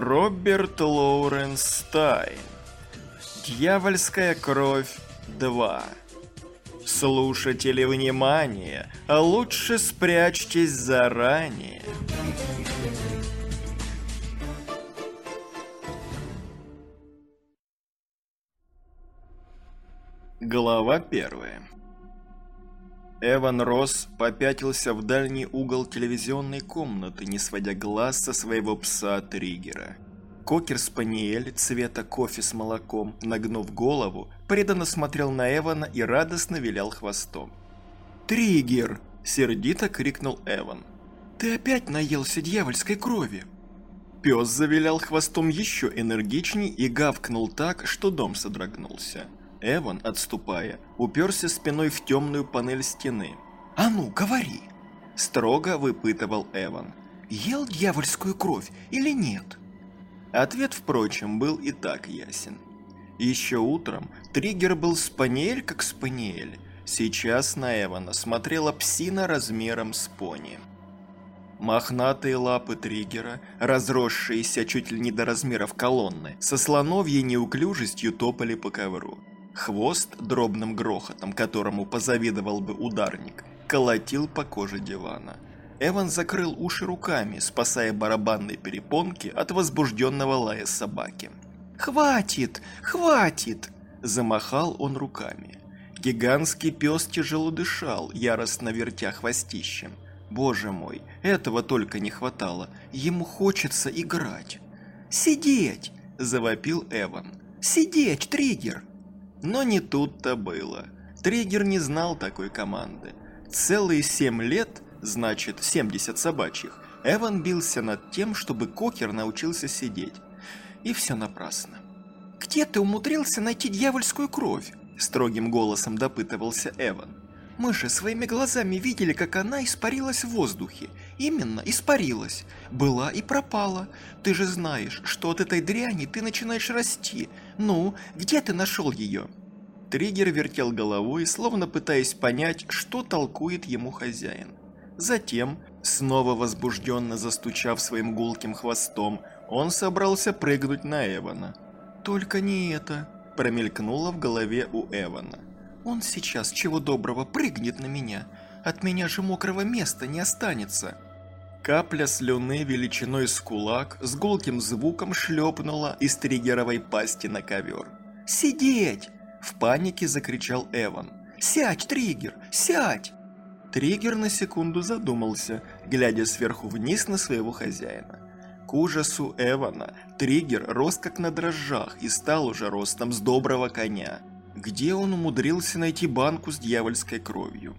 Роберт Лоуренс Стайн. Дьявольская кровь 2. Слушатели, внимание! Лучше спрячьтесь заранее. Глава первая. Эван Росс попятился в дальний угол телевизионной комнаты, не сводя глаз со своего пса Триггера. Кокер-спаниель цвета кофе с молоком, нагнув голову, преданно смотрел на Эвана и радостно вилял хвостом. «Триггер!» – сердито крикнул Эван. «Ты опять наелся дьявольской крови!» Пес завилял хвостом еще энергичней и гавкнул так, что дом содрогнулся. Эван, отступая, уперся спиной в темную панель стены. «А ну, говори!» – строго выпытывал Эван. «Ел дьявольскую кровь или нет?» Ответ, впрочем, был и так ясен. Еще утром триггер был спаниель как спаниель. Сейчас на Эвана смотрела псина размером с пони. Мохнатые лапы триггера, разросшиеся чуть ли не до размеров колонны, со слоновьей неуклюжестью топали по ковру. Хвост дробным грохотом, которому позавидовал бы ударник, колотил по коже дивана. Эван закрыл уши руками, спасая барабанные перепонки от возбужденного лая собаки. «Хватит! Хватит!» – замахал он руками. Гигантский пес тяжело дышал, яростно вертя хвостищем. Боже мой, этого только не хватало. Ему хочется играть. «Сидеть!» – завопил Эван. «Сидеть, триггер!» Но не тут-то было. Триггер не знал такой команды. Целые семь лет, значит 70 собачьих, Эван бился над тем, чтобы Кокер научился сидеть. И все напрасно. «Где ты умудрился найти дьявольскую кровь?» Строгим голосом допытывался Эван. «Мы же своими глазами видели, как она испарилась в воздухе. Именно, испарилась. Была и пропала. Ты же знаешь, что от этой дряни ты начинаешь расти. Ну, где ты нашел ее?» Триггер вертел головой, словно пытаясь понять, что толкует ему хозяин. Затем, снова возбужденно застучав своим гулким хвостом, он собрался прыгнуть на Эвана. «Только не это», – промелькнуло в голове у Эвана. «Он сейчас, чего доброго, прыгнет на меня. От меня же мокрого места не останется». Капля слюны величиной с кулак с гулким звуком шлепнула из триггеровой пасти на ковер. «Сидеть!» – в панике закричал Эван. «Сядь, триггер, сядь!» Триггер на секунду задумался, глядя сверху вниз на своего хозяина. К ужасу Эвана Триггер рос как на дрожжах и стал уже ростом с доброго коня. Где он умудрился найти банку с дьявольской кровью?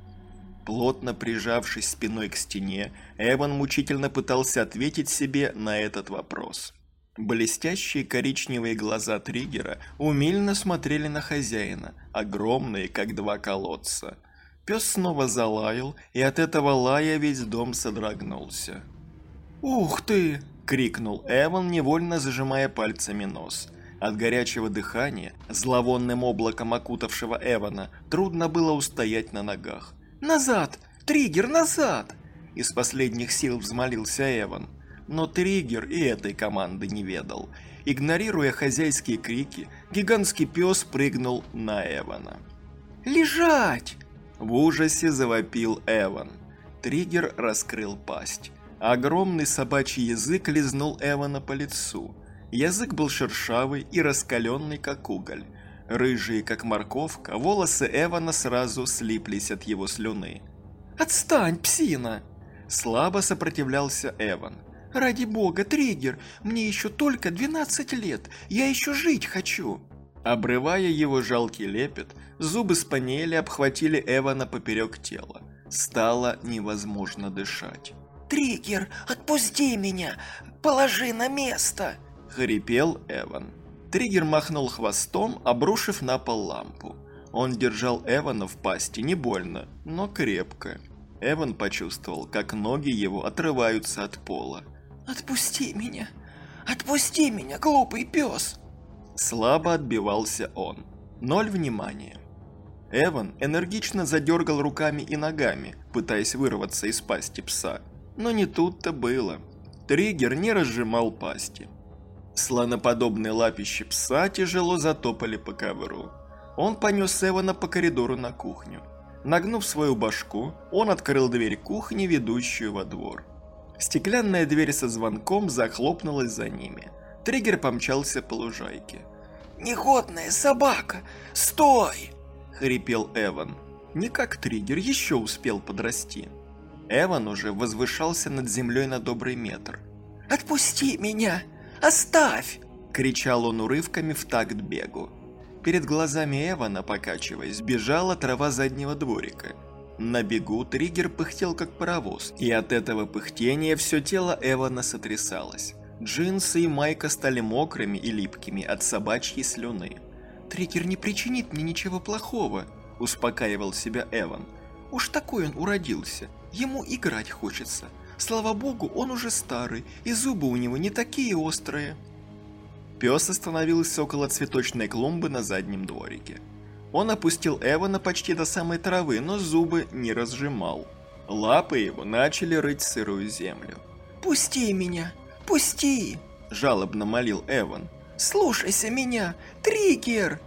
Плотно прижавшись спиной к стене, Эван мучительно пытался ответить себе на этот вопрос. Блестящие коричневые глаза Триггера умильно смотрели на хозяина, огромные, как два колодца. Пес снова залаял, и от этого лая весь дом содрогнулся. «Ух ты!» – крикнул Эван, невольно зажимая пальцами нос. От горячего дыхания, зловонным облаком окутавшего Эвана, трудно было устоять на ногах. «Назад! Триггер, назад!» Из последних сил взмолился Эван. Но Триггер и этой команды не ведал. Игнорируя хозяйские крики, гигантский пес прыгнул на Эвана. «Лежать!» В ужасе завопил Эван. Триггер раскрыл пасть. Огромный собачий язык лизнул Эвана по лицу. Язык был шершавый и раскаленный, как уголь. Рыжие, как морковка, волосы Эвана сразу слиплись от его слюны. «Отстань, псина!» Слабо сопротивлялся Эван. «Ради бога, Триггер, мне еще только 12 лет, я еще жить хочу!» Обрывая его жалкий лепет, зубы спаниеля обхватили Эвана поперек тела. Стало невозможно дышать. «Триггер, отпусти меня! Положи на место!» – хрипел Эван. Триггер махнул хвостом, обрушив на пол лампу. Он держал Эвана в пасти не больно, но крепко. Эван почувствовал, как ноги его отрываются от пола. «Отпусти меня! Отпусти меня, глупый пес!» Слабо отбивался он. Ноль внимания. Эван энергично задергал руками и ногами, пытаясь вырваться из пасти пса. Но не тут-то было. Триггер не разжимал пасти. Слоноподобные лапищи пса тяжело затопали по ковру. Он понес Эвана по коридору на кухню. Нагнув свою башку, он открыл дверь кухни, ведущую во двор. Стеклянная дверь со звонком захлопнулась за ними. Триггер помчался по лужайке. «Негодная собака! Стой!» – хрипел Эван. Не как Триггер, еще успел подрасти. Эван уже возвышался над землей на добрый метр. «Отпусти меня! Оставь!» – кричал он урывками в такт бегу. Перед глазами Эвана, покачиваясь, бежала трава заднего дворика. На бегу триггер пыхтел как паровоз, и от этого пыхтения все тело Эвана сотрясалось. Джинсы и майка стали мокрыми и липкими от собачьей слюны. «Триггер не причинит мне ничего плохого», – успокаивал себя Эван. «Уж такой он уродился, ему играть хочется. Слава богу, он уже старый, и зубы у него не такие острые». Пес остановился около цветочной клумбы на заднем дворике. Он опустил Эвана почти до самой травы, но зубы не разжимал. Лапы его начали рыть сырую землю. «Пусти меня! Пусти!» – жалобно молил Эван. «Слушайся меня! Триггер!»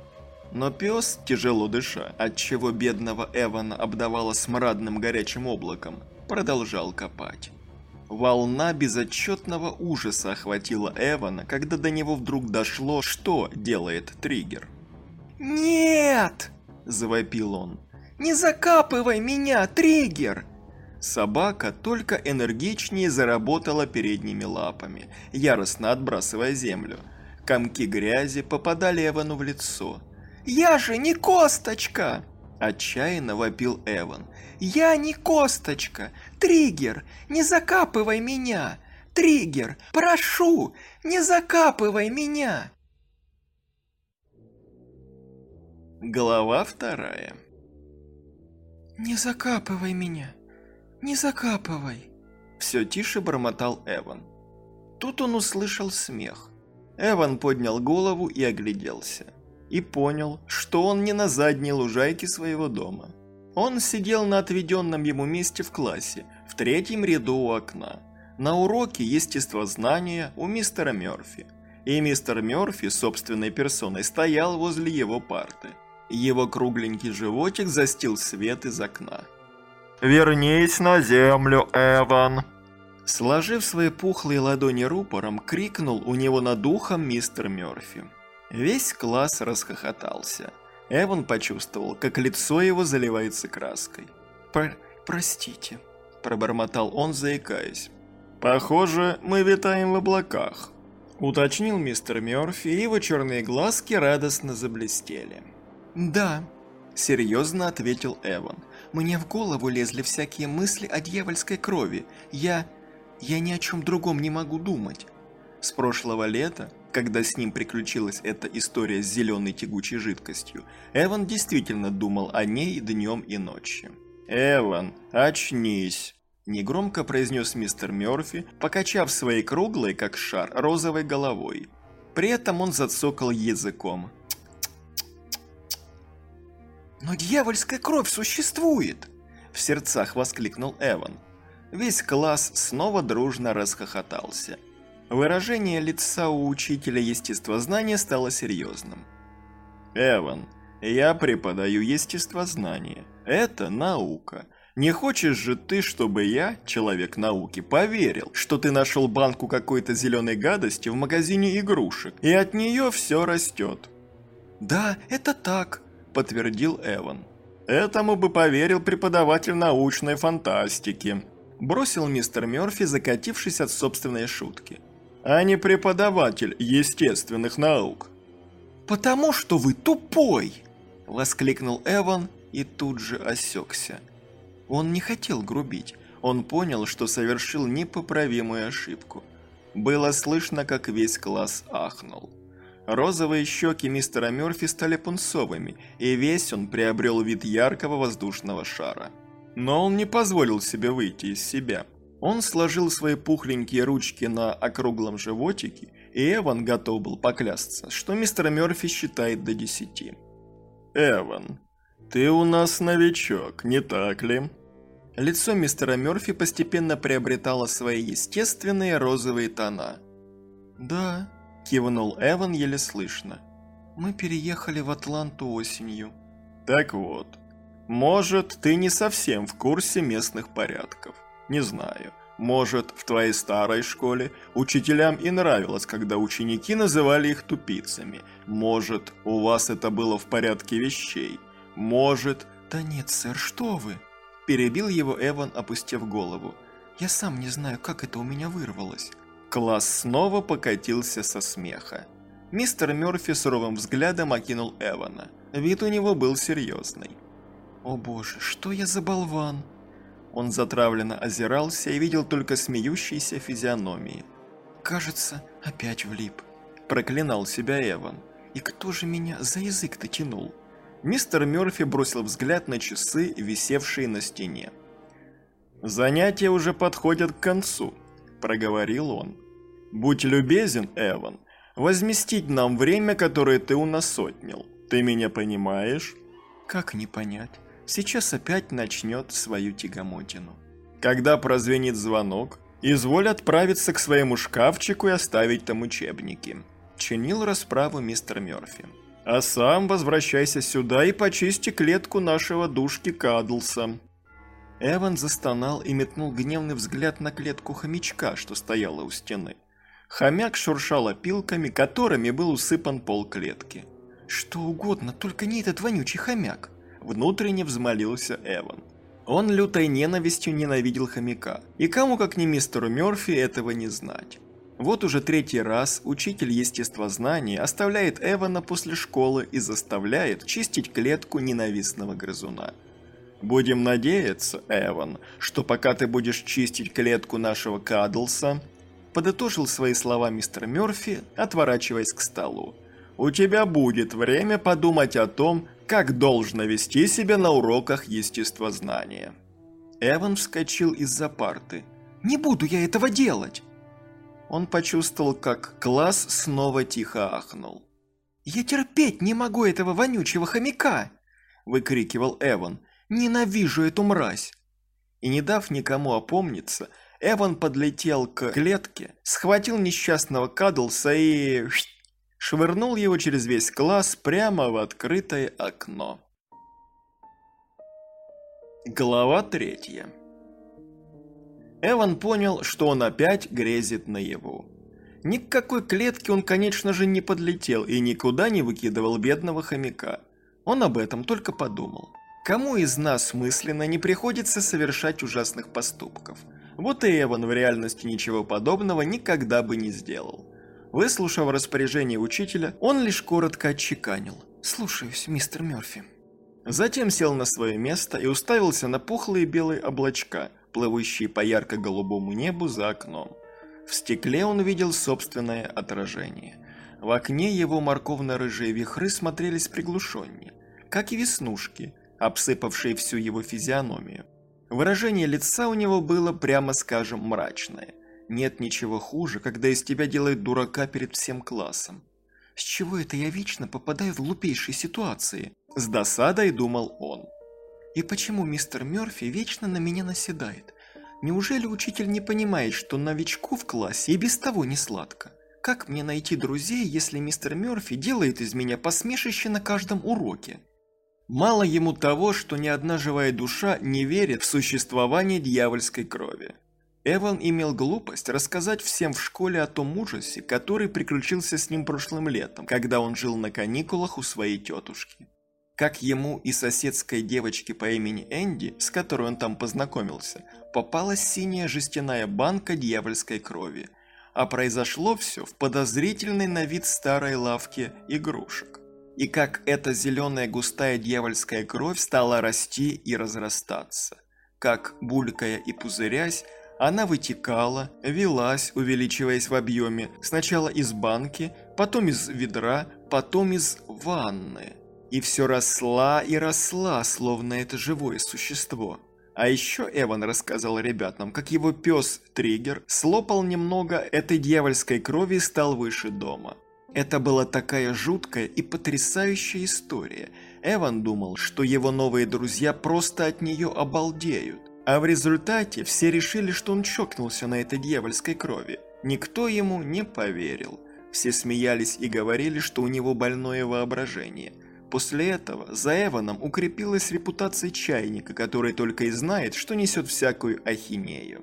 Но пес, тяжело дыша, отчего бедного Эвана обдавало смрадным горячим облаком, продолжал копать. Волна безотчетного ужаса охватила Эвана, когда до него вдруг дошло, что делает триггер. «Нет!» – завопил он. «Не закапывай меня, триггер!» Собака только энергичнее заработала передними лапами, яростно отбрасывая землю. Комки грязи попадали Эвану в лицо. «Я же не косточка!» Отчаянно вопил Эван. «Я не косточка! Триггер, не закапывай меня! Триггер, прошу, не закапывай меня!» Глава вторая «Не закапывай меня! Не закапывай!» Все тише бормотал Эван. Тут он услышал смех. Эван поднял голову и огляделся и понял, что он не на задней лужайке своего дома. Он сидел на отведенном ему месте в классе, в третьем ряду у окна, на уроке естествознания у мистера Мёрфи. И мистер Мёрфи собственной персоной стоял возле его парты. Его кругленький животик застил свет из окна. «Вернись на землю, Эван!» Сложив свои пухлые ладони рупором, крикнул у него над ухом мистер Мёрфи. Весь класс расхохотался. Эван почувствовал, как лицо его заливается краской. Про «Простите», – пробормотал он, заикаясь. «Похоже, мы витаем в облаках», – уточнил мистер Мёрфи, и его черные глазки радостно заблестели. «Да», – серьезно ответил Эван. «Мне в голову лезли всякие мысли о дьявольской крови. Я... я ни о чем другом не могу думать». С прошлого лета когда с ним приключилась эта история с зеленой тягучей жидкостью, Эван действительно думал о ней днем и ночью. «Эван, очнись!» Негромко произнес мистер Мёрфи, покачав своей круглой, как шар, розовой головой. При этом он зацокал языком. «Но дьявольская кровь существует!» В сердцах воскликнул Эван. Весь класс снова дружно расхохотался. Выражение лица у учителя естествознания стало серьезным. «Эван, я преподаю естествознание. Это наука. Не хочешь же ты, чтобы я, человек науки, поверил, что ты нашел банку какой-то зеленой гадости в магазине игрушек, и от нее все растет?» «Да, это так», – подтвердил Эван. «Этому бы поверил преподаватель научной фантастики», – бросил мистер Мёрфи, закатившись от собственной шутки а не преподаватель естественных наук. «Потому что вы тупой!» – воскликнул Эван и тут же осекся. Он не хотел грубить, он понял, что совершил непоправимую ошибку. Было слышно, как весь класс ахнул. Розовые щеки мистера Мёрфи стали пунцовыми, и весь он приобрел вид яркого воздушного шара. Но он не позволил себе выйти из себя – он сложил свои пухленькие ручки на округлом животике, и Эван готов был поклясться, что мистер Мёрфи считает до десяти. «Эван, ты у нас новичок, не так ли?» Лицо мистера Мёрфи постепенно приобретало свои естественные розовые тона. «Да», – Кивнул Эван еле слышно. Мы переехали в Атланту осенью. Так вот, может, ты не совсем в курсе местных порядков. Не знаю. Может, в твоей старой школе учителям и нравилось, когда ученики называли их тупицами. Может, у вас это было в порядке вещей. Может... Да нет, сэр, что вы? Перебил его Эван, опустив голову. Я сам не знаю, как это у меня вырвалось. Класс снова покатился со смеха. Мистер Мёрфи суровым взглядом окинул Эвана. Вид у него был серьезный. «О боже, что я за болван!» Он затравленно озирался и видел только смеющиеся физиономии. «Кажется, опять влип», – проклинал себя Эван. «И кто же меня за язык-то тянул?» Мистер Мёрфи бросил взгляд на часы, висевшие на стене. «Занятия уже подходят к концу», – проговорил он. «Будь любезен, Эван, возместить нам время, которое ты у нас отнял. Ты меня понимаешь?» «Как не понять? Сейчас опять начнет свою тягомотину». «Когда прозвенит звонок, изволь отправиться к своему шкафчику и оставить там учебники», – чинил расправу мистер Мёрфи. «А сам возвращайся сюда и почисти клетку нашего душки Кадлса». Эван застонал и метнул гневный взгляд на клетку хомячка, что стояла у стены. Хомяк шуршал опилками, которыми был усыпан пол клетки. «Что угодно, только не этот вонючий хомяк!» Внутренне взмолился Эван. Он лютой ненавистью ненавидел хомяка. И кому, как не мистеру Мёрфи, этого не знать. Вот уже третий раз учитель естествознания оставляет Эвана после школы и заставляет чистить клетку ненавистного грызуна. Будем надеяться, Эван, что пока ты будешь чистить клетку нашего Кадлса, подытожил свои слова мистер Мёрфи, отворачиваясь к столу. «У тебя будет время подумать о том, как должно вести себя на уроках естествознания». Эван вскочил из-за парты. «Не буду я этого делать!» Он почувствовал, как класс снова тихо ахнул. «Я терпеть не могу этого вонючего хомяка!» – выкрикивал Эван. «Ненавижу эту мразь!» И не дав никому опомниться, Эван подлетел к клетке, схватил несчастного Кадлса и... швырнул его через весь класс прямо в открытое окно. Глава третья Эван понял, что он опять грезит наяву. Ни к какой клетке он, конечно же, не подлетел и никуда не выкидывал бедного хомяка. Он об этом только подумал. Кому из нас мысленно не приходится совершать ужасных поступков – вот и Эван в реальности ничего подобного никогда бы не сделал. Выслушав распоряжение учителя, он лишь коротко отчеканил. «Слушаюсь, мистер Мёрфи». Затем сел на свое место и уставился на пухлые белые облачка, плывущие по ярко-голубому небу за окном. В стекле он видел собственное отражение. В окне его морковно-рыжие вихры смотрелись приглушеннее, как и веснушки, обсыпавшие всю его физиономию. Выражение лица у него было, прямо скажем, мрачное. Нет ничего хуже, когда из тебя делают дурака перед всем классом. С чего это я вечно попадаю в глупейшие ситуации? С досадой думал он. И почему мистер Мёрфи вечно на меня наседает? Неужели учитель не понимает, что новичку в классе и без того не сладко? Как мне найти друзей, если мистер Мёрфи делает из меня посмешище на каждом уроке? Мало ему того, что ни одна живая душа не верит в существование дьявольской крови. Эван имел глупость рассказать всем в школе о том ужасе, который приключился с ним прошлым летом, когда он жил на каникулах у своей тетушки. Как ему и соседской девочке по имени Энди, с которой он там познакомился, попалась синяя жестяная банка дьявольской крови, а произошло все в подозрительной на вид старой лавке игрушек и как эта зеленая густая дьявольская кровь стала расти и разрастаться. Как, булькая и пузырясь, она вытекала, велась, увеличиваясь в объеме, сначала из банки, потом из ведра, потом из ванны. И все росла и росла, словно это живое существо. А еще Эван рассказал ребятам, как его пес Триггер слопал немного этой дьявольской крови и стал выше дома. Это была такая жуткая и потрясающая история. Эван думал, что его новые друзья просто от нее обалдеют. А в результате все решили, что он чокнулся на этой дьявольской крови. Никто ему не поверил. Все смеялись и говорили, что у него больное воображение. После этого за Эваном укрепилась репутация чайника, который только и знает, что несет всякую ахинею.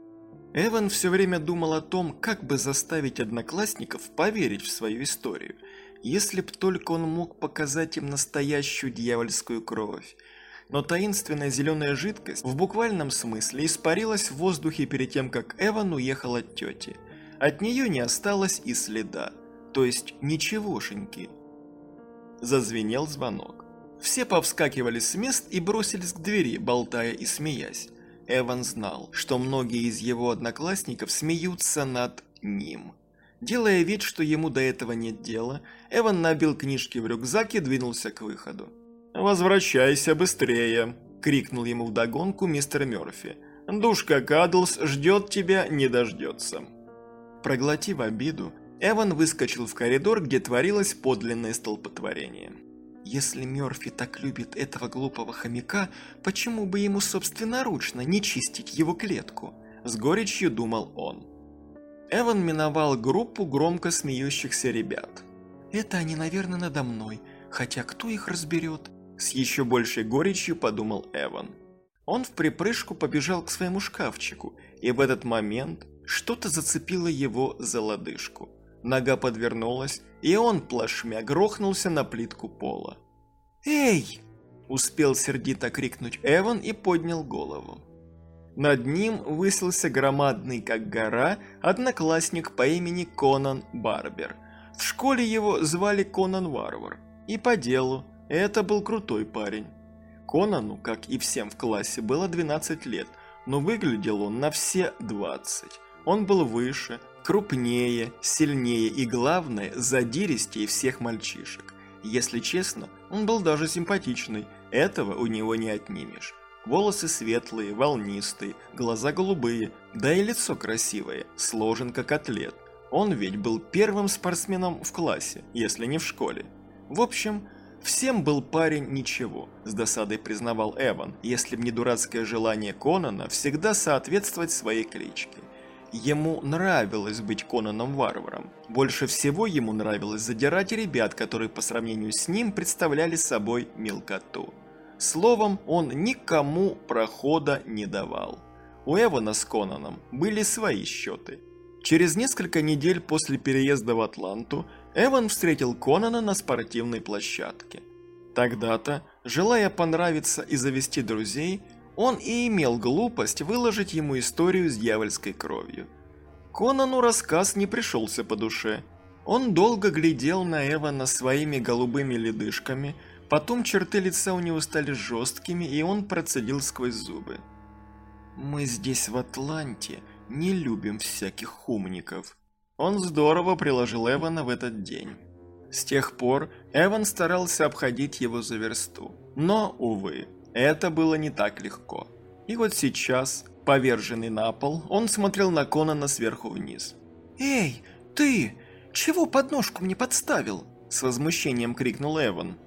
Эван все время думал о том, как бы заставить одноклассников поверить в свою историю, если б только он мог показать им настоящую дьявольскую кровь. Но таинственная зеленая жидкость в буквальном смысле испарилась в воздухе перед тем, как Эван уехал от тети. От нее не осталось и следа, то есть ничегошеньки. Зазвенел звонок. Все повскакивали с мест и бросились к двери, болтая и смеясь. Эван знал, что многие из его одноклассников смеются над ним. Делая вид, что ему до этого нет дела, Эван набил книжки в рюкзак и двинулся к выходу. «Возвращайся быстрее!» – крикнул ему вдогонку мистер Мёрфи. «Душка Кадлс ждет тебя, не дождется!» Проглотив обиду, Эван выскочил в коридор, где творилось подлинное столпотворение. Если Мёрфи так любит этого глупого хомяка, почему бы ему собственноручно не чистить его клетку? С горечью думал он. Эван миновал группу громко смеющихся ребят. Это они, наверное, надо мной, хотя кто их разберет? С еще большей горечью подумал Эван. Он в припрыжку побежал к своему шкафчику, и в этот момент что-то зацепило его за лодыжку. Нога подвернулась, и он плашмя грохнулся на плитку пола. «Эй!» – успел сердито крикнуть Эван и поднял голову. Над ним высился громадный, как гора, одноклассник по имени Конан Барбер. В школе его звали Конан Варвар. И по делу, это был крутой парень. Конану, как и всем в классе, было 12 лет, но выглядел он на все 20. Он был выше, крупнее, сильнее и, главное, задиристее всех мальчишек. Если честно, он был даже симпатичный, этого у него не отнимешь. Волосы светлые, волнистые, глаза голубые, да и лицо красивое, сложен как атлет. Он ведь был первым спортсменом в классе, если не в школе. В общем, всем был парень ничего, с досадой признавал Эван, если б не дурацкое желание Конана всегда соответствовать своей кличке. Ему нравилось быть Конаном-варваром. Больше всего ему нравилось задирать ребят, которые по сравнению с ним представляли собой мелкоту. Словом, он никому прохода не давал. У Эвана с Конаном были свои счеты. Через несколько недель после переезда в Атланту Эван встретил Конана на спортивной площадке. Тогда-то, желая понравиться и завести друзей, он и имел глупость выложить ему историю с дьявольской кровью. Конану рассказ не пришелся по душе. Он долго глядел на Эвана своими голубыми ледышками, потом черты лица у него стали жесткими, и он процедил сквозь зубы. «Мы здесь, в Атланте, не любим всяких умников». Он здорово приложил Эвана в этот день. С тех пор Эван старался обходить его за версту. Но, увы, это было не так легко. И вот сейчас, поверженный на пол, он смотрел на Конана сверху вниз. «Эй, ты! Чего подножку мне подставил?» С возмущением крикнул Эван.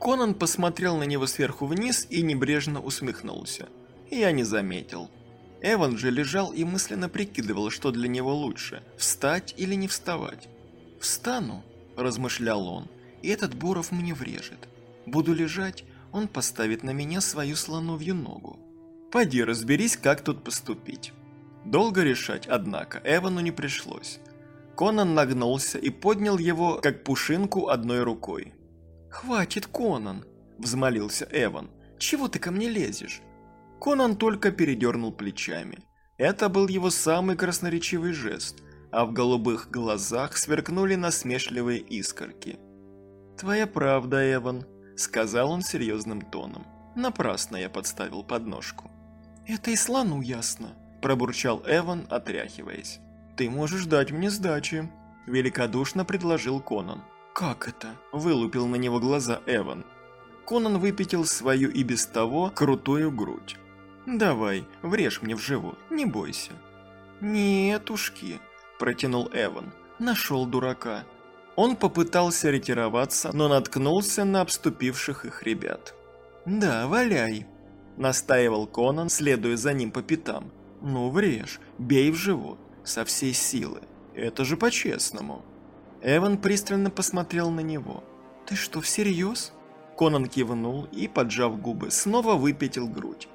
Конан посмотрел на него сверху вниз и небрежно усмехнулся. Я не заметил. Эван же лежал и мысленно прикидывал, что для него лучше – встать или не вставать. «Встану», – размышлял он, – «и этот Боров мне врежет. Буду лежать, он поставит на меня свою слоновью ногу. Пойди разберись, как тут поступить. Долго решать, однако, Эвану не пришлось. Конан нагнулся и поднял его, как пушинку, одной рукой. «Хватит, Конан!» – взмолился Эван. «Чего ты ко мне лезешь?» Конан только передернул плечами. Это был его самый красноречивый жест, а в голубых глазах сверкнули насмешливые искорки. «Твоя правда, Эван», сказал он серьезным тоном. Напрасно я подставил подножку. «Это и слону ясно», – пробурчал Эван, отряхиваясь. «Ты можешь дать мне сдачи», – великодушно предложил Конан. «Как это?» – вылупил на него глаза Эван. Конан выпятил свою и без того крутую грудь. «Давай, врежь мне в живот, не бойся». «Нет, ушки», – протянул Эван. «Нашел дурака. Он попытался ретироваться, но наткнулся на обступивших их ребят. «Да, валяй», – настаивал Конан, следуя за ним по пятам. «Ну, врежь, бей в живот, со всей силы. Это же по-честному». Эван пристально посмотрел на него. «Ты что, всерьез?» Конан кивнул и, поджав губы, снова выпятил грудь.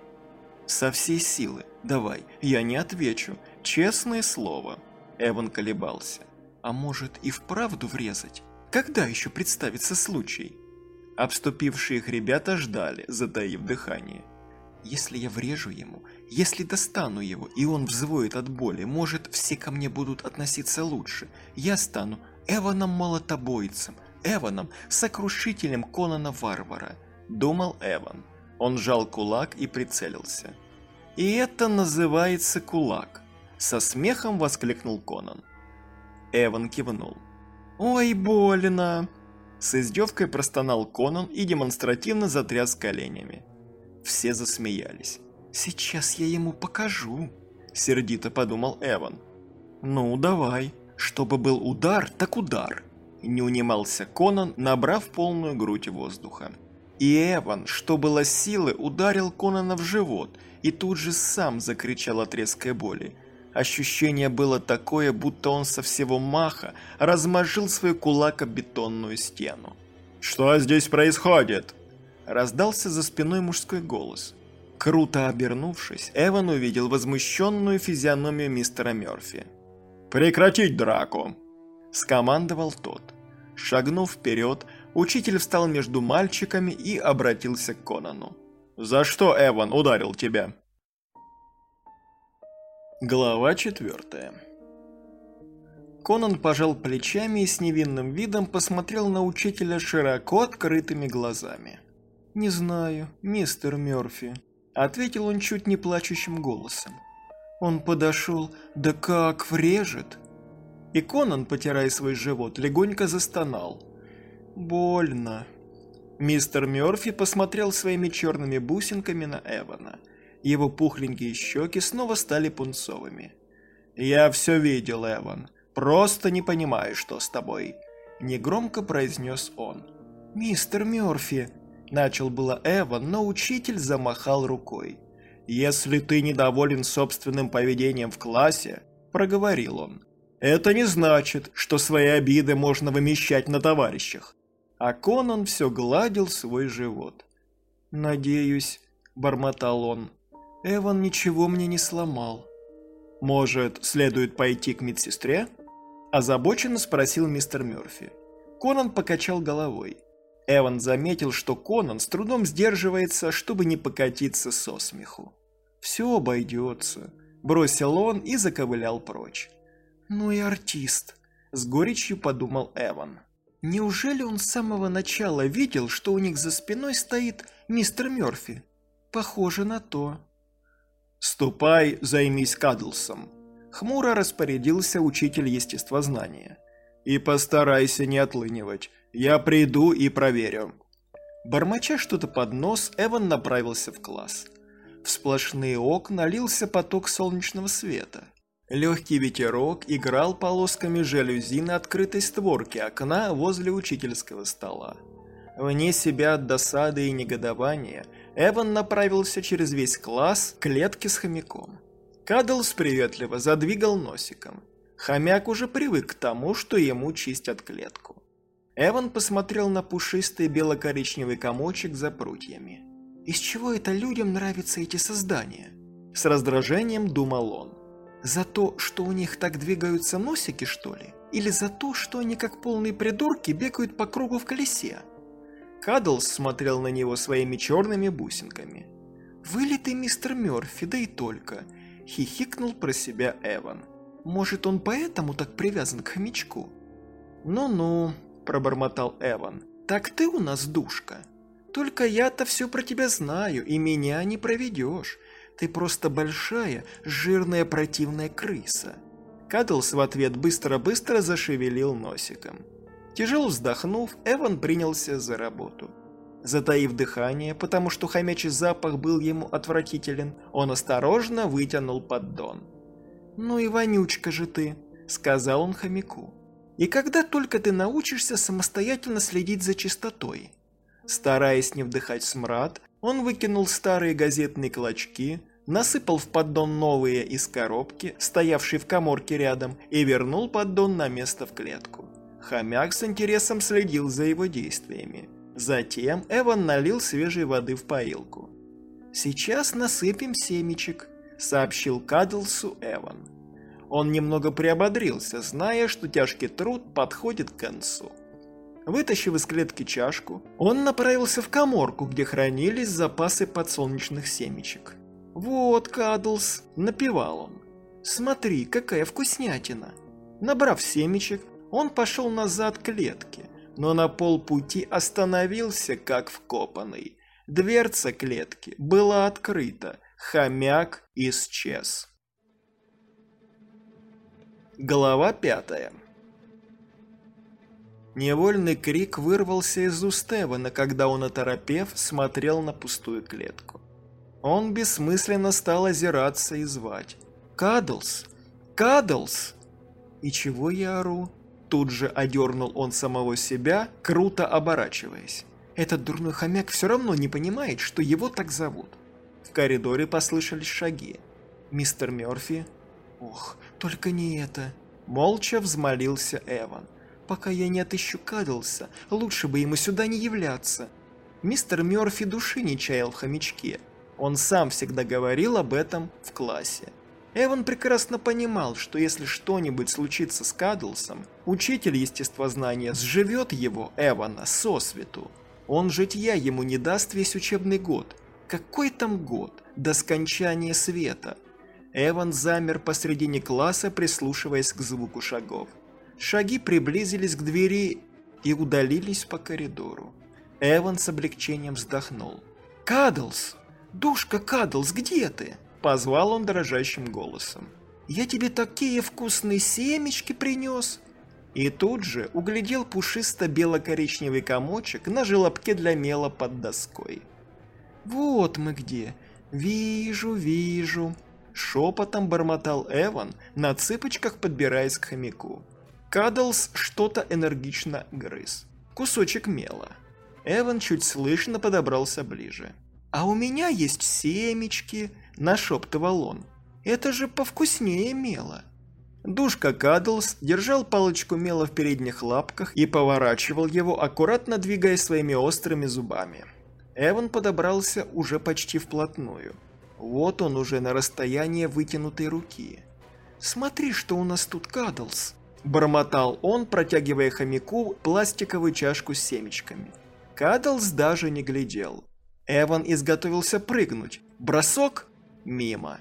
«Со всей силы. Давай, я не отвечу. Честное слово». Эван колебался. «А может и вправду врезать? Когда еще представится случай?» Обступившие их ребята ждали, затаив дыхание. «Если я врежу ему, если достану его, и он взвоет от боли, может, все ко мне будут относиться лучше. Я стану Эваном Молотобойцем, Эваном Сокрушителем Конана Варвара», – думал Эван. Он сжал кулак и прицелился. «И это называется кулак!» Со смехом воскликнул Конан. Эван кивнул. «Ой, больно!» С издевкой простонал Конан и демонстративно затряс коленями. Все засмеялись. «Сейчас я ему покажу», – сердито подумал Эван. «Ну, давай. Чтобы был удар, так удар», – не унимался Конан, набрав полную грудь воздуха. И Эван, что было силы, ударил Конана в живот и тут же сам закричал от резкой боли. Ощущение было такое, будто он со всего маха размажил свой кулак об бетонную стену. «Что здесь происходит?» Раздался за спиной мужской голос. Круто обернувшись, Эван увидел возмущенную физиономию мистера Мёрфи. «Прекратить драку!» – скомандовал тот. Шагнув вперед, Учитель встал между мальчиками и обратился к Конану. «За что Эван ударил тебя?» Глава четвертая Конан пожал плечами и с невинным видом посмотрел на учителя широко открытыми глазами. «Не знаю, мистер Мёрфи», — ответил он чуть не плачущим голосом. Он подошел, да как врежет. И Конан, потирая свой живот, легонько застонал. Больно. Мистер Мёрфи посмотрел своими черными бусинками на Эвана. Его пухленькие щеки снова стали пунцовыми. «Я все видел, Эван. Просто не понимаю, что с тобой», – негромко произнес он. «Мистер Мёрфи», – начал было Эван, но учитель замахал рукой. «Если ты недоволен собственным поведением в классе», – проговорил он, – «это не значит, что свои обиды можно вымещать на товарищах. А Конан все гладил свой живот. «Надеюсь», – бормотал он, – «Эван ничего мне не сломал». «Может, следует пойти к медсестре?» – озабоченно спросил мистер Мёрфи. Конан покачал головой. Эван заметил, что Конан с трудом сдерживается, чтобы не покатиться со смеху. «Все обойдется», – бросил он и заковылял прочь. «Ну и артист», – с горечью подумал Эван. Неужели он с самого начала видел, что у них за спиной стоит мистер Мёрфи? Похоже на то. «Ступай, займись Кадлсом», — хмуро распорядился учитель естествознания. «И постарайся не отлынивать. Я приду и проверю». Бормоча что-то под нос, Эван направился в класс. В сплошные окна лился поток солнечного света. Легкий ветерок играл полосками жалюзи на открытой створке окна возле учительского стола. Вне себя от досады и негодования, Эван направился через весь класс к клетке с хомяком. Кадлс приветливо задвигал носиком. Хомяк уже привык к тому, что ему чистят клетку. Эван посмотрел на пушистый бело-коричневый комочек за прутьями. «Из чего это людям нравятся эти создания?» С раздражением думал он. За то, что у них так двигаются носики, что ли? Или за то, что они как полные придурки бегают по кругу в колесе? Кадлс смотрел на него своими черными бусинками. «Вылитый мистер Мёрфи, да и только!» – хихикнул про себя Эван. «Может, он поэтому так привязан к хомячку?» «Ну-ну», – пробормотал Эван. «Так ты у нас душка. Только я-то все про тебя знаю, и меня не проведешь. Ты просто большая, жирная противная крыса». Кадлс в ответ быстро-быстро зашевелил носиком. Тяжело вздохнув, Эван принялся за работу. Затаив дыхание, потому что хомячий запах был ему отвратителен, он осторожно вытянул поддон. «Ну и вонючка же ты», — сказал он хомяку. «И когда только ты научишься самостоятельно следить за чистотой?» Стараясь не вдыхать смрад, он выкинул старые газетные клочки, насыпал в поддон новые из коробки, стоявшей в коморке рядом, и вернул поддон на место в клетку. Хомяк с интересом следил за его действиями. Затем Эван налил свежей воды в поилку. «Сейчас насыпем семечек», — сообщил Кадлсу Эван. Он немного приободрился, зная, что тяжкий труд подходит к концу. Вытащив из клетки чашку, он направился в коморку, где хранились запасы подсолнечных семечек. «Вот, Кадлс», — напевал он, — «смотри, какая вкуснятина». Набрав семечек, он пошел назад к клетке, но на полпути остановился, как вкопанный. Дверца клетки была открыта, хомяк исчез. Глава пятая Невольный крик вырвался из уст Эвана, когда он, оторопев, смотрел на пустую клетку. Он бессмысленно стал озираться и звать. «Кадлс! Кадлс!» «И чего я ору?» Тут же одернул он самого себя, круто оборачиваясь. Этот дурной хомяк все равно не понимает, что его так зовут. В коридоре послышались шаги. «Мистер Мерфи?» «Ох, только не это!» Молча взмолился Эван. Пока я не отыщу Кадлса, лучше бы ему сюда не являться. Мистер Мёрфи души не чаял в хомячке. Он сам всегда говорил об этом в классе. Эван прекрасно понимал, что если что-нибудь случится с Кадлсом, учитель естествознания сживет его, Эвана, сосвету. Он житья ему не даст весь учебный год. Какой там год? До скончания света. Эван замер посредине класса, прислушиваясь к звуку шагов. Шаги приблизились к двери и удалились по коридору. Эван с облегчением вздохнул. «Кадлс! Душка Кадлс, где ты?» Позвал он дрожащим голосом. «Я тебе такие вкусные семечки принес!» И тут же углядел пушисто-бело-коричневый комочек на желобке для мела под доской. «Вот мы где! Вижу, вижу!» Шепотом бормотал Эван, на цыпочках подбираясь к хомяку. Кадлс что-то энергично грыз. Кусочек мела. Эван чуть слышно подобрался ближе. «А у меня есть семечки», – нашептывал он. «Это же повкуснее мела». Душка Кадлс держал палочку мела в передних лапках и поворачивал его, аккуратно двигая своими острыми зубами. Эван подобрался уже почти вплотную. Вот он уже на расстоянии вытянутой руки. «Смотри, что у нас тут, Кадлс!» Бормотал он, протягивая хомяку пластиковую чашку с семечками. Кадлс даже не глядел. Эван изготовился прыгнуть. Бросок? Мимо.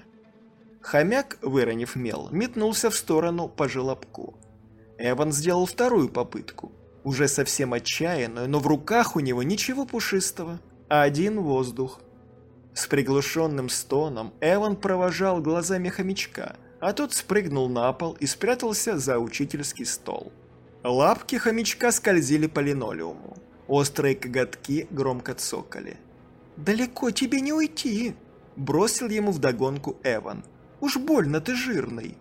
Хомяк, выронив мел, метнулся в сторону по желобку. Эван сделал вторую попытку. Уже совсем отчаянную, но в руках у него ничего пушистого. Один воздух. С приглушенным стоном Эван провожал глазами хомячка – а тот спрыгнул на пол и спрятался за учительский стол. Лапки хомячка скользили по линолеуму. Острые коготки громко цокали. «Далеко тебе не уйти!» – бросил ему вдогонку Эван. «Уж больно ты жирный!»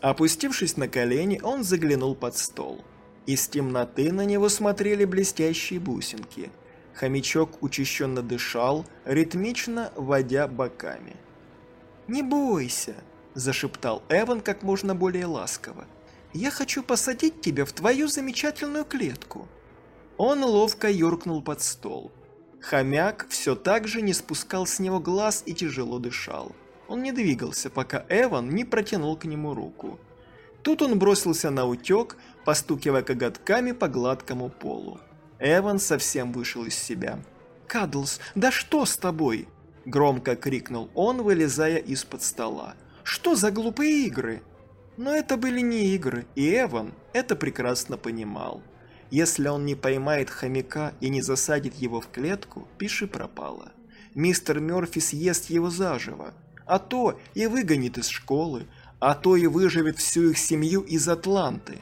Опустившись на колени, он заглянул под стол. Из темноты на него смотрели блестящие бусинки. Хомячок учащенно дышал, ритмично водя боками. «Не бойся!» Зашептал Эван как можно более ласково. «Я хочу посадить тебя в твою замечательную клетку». Он ловко юркнул под стол. Хомяк все так же не спускал с него глаз и тяжело дышал. Он не двигался, пока Эван не протянул к нему руку. Тут он бросился на утек, постукивая коготками по гладкому полу. Эван совсем вышел из себя. «Кадлс, да что с тобой?» Громко крикнул он, вылезая из-под стола. Что за глупые игры? Но это были не игры, и Эван это прекрасно понимал. Если он не поймает хомяка и не засадит его в клетку, пиши пропало. Мистер Мёрфи съест его заживо, а то и выгонит из школы, а то и выживет всю их семью из Атланты.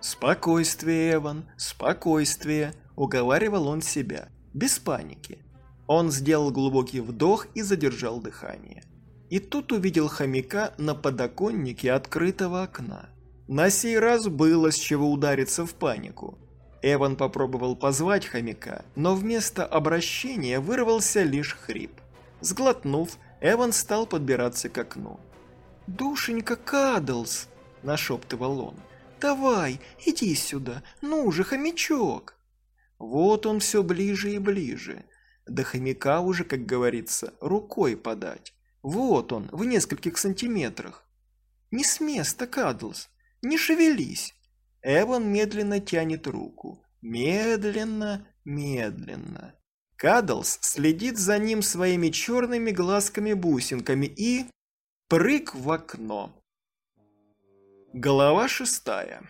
«Спокойствие, Эван, спокойствие», – уговаривал он себя, без паники. Он сделал глубокий вдох и задержал дыхание. И тут увидел хомяка на подоконнике открытого окна. На сей раз было с чего удариться в панику. Эван попробовал позвать хомяка, но вместо обращения вырвался лишь хрип. Сглотнув, Эван стал подбираться к окну. «Душенька Кадлс!» – нашептывал он. Давай, иди сюда, ну же, хомячок!» Вот он все ближе и ближе. До хомяка уже, как говорится, рукой подать. Вот он, в нескольких сантиметрах. «Не с места, Кадлс, не шевелись!» Эван медленно тянет руку. Медленно, медленно. Кадлс следит за ним своими черными глазками-бусинками и... Прыг в окно. Голова шестая.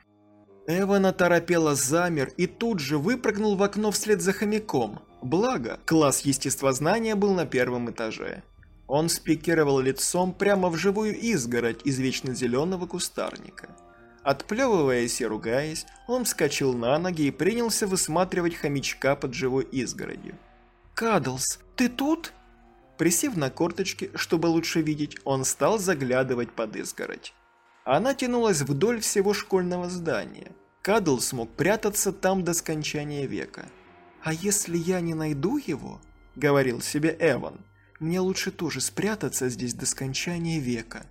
Эван оторопело замер и тут же выпрыгнул в окно вслед за хомяком. Благо, класс естествознания был на первом этаже. Он спикировал лицом прямо в живую изгородь из вечно зеленого кустарника. Отплевываясь и ругаясь, он вскочил на ноги и принялся высматривать хомячка под живой изгородью. «Кадлс, ты тут?» Присев на корточки, чтобы лучше видеть, он стал заглядывать под изгородь. Она тянулась вдоль всего школьного здания. Кадл смог прятаться там до скончания века. «А если я не найду его?» – говорил себе Эван. «Мне лучше тоже спрятаться здесь до скончания века».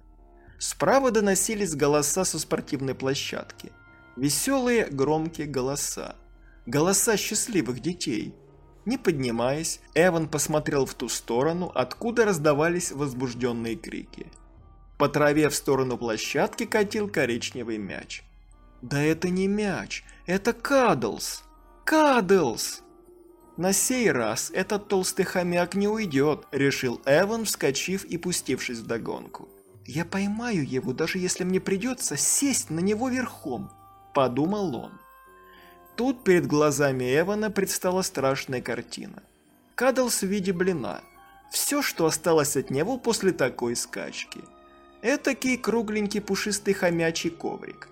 Справа доносились голоса со спортивной площадки. Веселые, громкие голоса. Голоса счастливых детей. Не поднимаясь, Эван посмотрел в ту сторону, откуда раздавались возбужденные крики. По траве в сторону площадки катил коричневый мяч. «Да это не мяч, это Кадлс! Кадлс!» «На сей раз этот толстый хомяк не уйдет», – решил Эван, вскочив и пустившись в догонку. «Я поймаю его, даже если мне придется сесть на него верхом», – подумал он. Тут перед глазами Эвана предстала страшная картина. Кадлс в виде блина. Все, что осталось от него после такой скачки – Этакий кругленький пушистый хомячий коврик.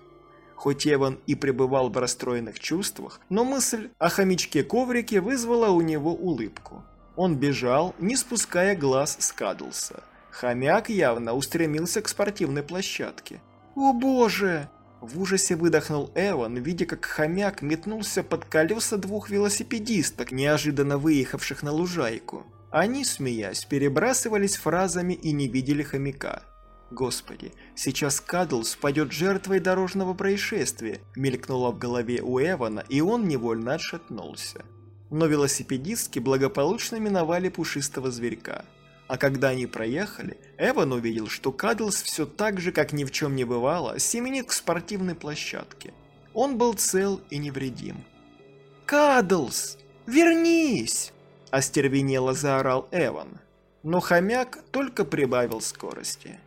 Хоть Эван и пребывал в расстроенных чувствах, но мысль о хомячке-коврике вызвала у него улыбку. Он бежал, не спуская глаз с Кадлса. Хомяк явно устремился к спортивной площадке. «О боже!» В ужасе выдохнул Эван, видя, как хомяк метнулся под колеса двух велосипедисток, неожиданно выехавших на лужайку. Они, смеясь, перебрасывались фразами и не видели хомяка. Господи, сейчас Кадл спадет жертвой дорожного происшествия, мелькнуло в голове у Эвана, и он невольно отшатнулся. Но велосипедистки благополучно миновали пушистого зверька. А когда они проехали, Эван увидел, что Кадлс все так же, как ни в чем не бывало, семенит к спортивной площадке. Он был цел и невредим. «Кадлс, вернись!» – остервенело заорал Эван. Но хомяк только прибавил скорости.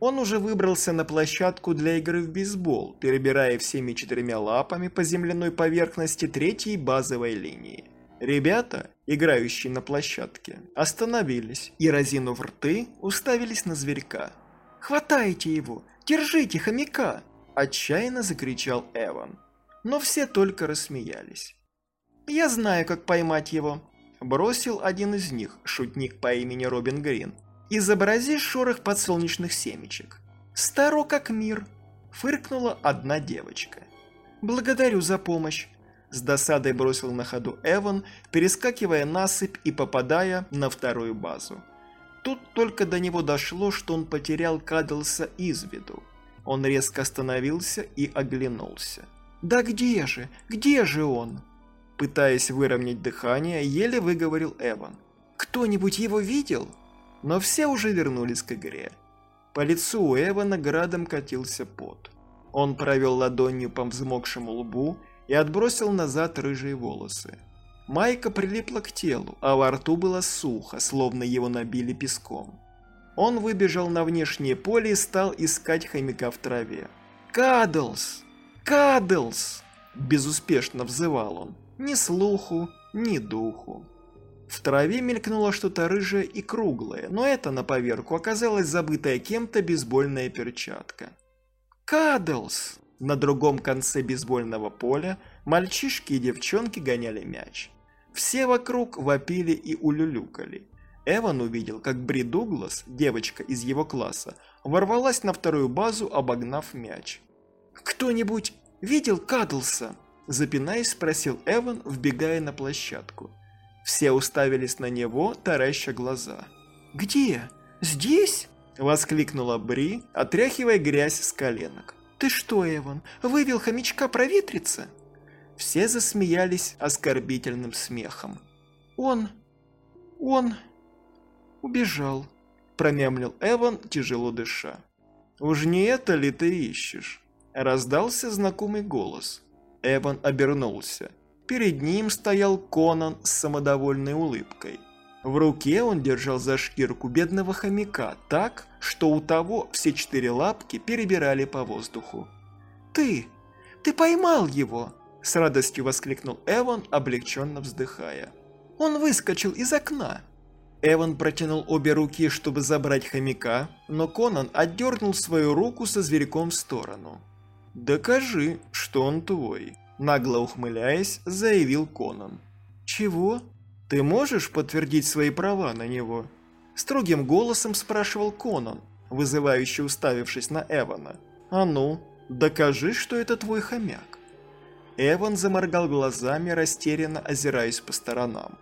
Он уже выбрался на площадку для игры в бейсбол, перебирая всеми четырьмя лапами по земляной поверхности третьей базовой линии. Ребята, играющие на площадке, остановились и, разинув рты, уставились на зверька. «Хватайте его! Держите хомяка!» – отчаянно закричал Эван. Но все только рассмеялись. «Я знаю, как поймать его», – бросил один из них, шутник по имени Робин Грин – Изобрази шорох подсолнечных семечек. Старо как мир, фыркнула одна девочка. Благодарю за помощь. С досадой бросил на ходу Эван, перескакивая насыпь и попадая на вторую базу. Тут только до него дошло, что он потерял Кадлса из виду. Он резко остановился и оглянулся. «Да где же? Где же он?» Пытаясь выровнять дыхание, еле выговорил Эван. «Кто-нибудь его видел?» Но все уже вернулись к игре. По лицу у Эвана градом катился пот. Он провел ладонью по взмокшему лбу и отбросил назад рыжие волосы. Майка прилипла к телу, а во рту было сухо, словно его набили песком. Он выбежал на внешнее поле и стал искать хомяка в траве. «Кадлс! Кадлс!» Безуспешно взывал он. Ни слуху, ни духу. В траве мелькнуло что-то рыжее и круглое, но это на поверку оказалась забытая кем-то бейсбольная перчатка. «Кадлс!» На другом конце бейсбольного поля мальчишки и девчонки гоняли мяч. Все вокруг вопили и улюлюкали. Эван увидел, как Бри Дуглас, девочка из его класса, ворвалась на вторую базу, обогнав мяч. «Кто-нибудь видел Кадлса?» Запинаясь, спросил Эван, вбегая на площадку. Все уставились на него, тараща глаза. «Где? Здесь?» – воскликнула Бри, отряхивая грязь с коленок. «Ты что, Эван, вывел хомячка проветриться?» Все засмеялись оскорбительным смехом. «Он... он... убежал», – промямлил Эван, тяжело дыша. «Уж не это ли ты ищешь?» – раздался знакомый голос. Эван обернулся. Перед ним стоял Конан с самодовольной улыбкой. В руке он держал за шкирку бедного хомяка так, что у того все четыре лапки перебирали по воздуху. «Ты! Ты поймал его!» С радостью воскликнул Эван, облегченно вздыхая. «Он выскочил из окна!» Эван протянул обе руки, чтобы забрать хомяка, но Конан отдернул свою руку со зверьком в сторону. «Докажи, что он твой», – нагло ухмыляясь, заявил Конан. «Чего? Ты можешь подтвердить свои права на него?» Строгим голосом спрашивал Конан, вызывающе уставившись на Эвана. «А ну, докажи, что это твой хомяк». Эван заморгал глазами, растерянно озираясь по сторонам.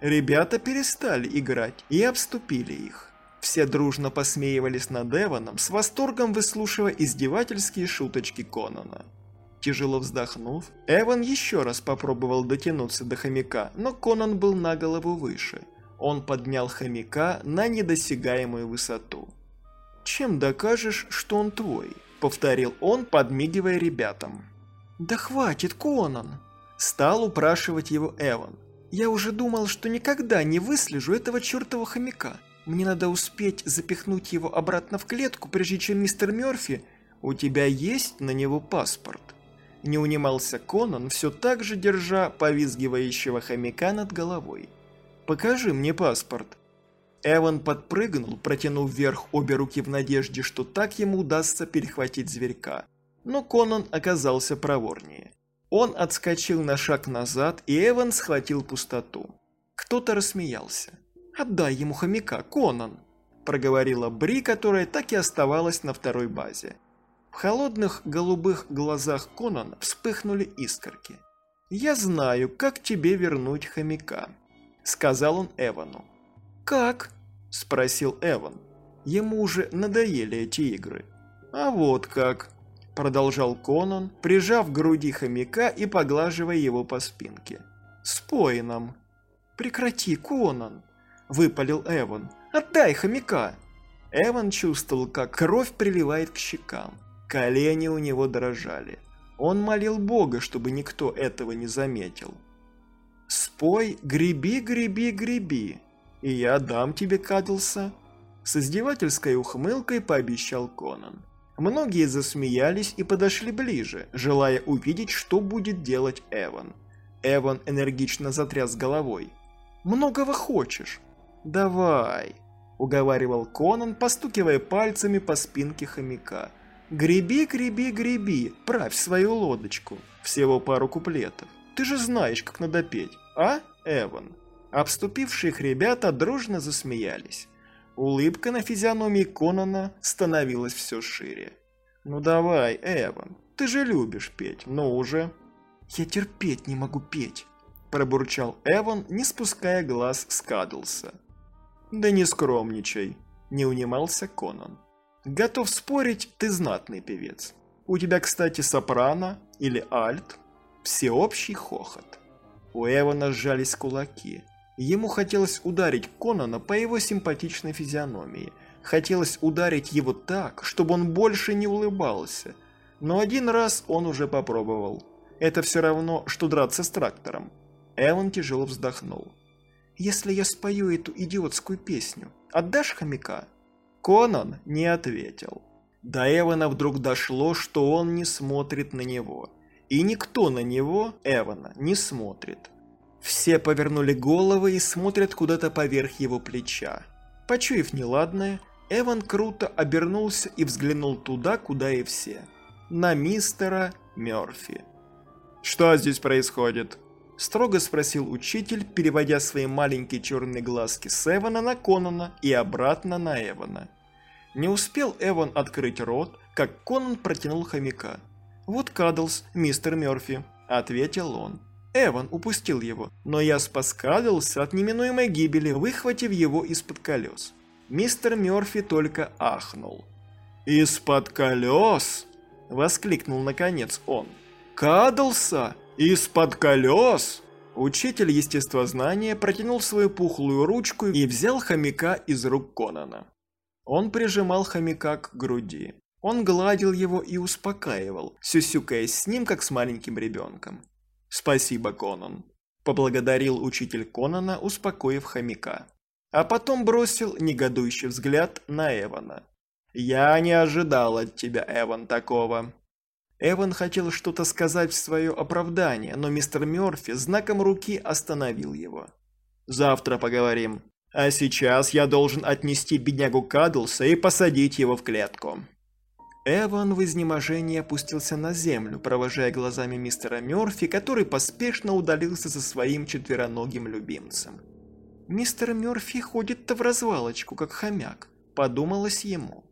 Ребята перестали играть и обступили их. Все дружно посмеивались над Эваном, с восторгом выслушивая издевательские шуточки Конана. Тяжело вздохнув, Эван еще раз попробовал дотянуться до хомяка, но Конан был на голову выше. Он поднял хомяка на недосягаемую высоту. «Чем докажешь, что он твой?» – повторил он, подмигивая ребятам. «Да хватит, Конан!» Стал упрашивать его Эван. «Я уже думал, что никогда не выслежу этого чертова хомяка. Мне надо успеть запихнуть его обратно в клетку, прежде чем мистер Мёрфи... У тебя есть на него паспорт?» Не унимался Конан, все так же держа повизгивающего хомяка над головой. «Покажи мне паспорт». Эван подпрыгнул, протянув вверх обе руки в надежде, что так ему удастся перехватить зверька. Но Конан оказался проворнее. Он отскочил на шаг назад, и Эван схватил пустоту. Кто-то рассмеялся. «Отдай ему хомяка, Конан!» – проговорила Бри, которая так и оставалась на второй базе. В холодных голубых глазах Конана вспыхнули искорки. «Я знаю, как тебе вернуть хомяка», – сказал он Эвану. «Как?» – спросил Эван. Ему уже надоели эти игры. «А вот как», продолжал Конан, прижав к груди хомяка и поглаживая его по спинке. «Спой нам!» «Прекрати, Конан!» – выпалил Эван. «Отдай хомяка!» Эван чувствовал, как кровь приливает к щекам. Колени у него дрожали. Он молил Бога, чтобы никто этого не заметил. «Спой, греби, греби, греби, и я дам тебе, Кадлса!» С издевательской ухмылкой пообещал Конан. Многие засмеялись и подошли ближе, желая увидеть, что будет делать Эван. Эван энергично затряс головой. «Многого хочешь?» «Давай», – уговаривал Конан, постукивая пальцами по спинке хомяка. «Греби, греби, греби, правь свою лодочку. Всего пару куплетов. Ты же знаешь, как надо петь, а, Эван?» Обступившие их ребята дружно засмеялись. Улыбка на физиономии Конана становилась все шире. «Ну давай, Эван, ты же любишь петь, ну уже!» «Я терпеть не могу петь!» – пробурчал Эван, не спуская глаз с Кадлса. «Да не скромничай!» – не унимался Конан. «Готов спорить, ты знатный певец. У тебя, кстати, сопрано или альт?» Всеобщий хохот. У Эвана сжались кулаки – Ему хотелось ударить Конана по его симпатичной физиономии. Хотелось ударить его так, чтобы он больше не улыбался. Но один раз он уже попробовал. Это все равно, что драться с трактором. Эван тяжело вздохнул. «Если я спою эту идиотскую песню, отдашь хомяка?» Конан не ответил. До Эвана вдруг дошло, что он не смотрит на него. И никто на него, Эвана, не смотрит. Все повернули головы и смотрят куда-то поверх его плеча. Почуяв неладное, Эван круто обернулся и взглянул туда, куда и все. На мистера Мёрфи. «Что здесь происходит?» Строго спросил учитель, переводя свои маленькие черные глазки с Эвана на Конана и обратно на Эвана. Не успел Эван открыть рот, как Конан протянул хомяка. «Вот Кадлс, мистер Мёрфи», — ответил он. Эван упустил его, но я спаскадился от неминуемой гибели, выхватив его из-под колес. Мистер Мёрфи только ахнул. «Из-под колес?» – воскликнул наконец он. «Кадлса? Из-под колес?» Учитель естествознания протянул свою пухлую ручку и взял хомяка из рук Конана. Он прижимал хомяка к груди. Он гладил его и успокаивал, сюсюкаясь с ним, как с маленьким ребенком. «Спасибо, Конан», – поблагодарил учитель Конана, успокоив хомяка. А потом бросил негодующий взгляд на Эвана. «Я не ожидал от тебя, Эван, такого». Эван хотел что-то сказать в свое оправдание, но мистер Мёрфи знаком руки остановил его. «Завтра поговорим. А сейчас я должен отнести беднягу Кадлса и посадить его в клетку». Эван в изнеможении опустился на землю, провожая глазами мистера Мёрфи, который поспешно удалился за своим четвероногим любимцем. «Мистер Мёрфи ходит-то в развалочку, как хомяк», – подумалось ему.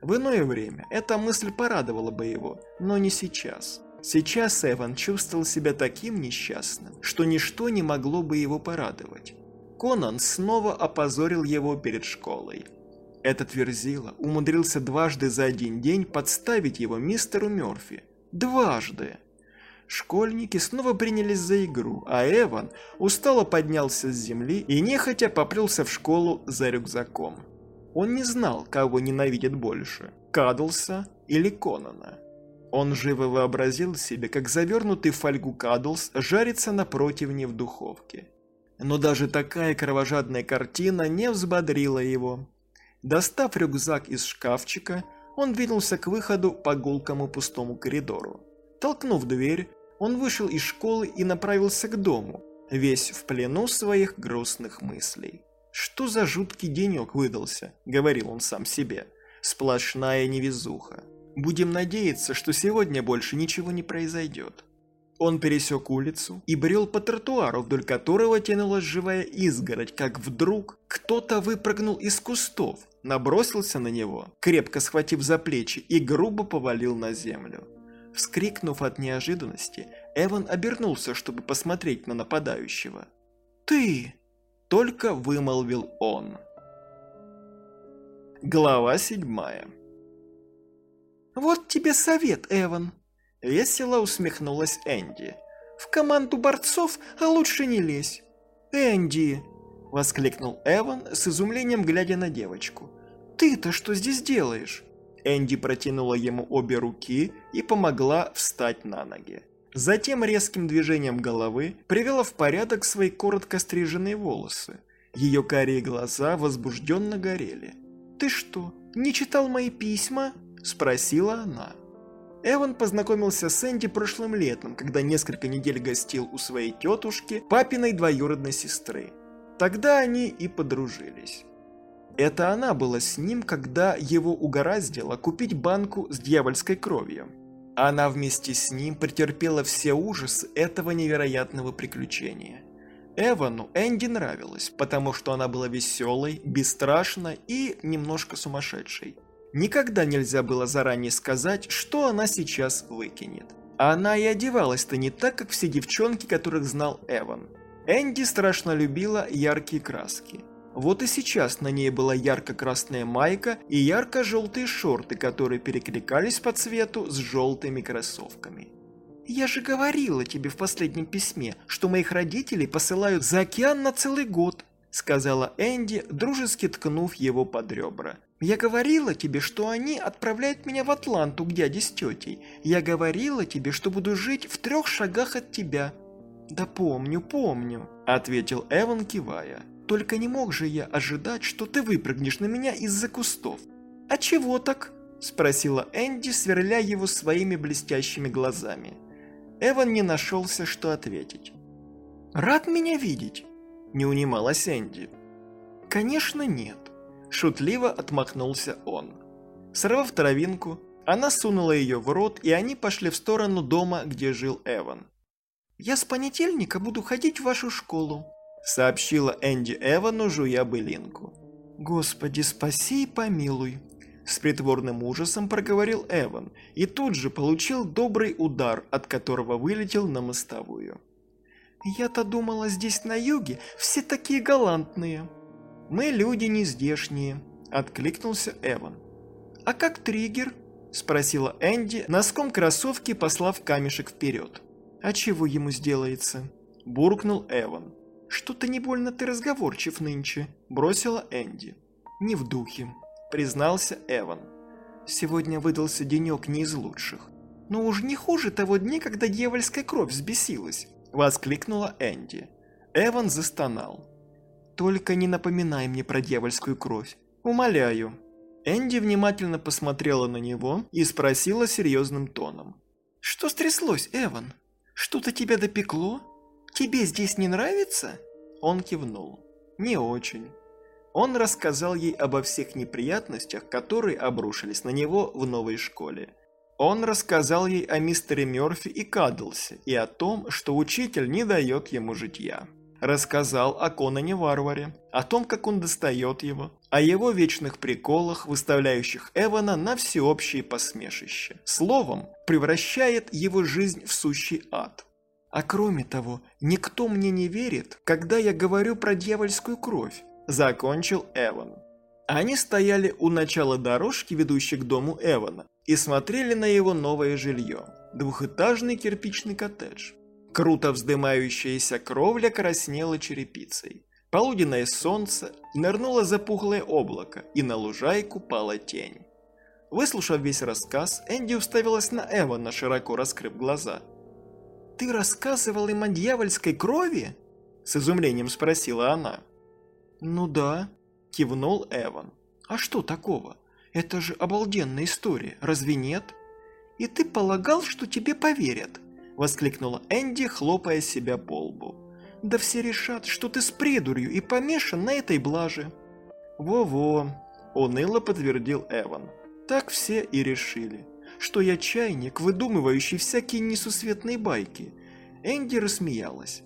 В иное время эта мысль порадовала бы его, но не сейчас. Сейчас Эван чувствовал себя таким несчастным, что ничто не могло бы его порадовать. Конан снова опозорил его перед школой. Этот Верзила умудрился дважды за один день подставить его мистеру Мёрфи. Дважды! Школьники снова принялись за игру, а Эван устало поднялся с земли и нехотя поплелся в школу за рюкзаком. Он не знал, кого ненавидит больше – Кадлса или Конана. Он живо вообразил себе, как завернутый в фольгу Кадлс жарится на противне в духовке. Но даже такая кровожадная картина не взбодрила его. Достав рюкзак из шкафчика, он двинулся к выходу по гулкому пустому коридору. Толкнув дверь, он вышел из школы и направился к дому, весь в плену своих грустных мыслей. «Что за жуткий денек выдался?» – говорил он сам себе. «Сплошная невезуха. Будем надеяться, что сегодня больше ничего не произойдет». Он пересек улицу и брел по тротуару, вдоль которого тянулась живая изгородь, как вдруг кто-то выпрыгнул из кустов, набросился на него, крепко схватив за плечи и грубо повалил на землю. Вскрикнув от неожиданности, Эван обернулся, чтобы посмотреть на нападающего. «Ты!» – только вымолвил он. Глава седьмая «Вот тебе совет, Эван!» Весело усмехнулась Энди. «В команду борцов, а лучше не лезь!» «Энди!» – воскликнул Эван с изумлением, глядя на девочку. «Ты-то что здесь делаешь?» Энди протянула ему обе руки и помогла встать на ноги. Затем резким движением головы привела в порядок свои коротко стриженные волосы. Ее карие глаза возбужденно горели. «Ты что, не читал мои письма?» – спросила она. Эван познакомился с Энди прошлым летом, когда несколько недель гостил у своей тетушки, папиной двоюродной сестры. Тогда они и подружились. Это она была с ним, когда его угораздило купить банку с дьявольской кровью. Она вместе с ним претерпела все ужасы этого невероятного приключения. Эвану Энди нравилась, потому что она была веселой, бесстрашной и немножко сумасшедшей. Никогда нельзя было заранее сказать, что она сейчас выкинет. Она и одевалась-то не так, как все девчонки, которых знал Эван. Энди страшно любила яркие краски. Вот и сейчас на ней была ярко-красная майка и ярко-желтые шорты, которые перекликались по цвету с желтыми кроссовками. «Я же говорила тебе в последнем письме, что моих родителей посылают за океан на целый год», сказала Энди, дружески ткнув его под ребра. Я говорила тебе, что они отправляют меня в Атланту к дяде с тетей. Я говорила тебе, что буду жить в трех шагах от тебя». «Да помню, помню», — ответил Эван, кивая. «Только не мог же я ожидать, что ты выпрыгнешь на меня из-за кустов». «А чего так?» — спросила Энди, сверля его своими блестящими глазами. Эван не нашелся, что ответить. «Рад меня видеть?» — не унималась Энди. «Конечно нет. Шутливо отмахнулся он. Сорвав травинку, она сунула ее в рот, и они пошли в сторону дома, где жил Эван. «Я с понедельника буду ходить в вашу школу», — сообщила Энди Эвану, жуя былинку. «Господи, спаси и помилуй», — с притворным ужасом проговорил Эван, и тут же получил добрый удар, от которого вылетел на мостовую. «Я-то думала, здесь на юге все такие галантные», «Мы люди не здешние», – откликнулся Эван. «А как триггер?» – спросила Энди, носком кроссовки послав камешек вперед. «А чего ему сделается?» – буркнул Эван. «Что-то не больно ты разговорчив нынче», – бросила Энди. «Не в духе», – признался Эван. «Сегодня выдался денек не из лучших. Но уж не хуже того дня, когда дьявольская кровь взбесилась», – воскликнула Энди. Эван застонал. «Только не напоминай мне про дьявольскую кровь. Умоляю». Энди внимательно посмотрела на него и спросила серьезным тоном. «Что стряслось, Эван? Что-то тебя допекло? Тебе здесь не нравится?» Он кивнул. «Не очень». Он рассказал ей обо всех неприятностях, которые обрушились на него в новой школе. Он рассказал ей о мистере Мёрфи и Кадлсе, и о том, что учитель не дает ему житья. Рассказал о Конане Варваре, о том, как он достает его, о его вечных приколах, выставляющих Эвана на всеобщее посмешище. Словом, превращает его жизнь в сущий ад. А кроме того, никто мне не верит, когда я говорю про дьявольскую кровь, закончил Эван. Они стояли у начала дорожки, ведущей к дому Эвана, и смотрели на его новое жилье – двухэтажный кирпичный коттедж. Круто вздымающаяся кровля краснела черепицей. Полуденное солнце нырнуло за пухлое облако, и на лужайку пала тень. Выслушав весь рассказ, Энди уставилась на Эвана, широко раскрыв глаза. «Ты рассказывал им о дьявольской крови?» С изумлением спросила она. «Ну да», – кивнул Эван. «А что такого? Это же обалденная история, разве нет? И ты полагал, что тебе поверят?» Воскликнула Энди, хлопая себя по лбу. «Да все решат, что ты с придурью и помешан на этой блаже». «Во-во», – уныло подтвердил Эван. «Так все и решили, что я чайник, выдумывающий всякие несусветные байки». Энди рассмеялась.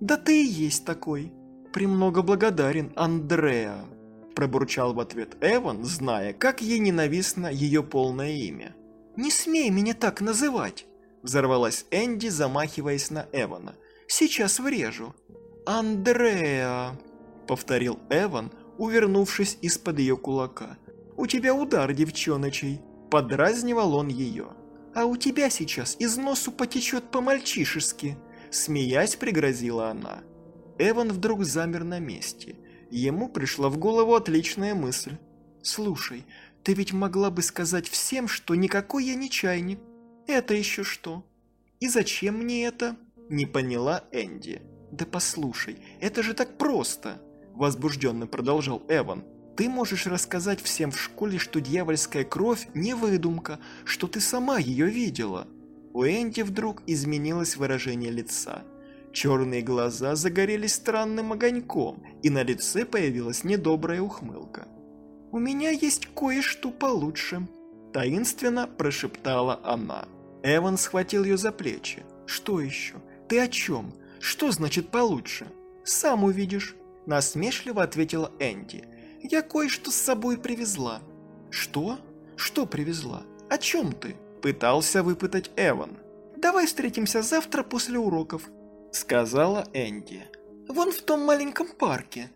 «Да ты и есть такой. Премного благодарен, Андреа», – пробурчал в ответ Эван, зная, как ей ненавистно ее полное имя. «Не смей меня так называть!» Взорвалась Энди, замахиваясь на Эвана. «Сейчас врежу!» «Андреа!» – повторил Эван, увернувшись из-под ее кулака. «У тебя удар, девчоночий!» – подразнивал он ее. «А у тебя сейчас из носу потечет по-мальчишески!» – смеясь пригрозила она. Эван вдруг замер на месте. Ему пришла в голову отличная мысль. «Слушай, ты ведь могла бы сказать всем, что никакой я не чайник, «Это еще что? И зачем мне это?» – не поняла Энди. «Да послушай, это же так просто!» – возбужденно продолжал Эван. «Ты можешь рассказать всем в школе, что дьявольская кровь – не выдумка, что ты сама ее видела». У Энди вдруг изменилось выражение лица. Черные глаза загорелись странным огоньком, и на лице появилась недобрая ухмылка. «У меня есть кое-что получше», – таинственно прошептала она. Эван схватил ее за плечи. «Что еще? Ты о чем? Что значит получше?» «Сам увидишь», – насмешливо ответила Энди. «Я кое-что с собой привезла». «Что? Что привезла? О чем ты?» – пытался выпытать Эван. «Давай встретимся завтра после уроков», – сказала Энди. «Вон в том маленьком парке».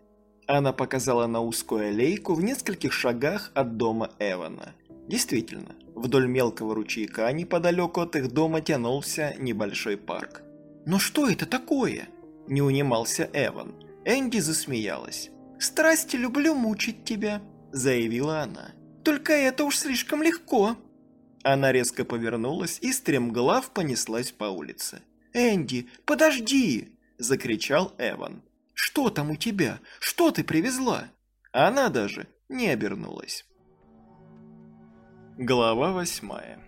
Она показала на узкую аллейку в нескольких шагах от дома Эвана. Действительно, вдоль мелкого ручейка неподалеку от их дома тянулся небольшой парк. «Но что это такое?» – не унимался Эван. Энди засмеялась. «Страсти люблю мучить тебя», – заявила она. «Только это уж слишком легко». Она резко повернулась и стремглав понеслась по улице. «Энди, подожди!» – закричал Эван. «Что там у тебя? Что ты привезла?» Она даже не обернулась. Глава восьмая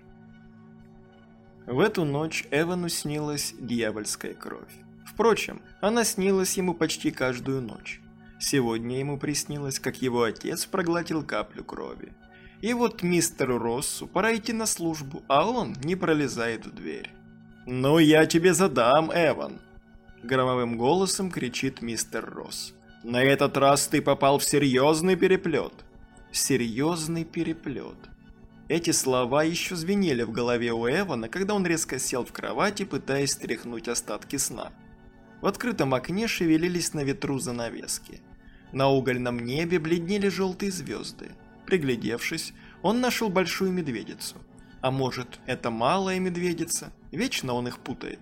В эту ночь Эвану снилась дьявольская кровь. Впрочем, она снилась ему почти каждую ночь. Сегодня ему приснилось, как его отец проглотил каплю крови. И вот мистеру Россу пора идти на службу, а он не пролезает в дверь. «Ну, я тебе задам, Эван!» Громовым голосом кричит мистер Росс. «На этот раз ты попал в серьезный переплет!» «Серьезный переплет!» Эти слова еще звенели в голове у Эвана, когда он резко сел в кровати, пытаясь стряхнуть остатки сна. В открытом окне шевелились на ветру занавески. На угольном небе бледнели желтые звезды. Приглядевшись, он нашел большую медведицу. А может, это малая медведица? Вечно он их путает.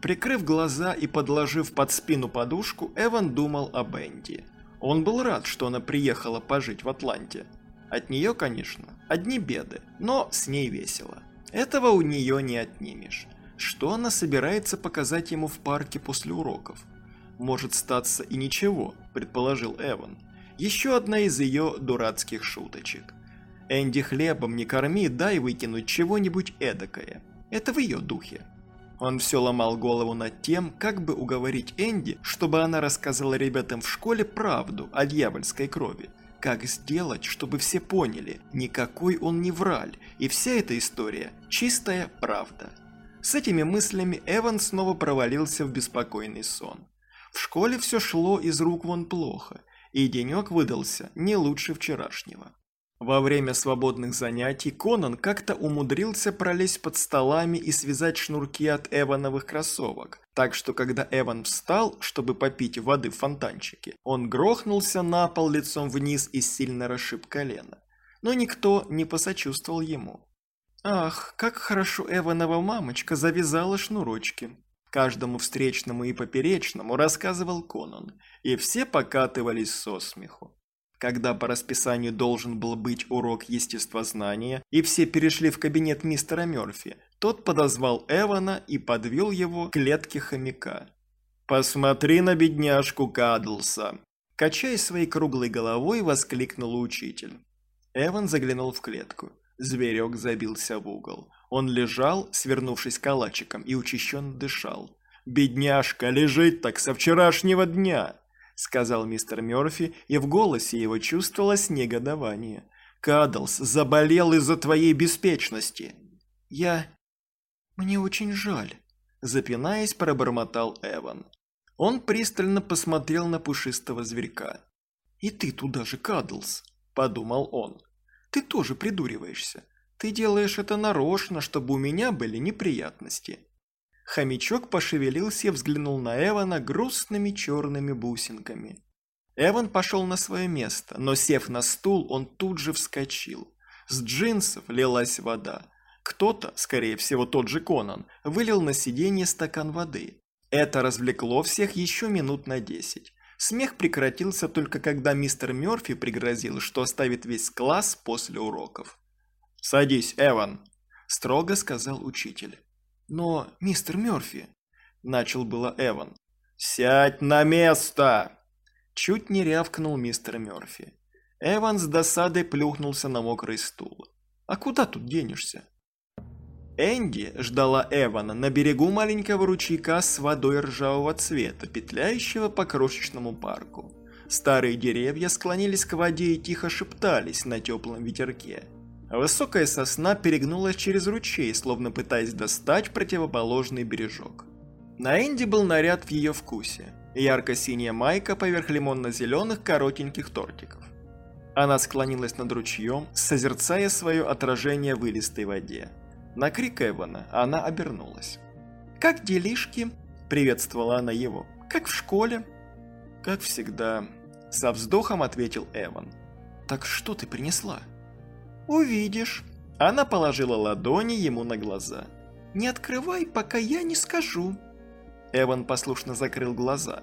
Прикрыв глаза и подложив под спину подушку, Эван думал о Бенди. Он был рад, что она приехала пожить в Атланте. От нее, конечно, одни беды, но с ней весело. Этого у нее не отнимешь. Что она собирается показать ему в парке после уроков? Может статься и ничего, предположил Эван. Еще одна из ее дурацких шуточек. Энди хлебом не корми, дай выкинуть чего-нибудь эдакое. Это в ее духе. Он все ломал голову над тем, как бы уговорить Энди, чтобы она рассказала ребятам в школе правду о дьявольской крови. Как сделать, чтобы все поняли, никакой он не враль, и вся эта история – чистая правда. С этими мыслями Эван снова провалился в беспокойный сон. В школе все шло из рук вон плохо, и денек выдался не лучше вчерашнего. Во время свободных занятий Конан как-то умудрился пролезть под столами и связать шнурки от Эвановых кроссовок, так что когда Эван встал, чтобы попить воды в фонтанчике, он грохнулся на пол лицом вниз и сильно расшиб колено. Но никто не посочувствовал ему. Ах, как хорошо Эванова мамочка завязала шнурочки. Каждому встречному и поперечному рассказывал Конан, и все покатывались со смеху. Когда по расписанию должен был быть урок естествознания, и все перешли в кабинет мистера Мёрфи, тот подозвал Эвана и подвел его к клетке хомяка. «Посмотри на бедняжку Кадлса!» Качая своей круглой головой, воскликнул учитель. Эван заглянул в клетку. Зверек забился в угол. Он лежал, свернувшись калачиком, и учащенно дышал. «Бедняжка лежит так со вчерашнего дня!» — сказал мистер Мёрфи, и в голосе его чувствовалось негодование. «Кадлс заболел из-за твоей беспечности!» «Я... мне очень жаль», — запинаясь, пробормотал Эван. Он пристально посмотрел на пушистого зверька. «И ты туда же, Кадлс», — подумал он. «Ты тоже придуриваешься. Ты делаешь это нарочно, чтобы у меня были неприятности». Хомячок пошевелился и взглянул на Эвана грустными черными бусинками. Эван пошел на свое место, но сев на стул, он тут же вскочил. С джинсов лилась вода. Кто-то, скорее всего тот же Конан, вылил на сиденье стакан воды. Это развлекло всех еще минут на десять. Смех прекратился только когда мистер Мёрфи пригрозил, что оставит весь класс после уроков. «Садись, Эван», – строго сказал учитель. «Но, мистер Мёрфи...» – начал было Эван. «Сядь на место!» Чуть не рявкнул мистер Мёрфи. Эван с досадой плюхнулся на мокрый стул. «А куда тут денешься?» Энди ждала Эвана на берегу маленького ручейка с водой ржавого цвета, петляющего по крошечному парку. Старые деревья склонились к воде и тихо шептались на теплом ветерке. Высокая сосна перегнулась через ручей, словно пытаясь достать противоположный бережок. На Энди был наряд в ее вкусе. Ярко-синяя майка поверх лимонно-зеленых коротеньких тортиков. Она склонилась над ручьем, созерцая свое отражение в илистой воде. На крик Эвана она обернулась. «Как делишки?» – приветствовала она его. «Как в школе?» «Как всегда», – со вздохом ответил Эван. «Так что ты принесла?» «Увидишь». Она положила ладони ему на глаза. «Не открывай, пока я не скажу». Эван послушно закрыл глаза.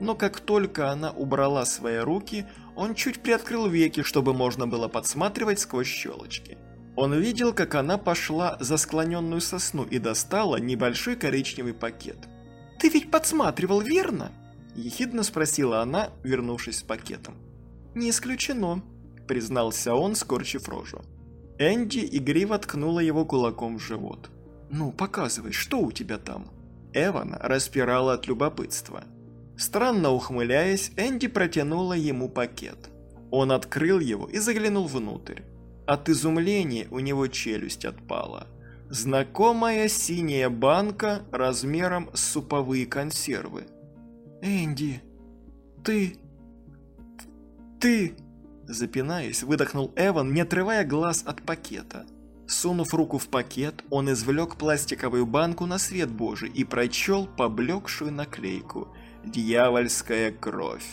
Но как только она убрала свои руки, он чуть приоткрыл веки, чтобы можно было подсматривать сквозь щелочки. Он видел, как она пошла за склоненную сосну и достала небольшой коричневый пакет. «Ты ведь подсматривал, верно?» – ехидно спросила она, вернувшись с пакетом. «Не исключено», признался он, скорчив рожу. Энди игриво ткнула его кулаком в живот. «Ну, показывай, что у тебя там?» Эвана распирала от любопытства. Странно ухмыляясь, Энди протянула ему пакет. Он открыл его и заглянул внутрь. От изумления у него челюсть отпала. Знакомая синяя банка размером с суповые консервы. «Энди, ты... ты...» Запинаясь, выдохнул Эван, не отрывая глаз от пакета. Сунув руку в пакет, он извлек пластиковую банку на свет божий и прочел поблекшую наклейку «Дьявольская кровь».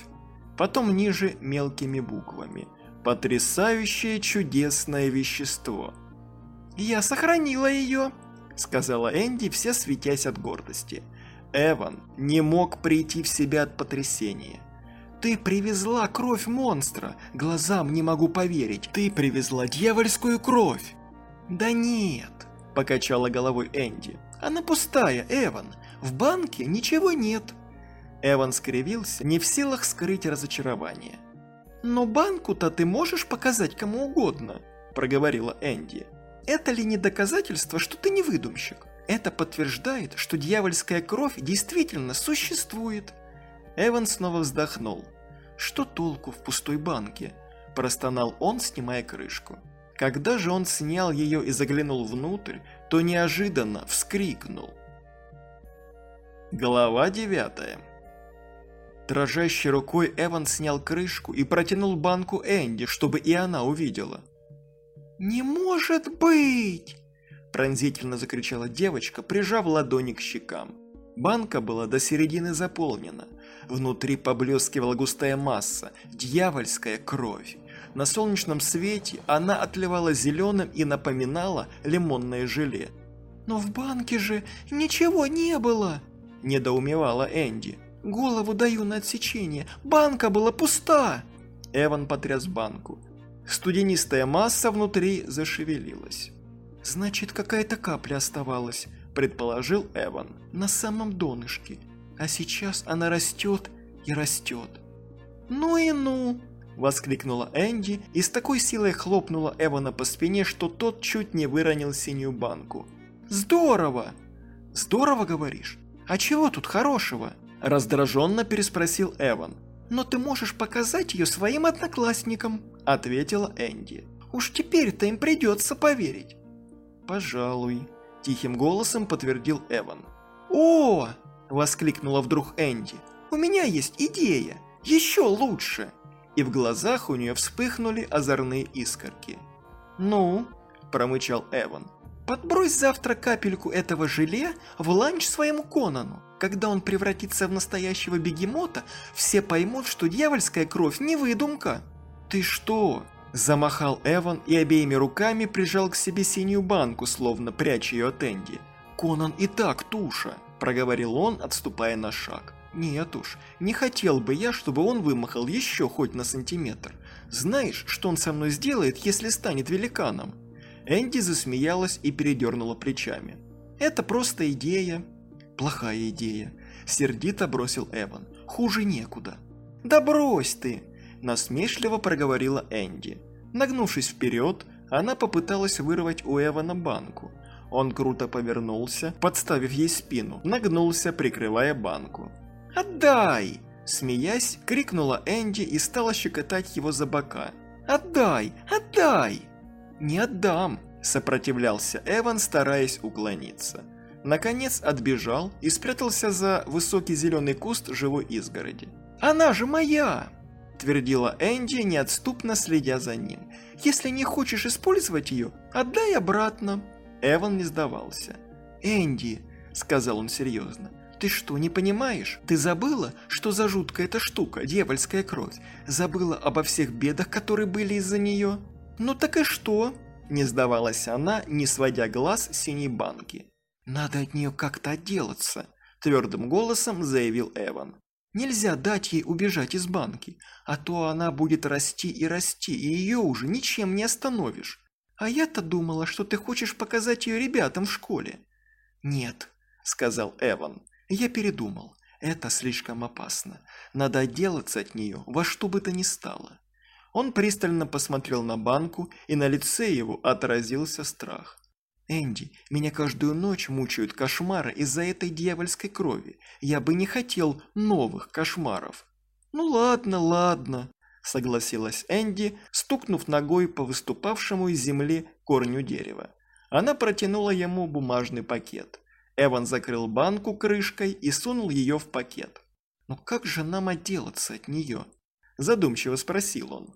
Потом ниже мелкими буквами «Потрясающее чудесное вещество». «Я сохранила ее», — сказала Энди, вся светясь от гордости. Эван не мог прийти в себя от потрясения. «Ты привезла кровь монстра! Глазам не могу поверить! Ты привезла дьявольскую кровь!» «Да нет!» – покачала головой Энди. «Она пустая, Эван! В банке ничего нет!» Эван скривился, не в силах скрыть разочарование. «Но банку-то ты можешь показать кому угодно», – проговорила Энди. «Это ли не доказательство, что ты не выдумщик? Это подтверждает, что дьявольская кровь действительно существует». Эван снова вздохнул. «Что толку в пустой банке?» – простонал он, снимая крышку. Когда же он снял ее и заглянул внутрь, то неожиданно вскрикнул. Глава девятая Дрожащей рукой Эван снял крышку и протянул банку Энди, чтобы и она увидела. «Не может быть!» Пронзительно закричала девочка, прижав ладони к щекам. Банка была до середины заполнена. Внутри поблескивала густая масса, дьявольская кровь. На солнечном свете она отливала зеленым и напоминала лимонное желе. «Но в банке же ничего не было!» – недоумевала Энди. «Голову даю на отсечение, банка была пуста!» Эван потряс банку. Студенистая масса внутри зашевелилась. «Значит, какая-то капля оставалась», – предположил Эван, – «на самом донышке. А сейчас она растет и растет». «Ну и ну!» – воскликнула Энди и с такой силой хлопнула Эвана по спине, что тот чуть не выронил синюю банку. «Здорово!» «Здорово, говоришь? А чего тут хорошего?» – раздраженно переспросил Эван. «Но ты можешь показать ее своим одноклассникам», – ответила Энди. «Уж теперь-то им придется поверить». «Пожалуй», – тихим голосом подтвердил Эван. «О!» – воскликнула вдруг Энди. «У меня есть идея! Еще лучше!» И в глазах у нее вспыхнули озорные искорки. «Ну?» – промычал Эван. «Подбрось завтра капельку этого желе в ланч своему Конану. Когда он превратится в настоящего бегемота, все поймут, что дьявольская кровь не выдумка». «Ты что?» Замахал Эван и обеими руками прижал к себе синюю банку, словно пряча ее от Энди. «Конан и так туша», – проговорил он, отступая на шаг. «Нет уж, не хотел бы я, чтобы он вымахал еще хоть на сантиметр. Знаешь, что он со мной сделает, если станет великаном?» Энди засмеялась и передернула плечами. «Это просто идея». «Плохая идея», – сердито бросил Эван. «Хуже некуда». «Да брось ты!» насмешливо проговорила Энди. Нагнувшись вперед, она попыталась вырвать у Эвана банку. Он круто повернулся, подставив ей спину, нагнулся, прикрывая банку. «Отдай!» Смеясь, крикнула Энди и стала щекотать его за бока. «Отдай! Отдай!» «Не отдам!» – сопротивлялся Эван, стараясь уклониться. Наконец отбежал и спрятался за высокий зеленый куст живой изгороди. «Она же моя!» твердила Энди, неотступно следя за ним. «Если не хочешь использовать ее, отдай обратно». Эван не сдавался. «Энди», — сказал он серьезно, — «ты что, не понимаешь? Ты забыла, что за жуткая эта штука, дьявольская кровь? Забыла обо всех бедах, которые были из-за нее? Ну так и что?» Не сдавалась она, не сводя глаз с синей банки. «Надо от нее как-то отделаться», – твердым голосом заявил Эван. Нельзя дать ей убежать из банки, а то она будет расти и расти, и ее уже ничем не остановишь. А я-то думала, что ты хочешь показать ее ребятам в школе. Нет, сказал Эван, я передумал. Это слишком опасно. Надо отделаться от нее во что бы то ни стало. Он пристально посмотрел на банку, и на лице его отразился страх. Энди, меня каждую ночь мучают кошмары из-за этой дьявольской крови. Я бы не хотел новых кошмаров. Ну ладно, ладно, согласилась Энди, стукнув ногой по выступавшему из земли корню дерева. Она протянула ему бумажный пакет. Эван закрыл банку крышкой и сунул ее в пакет. «Но как же нам отделаться от нее?» Задумчиво спросил он.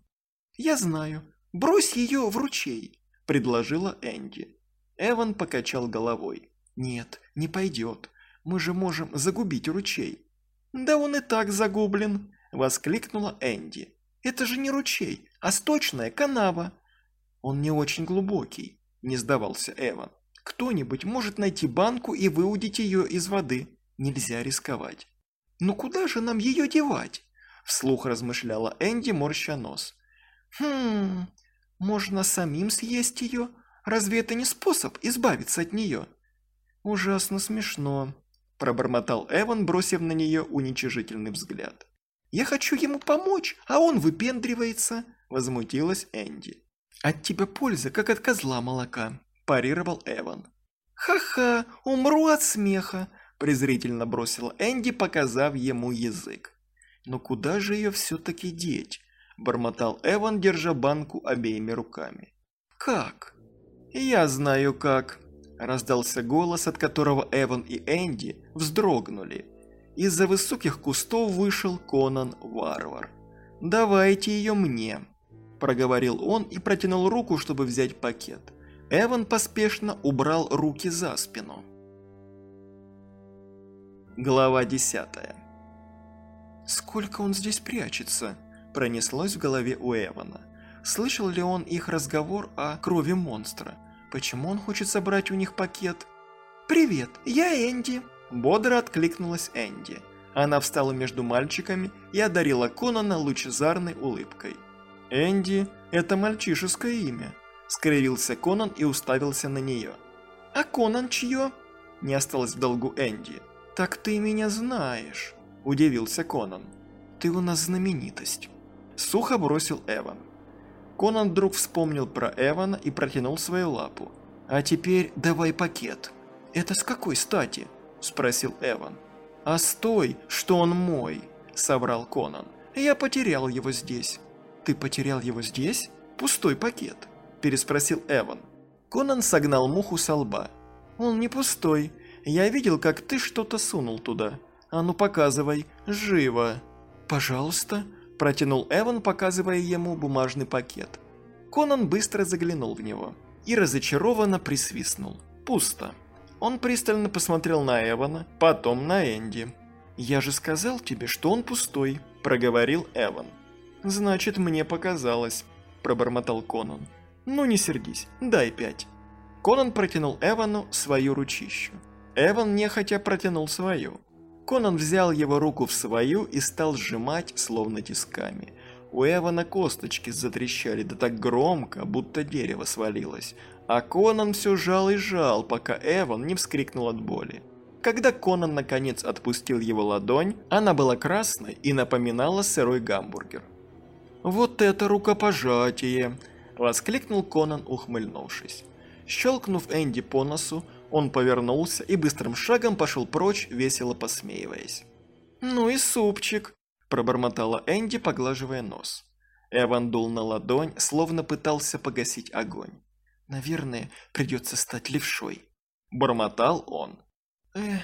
«Я знаю. Брось ее в ручей», – предложила Энди. Эван покачал головой. «Нет, не пойдет. Мы же можем загубить ручей». «Да он и так загублен!» – воскликнула Энди. «Это же не ручей, а сточная канава!» «Он не очень глубокий». не сдавался Эван. «Кто-нибудь может найти банку и выудить ее из воды. Нельзя рисковать». «Ну куда же нам ее девать?» Вслух размышляла Энди, морща нос. «Хм, можно самим съесть ее? Разве это не способ избавиться от нее?» «Ужасно смешно», – пробормотал Эван, бросив на нее уничижительный взгляд. «Я хочу ему помочь, а он выпендривается», – возмутилась Энди. «От тебя польза, как от козла молока», – парировал Эван. «Ха-ха, умру от смеха», – презрительно бросил Энди, показав ему язык. «Но куда же ее все-таки деть?» – бормотал Эван, держа банку обеими руками. «Как?» «Я знаю как», – раздался голос, от которого Эван и Энди вздрогнули. Из-за высоких кустов вышел Конан Варвар. «Давайте ее мне», – проговорил он и протянул руку, чтобы взять пакет. Эван поспешно убрал руки за спину. Глава десятая. «Сколько он здесь прячется?» – пронеслось в голове у Эвана. Слышал ли он их разговор о крови монстра? Почему он хочет собрать у них пакет? «Привет, я Энди!» – бодро откликнулась Энди. Она встала между мальчиками и одарила Конана лучезарной улыбкой. «Энди – это мальчишеское имя», – скривился Конан и уставился на нее. «А Конан чье?» – не осталось в долгу Энди. «Так ты меня знаешь», – удивился Конан. «Ты у нас знаменитость», – сухо бросил Эван. Конан вдруг вспомнил про Эвана и протянул свою лапу. «А теперь давай пакет». «Это с какой стати?» – спросил Эван. «А стой, что он мой», – соврал Конан. «Я потерял его здесь». «Ты потерял его здесь? Пустой пакет», – переспросил Эван. Конан согнал муху со лба. «Он не пустой. Я видел, как ты что-то сунул туда. А ну показывай, живо!» «Пожалуйста», – протянул Эван, показывая ему бумажный пакет. Конан быстро заглянул в него и разочарованно присвистнул. Пусто. Он пристально посмотрел на Эвана, потом на Энди. «Я же сказал тебе, что он пустой», – проговорил Эван. «Значит, мне показалось», – пробормотал Конан. «Ну не сердись, дай пять». Конан протянул Эвану свою ручищу. Эван нехотя протянул свою. Конан взял его руку в свою и стал сжимать, словно тисками. У Эвана косточки затрещали да так громко, будто дерево свалилось. А Конан все жал и жал, пока Эван не вскрикнул от боли. Когда Конан наконец отпустил его ладонь, она была красной и напоминала сырой гамбургер. «Вот это рукопожатие!» – воскликнул Конан, ухмыльнувшись. Щелкнув Энди по носу, он повернулся и быстрым шагом пошел прочь, весело посмеиваясь. «Ну и супчик!» – пробормотала Энди, поглаживая нос. Эван дул на ладонь, словно пытался погасить огонь. «Наверное, придется стать левшой», – бормотал он. «Э,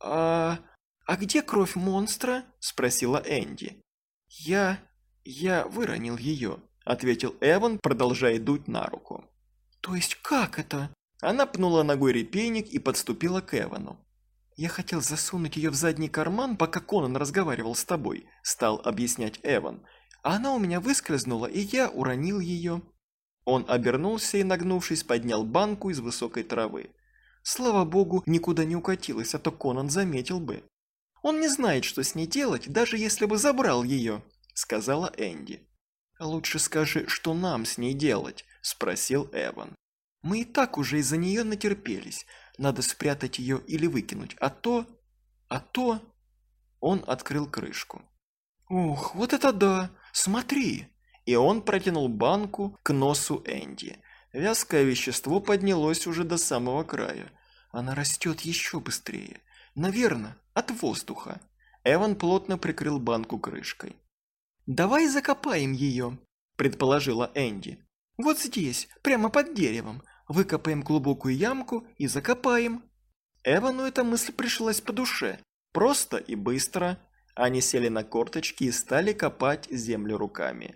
а... а где кровь монстра?» – спросила Энди. «Я... я выронил ее», – ответил Эван, продолжая дуть на руку. «То есть как это?» Она пнула ногой репейник и подступила к Эвану. «Я хотел засунуть ее в задний карман, пока Конан разговаривал с тобой», – стал объяснять Эван. «А она у меня выскользнула, и я уронил ее». Он обернулся и, нагнувшись, поднял банку из высокой травы. Слава богу, никуда не укатилась, а то Конан заметил бы. «Он не знает, что с ней делать, даже если бы забрал ее», – сказала Энди. «Лучше скажи, что нам с ней делать», – спросил Эван. Мы и так уже из-за нее натерпелись. Надо спрятать ее или выкинуть. А то... А то... Он открыл крышку. «Ух, вот это да! Смотри!» И он протянул банку к носу Энди. Вязкое вещество поднялось уже до самого края. Она растет еще быстрее. Наверное, от воздуха. Эван плотно прикрыл банку крышкой. «Давай закопаем ее», – предположила Энди. «Вот здесь, прямо под деревом. Выкопаем глубокую ямку и закопаем. Эвану эта мысль пришлась по душе. Просто и быстро. Они сели на корточки и стали копать землю руками.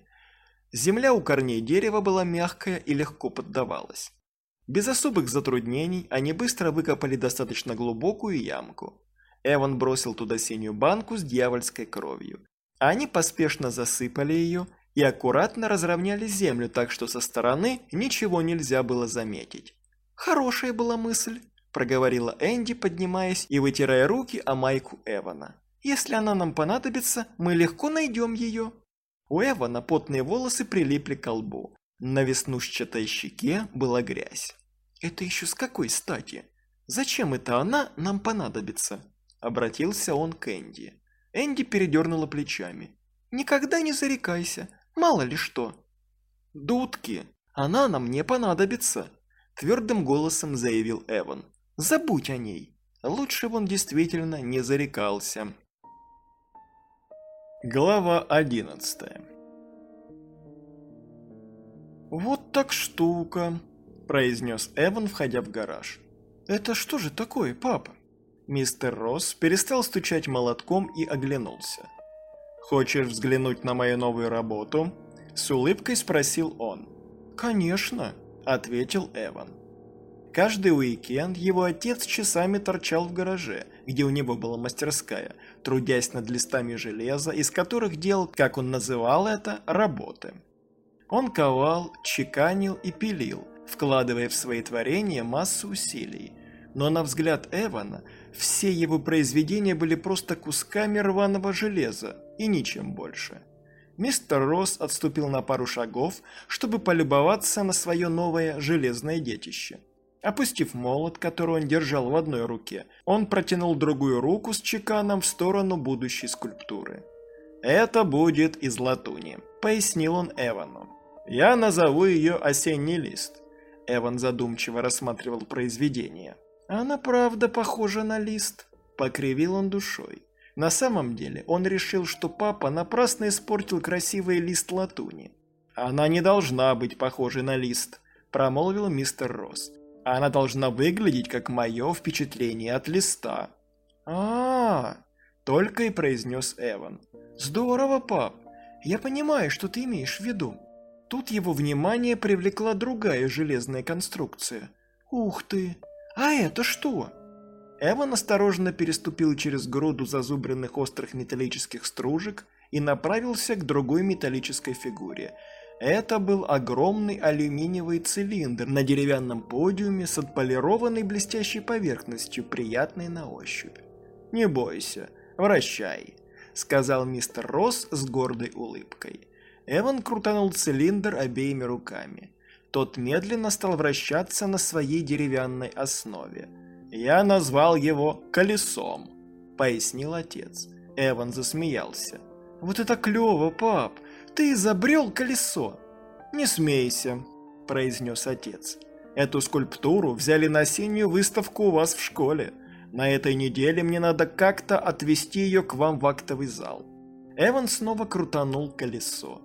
Земля у корней дерева была мягкая и легко поддавалась. Без особых затруднений они быстро выкопали достаточно глубокую ямку. Эван бросил туда синюю банку с дьявольской кровью. Они поспешно засыпали ее и аккуратно разровняли землю так, что со стороны ничего нельзя было заметить. Хорошая была мысль, проговорила Энди, поднимаясь и вытирая руки о майку Эвана. Если она нам понадобится, мы легко найдем ее. У Эвана потные волосы прилипли к лбу. На веснушчатой щеке была грязь. «Это еще с какой стати? Зачем это она нам понадобится?» Обратился он к Энди. Энди передернула плечами. «Никогда не зарекайся, мало ли что». «Дудки, она нам не понадобится», твердым голосом заявил Эван. «Забудь о ней». Лучше бы он действительно не зарекался. Глава одиннадцатая «Вот так штука», – произнес Эван, входя в гараж. «Это что же такое, папа?» Мистер Росс перестал стучать молотком и оглянулся. «Хочешь взглянуть на мою новую работу?» С улыбкой спросил он. «Конечно», – ответил Эван. Каждый уикенд его отец часами торчал в гараже, где у него была мастерская, трудясь над листами железа, из которых делал, как он называл это, работы. Он ковал, чеканил и пилил, вкладывая в свои творения массу усилий. Но на взгляд Эвана все его произведения были просто кусками рваного железа и ничем больше. Мистер Росс отступил на пару шагов, чтобы полюбоваться на свое новое железное детище. Опустив молот, который он держал в одной руке, он протянул другую руку с чеканом в сторону будущей скульптуры. «Это будет из латуни», — пояснил он Эвану. Я назову ее «Осенний лист». Эван задумчиво рассматривал произведение. «Она правда похожа на лист», — покривил он душой. На самом деле он решил, что папа напрасно испортил красивый лист латуни. «Она не должна быть похожей на лист», — промолвил мистер Росс. «Она должна выглядеть, как мое впечатление от листа». «А-а-а!» — только и произнес Эван. «Здорово, пап. Я понимаю, что ты имеешь в виду. Тут его внимание привлекла другая железная конструкция. «Ух ты! А это что?» Эван осторожно переступил через груду зазубренных острых металлических стружек и направился к другой металлической фигуре. Это был огромный алюминиевый цилиндр на деревянном подиуме с отполированной блестящей поверхностью, приятной на ощупь. «Не бойся, вращай», — сказал мистер Росс с гордой улыбкой. Эван крутанул цилиндр обеими руками. Тот медленно стал вращаться на своей деревянной основе. «Я назвал его колесом», — пояснил отец. Эван засмеялся. «Вот это клево, пап! Ты изобрел колесо!» «Не смейся», — произнес отец. «Эту скульптуру взяли на осеннюю выставку у вас в школе. На этой неделе мне надо как-то отвезти ее к вам в актовый зал». Эван снова крутанул колесо.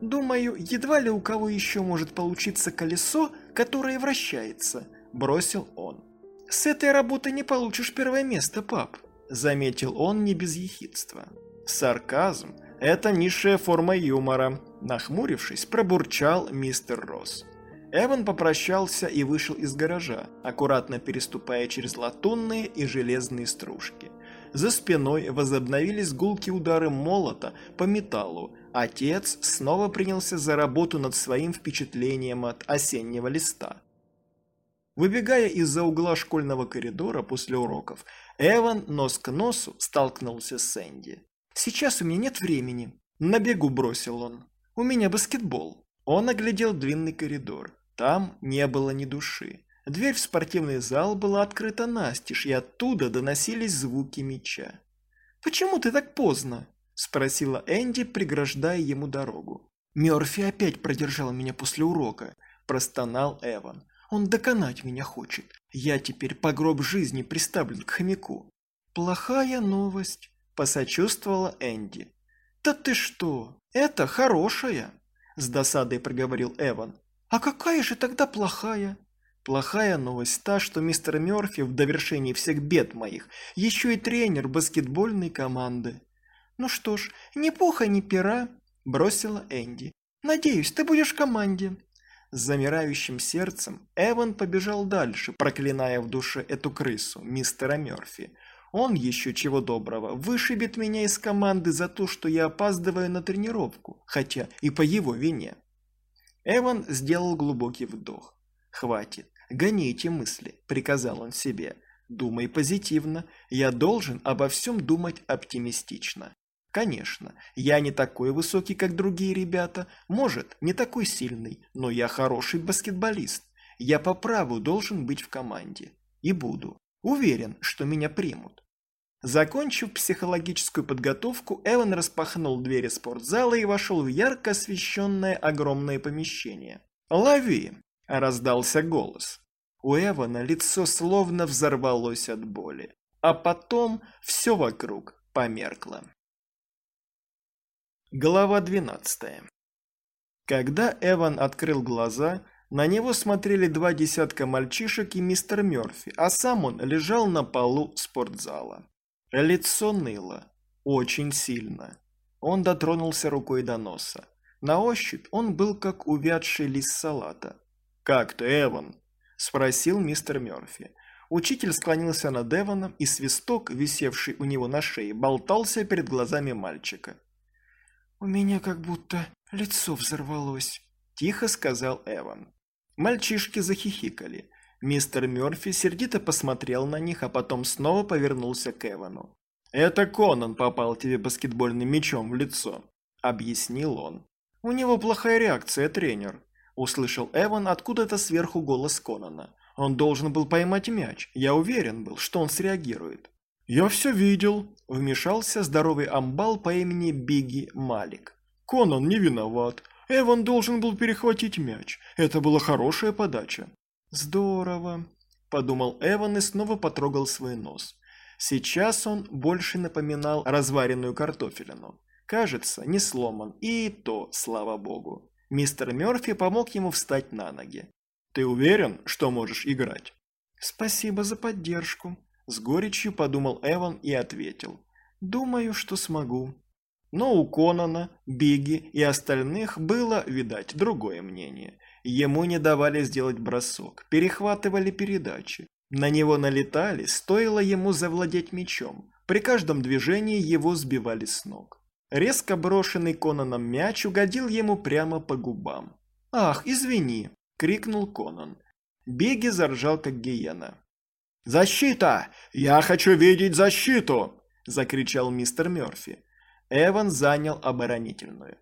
«Думаю, едва ли у кого еще может получиться колесо, которое вращается», – бросил он. «С этой работы не получишь первое место, пап», – заметил он не без ехидства. «Сарказм – это низшая форма юмора», – нахмурившись, пробурчал мистер Росс. Эван попрощался и вышел из гаража, аккуратно переступая через латунные и железные стружки. За спиной возобновились гулкие удары молота по металлу, Отец снова принялся за работу над своим впечатлением от осеннего листа. Выбегая из-за угла школьного коридора после уроков, Эван нос к носу столкнулся с Сэнди. «Сейчас у меня нет времени», – на бегу бросил он. «У меня баскетбол». Он оглядел длинный коридор. Там не было ни души. Дверь в спортивный зал была открыта настежь, и оттуда доносились звуки мяча. «Почему ты так поздно?» Спросила Энди, преграждая ему дорогу. «Мёрфи опять продержал меня после урока», – простонал Эван. «Он доконать меня хочет. Я теперь по гроб жизни приставлен к хомяку». «Плохая новость», – посочувствовала Энди. «Да ты что? Это хорошая», – с досадой проговорил Эван. «А какая же тогда плохая?» Плохая новость та, что мистер Мёрфи в довершении всех бед моих еще и тренер баскетбольной команды. «Ну что ж, ни пуха, ни пера», – бросила Энди. «Надеюсь, ты будешь в команде». С замирающим сердцем Эван побежал дальше, проклиная в душе эту крысу, мистера Мёрфи. Он еще чего доброго вышибет меня из команды за то, что я опаздываю на тренировку, хотя и по его вине. Эван сделал глубокий вдох. Хватит. гони эти мысли», – приказал он себе. «Думай позитивно. Я должен обо всем думать оптимистично». Конечно, я не такой высокий, как другие ребята, может, не такой сильный, но я хороший баскетболист. Я по праву должен быть в команде. И буду. Уверен, что меня примут. Закончив психологическую подготовку, Эван распахнул двери спортзала и вошел в ярко освещенное огромное помещение. «Лови!» – раздался голос. У Эвана лицо словно взорвалось от боли. А потом все вокруг померкло. Глава 12 Когда Эван открыл глаза, на него смотрели два десятка мальчишек и мистер Мёрфи, а сам он лежал на полу спортзала. Лицо ныло. Очень сильно. Он дотронулся рукой до носа. На ощупь он был как увядший лист салата. «Как ты, Эван?» – спросил мистер Мёрфи. Учитель склонился над Эваном, и свисток, висевший у него на шее, болтался перед глазами мальчика. «У меня как будто лицо взорвалось», – тихо сказал Эван. Мальчишки захихикали. Мистер Мёрфи сердито посмотрел на них, а потом снова повернулся к Эвану. «Это Конан попал тебе баскетбольным мячом в лицо», – объяснил он. «У него плохая реакция, тренер», – услышал Эван откуда-то сверху голос Конана. «Он должен был поймать мяч. Я уверен был, что он среагирует». «Я все видел», – вмешался здоровый амбал по имени Бигги Малик. «Конан не виноват. Эван должен был перехватить мяч. Это была хорошая подача». «Здорово», – подумал Эван и снова потрогал свой нос. Сейчас он больше напоминал разваренную картофелину. Кажется, не сломан, и то, слава богу. Мистер Мёрфи помог ему встать на ноги. «Ты уверен, что можешь играть?» «Спасибо за поддержку», с горечью подумал Эван и ответил. «Думаю, что смогу». Но у Конана, Бигги и остальных было, видать, другое мнение. Ему не давали сделать бросок, перехватывали передачи. На него налетали, стоило ему завладеть мячом. При каждом движении его сбивали с ног. Резко брошенный Конаном мяч угодил ему прямо по губам. «Ах, извини!» – крикнул Конан. Беги заржал, как гиена. «Защита! Я хочу видеть защиту!» – закричал мистер Мёрфи. Эван занял оборонительную.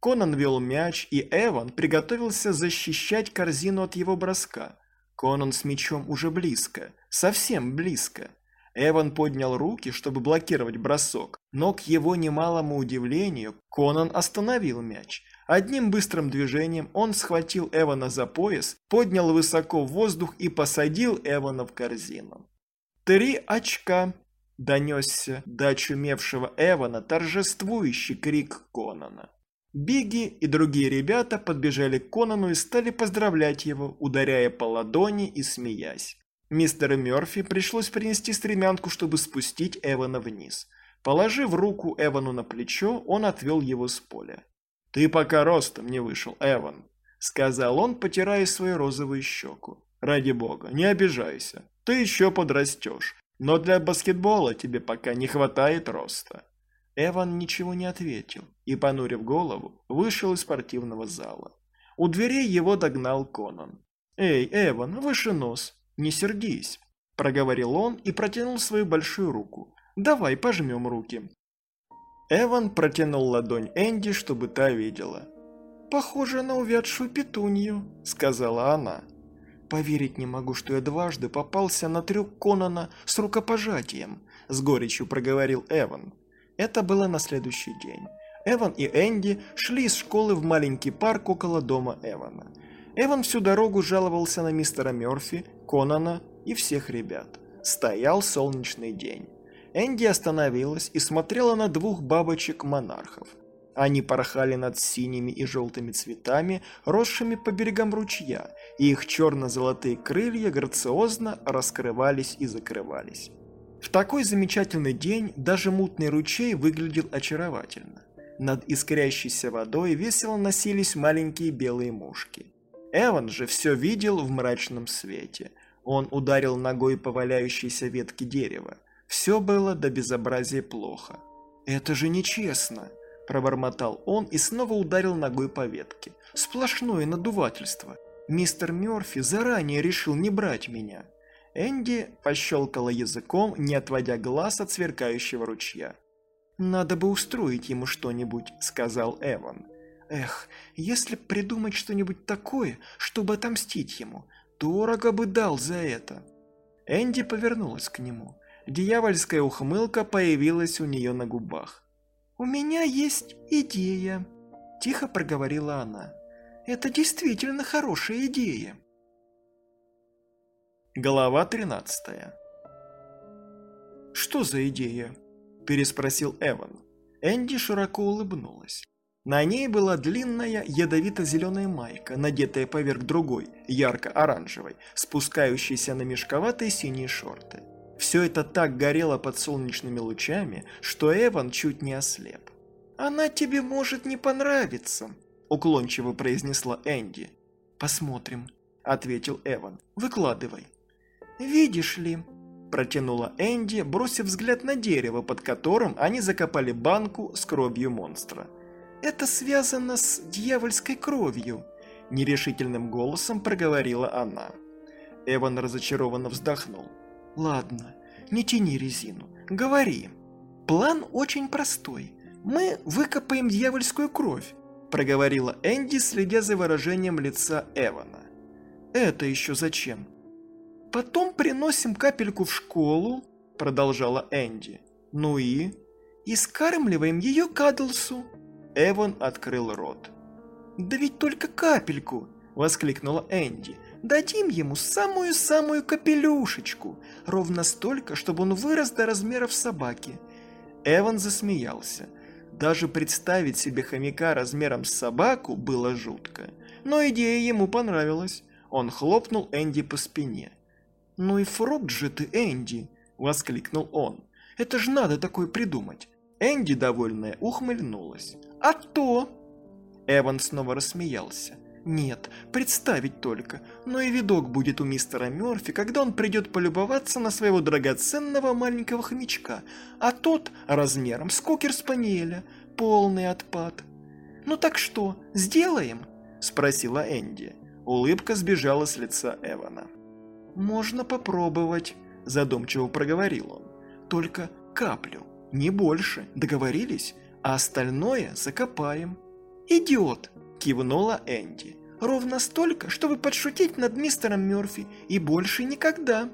Конан вел мяч, и Эван приготовился защищать корзину от его броска. Конан с мячом уже близко, совсем близко. Эван поднял руки, чтобы блокировать бросок, но к его немалому удивлению Конан остановил мяч. Одним быстрым движением он схватил Эвана за пояс, поднял высоко в воздух и посадил Эвана в корзину. «Три очка!» – донесся до очумевшего Эвана торжествующий крик Конана. Бигги и другие ребята подбежали к Конану и стали поздравлять его, ударяя по ладони и смеясь. Мистеру Мёрфи пришлось принести стремянку, чтобы спустить Эвана вниз. Положив руку Эвану на плечо, он отвел его с поля. «Ты пока ростом не вышел, Эван», — сказал он, потирая свою розовую щеку. «Ради бога, не обижайся. Ты еще подрастешь, но для баскетбола тебе пока не хватает роста». Эван ничего не ответил и, понурив голову, вышел из спортивного зала. У дверей его догнал Конан. «Эй, Эван, выше нос, не сердись», – проговорил он и протянул свою большую руку. «Давай пожмем руки». Эван протянул ладонь Энди, чтобы та видела. «Похоже на увядшую петунью», — сказала она. «Поверить не могу, что я дважды попался на трюк Конана с рукопожатием», — с горечью проговорил Эван. Это было на следующий день. Эван и Энди шли из школы в маленький парк около дома Эвана. Эван всю дорогу жаловался на мистера Мёрфи, Конана и всех ребят. Стоял солнечный день. Энди остановилась и смотрела на двух бабочек-монархов. Они порхали над синими и желтыми цветами, росшими по берегам ручья, и их черно-золотые крылья грациозно раскрывались и закрывались. В такой замечательный день даже мутный ручей выглядел очаровательно. Над искрящейся водой весело носились маленькие белые мушки. Эван же все видел в мрачном свете. Он ударил ногой по валяющейся ветке дерева. Все было до безобразия плохо. «Это же нечестно!» – пробормотал он и снова ударил ногой по ветке. «Сплошное надувательство. Мистер Мёрфи заранее решил не брать меня. Энди пощелкала языком, не отводя глаз от сверкающего ручья. «Надо бы устроить ему что-нибудь», — сказал Эван. «Эх, если придумать что-нибудь такое, чтобы отомстить ему, дорого бы дал за это». Энди повернулась к нему. Дьявольская ухмылка появилась у нее на губах. «У меня есть идея», – тихо проговорила она. «Это действительно хорошая идея». Глава тринадцатая. «Что за идея?» – переспросил Эван. Энди широко улыбнулась. На ней была длинная ядовито-зеленая майка, надетая поверх другой, ярко-оранжевой, спускающейся на мешковатые синие шорты. Все это так горело под солнечными лучами, что Эван чуть не ослеп. «Она тебе может не понравиться», – уклончиво произнесла Энди. «Посмотрим», – ответил Эван. «Выкладывай». «Видишь ли», – протянула Энди, бросив взгляд на дерево, под которым они закопали банку с кровью монстра – «Это связано с дьявольской кровью», – нерешительным голосом проговорила она. Эван разочарованно вздохнул. «Ладно, не тяни резину. Говори. План очень простой. Мы выкопаем дьявольскую кровь», – проговорила Энди, следя за выражением лица Эвана. «Это еще зачем?» «Потом приносим капельку в школу», – продолжала Энди. «Ну и?» «И скармливаем ее Кадлсу», Эван открыл рот. «Да ведь только капельку!» – воскликнула Энди. «Дадим ему самую-самую капелюшечку, ровно столько, чтобы он вырос до размеров собаки». Эван засмеялся. Даже представить себе хомяка размером с собаку было жутко. Но идея ему понравилась. Он хлопнул Энди по спине. «Ну и фрукт же ты, Энди!» – воскликнул он. «Это ж надо такое придумать!» Энди, довольная, ухмыльнулась. «А то!» Эван снова рассмеялся. «Нет, представить только, но и видок будет у мистера Мёрфи, когда он придет полюбоваться на своего драгоценного маленького хомячка, а тот размером с кокер-спаниеля, полный отпад». «Ну так что, сделаем?» – спросила Энди. Улыбка сбежала с лица Эвана. «Можно попробовать», – задумчиво проговорил он. «Только каплю, не больше, договорились?» а остальное закопаем». «Идиот!» – кивнула Энди. «Ровно столько, чтобы подшутить над мистером Мёрфи, и больше никогда».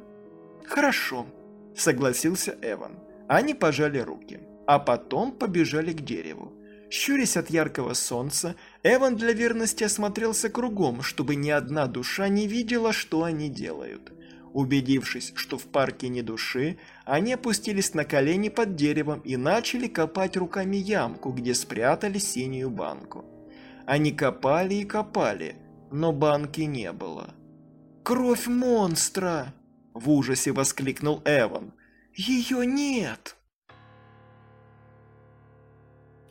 «Хорошо», – согласился Эван. Они пожали руки, а потом побежали к дереву. Щурясь от яркого солнца, Эван для верности осмотрелся кругом, чтобы ни одна душа не видела, что они делают. Убедившись, что в парке ни души, они опустились на колени под деревом и начали копать руками ямку, где спрятали синюю банку. Они копали и копали, но банки не было. «Кровь монстра!» – в ужасе воскликнул Эван. «Ее нет!»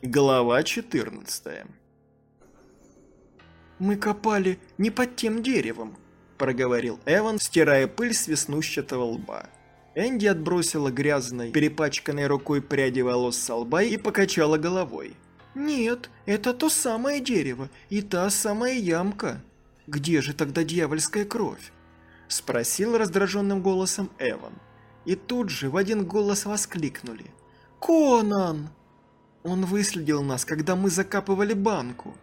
Глава 14 «Мы копали не под тем деревом», – проговорил Эван, стирая пыль с веснущатого лба. Энди отбросила грязной, перепачканной рукой пряди волос со лба и покачала головой. «Нет, это то самое дерево и та самая ямка. Где же тогда дьявольская кровь?» – спросил раздраженным голосом Эван. И тут же в один голос воскликнули. «Конан!» Он выследил нас, когда мы закапывали банку.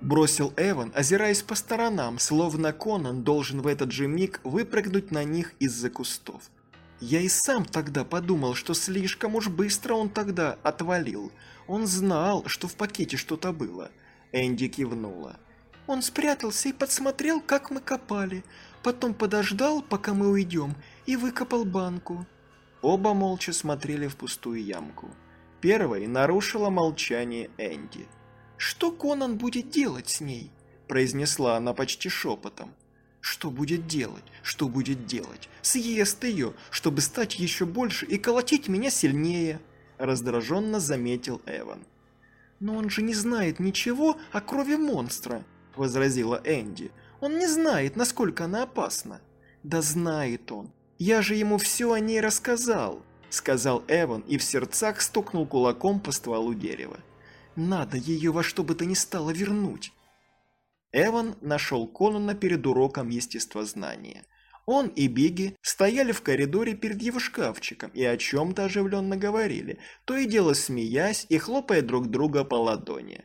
Бросил Эван, озираясь по сторонам, словно Конан должен в этот же миг выпрыгнуть на них из-за кустов. Я и сам тогда подумал, что слишком уж быстро он тогда отвалил. Он знал, что в пакете что-то было. Энди кивнула. Он спрятался и подсмотрел, как мы копали. Потом подождал, пока мы уйдем, и выкопал банку. Оба молча смотрели в пустую ямку. Первой нарушила молчание Энди. «Что Конан будет делать с ней?» – произнесла она почти шепотом. «Что будет делать? Что будет делать? Съест ее, чтобы стать еще больше и колотить меня сильнее!» – раздраженно заметил Эван. «Но он же не знает ничего о крови монстра», – возразила Энди. «Он не знает, насколько она опасна». «Да знает он. Я же ему все о ней рассказал», – сказал Эван и в сердцах стукнул кулаком по стволу дерева. Надо ее во что бы то ни стало вернуть. Эван нашел Конана перед уроком естествознания. Он и Бигги стояли в коридоре перед его шкафчиком и о чем-то оживленно говорили, то и дело смеясь и хлопая друг друга по ладони.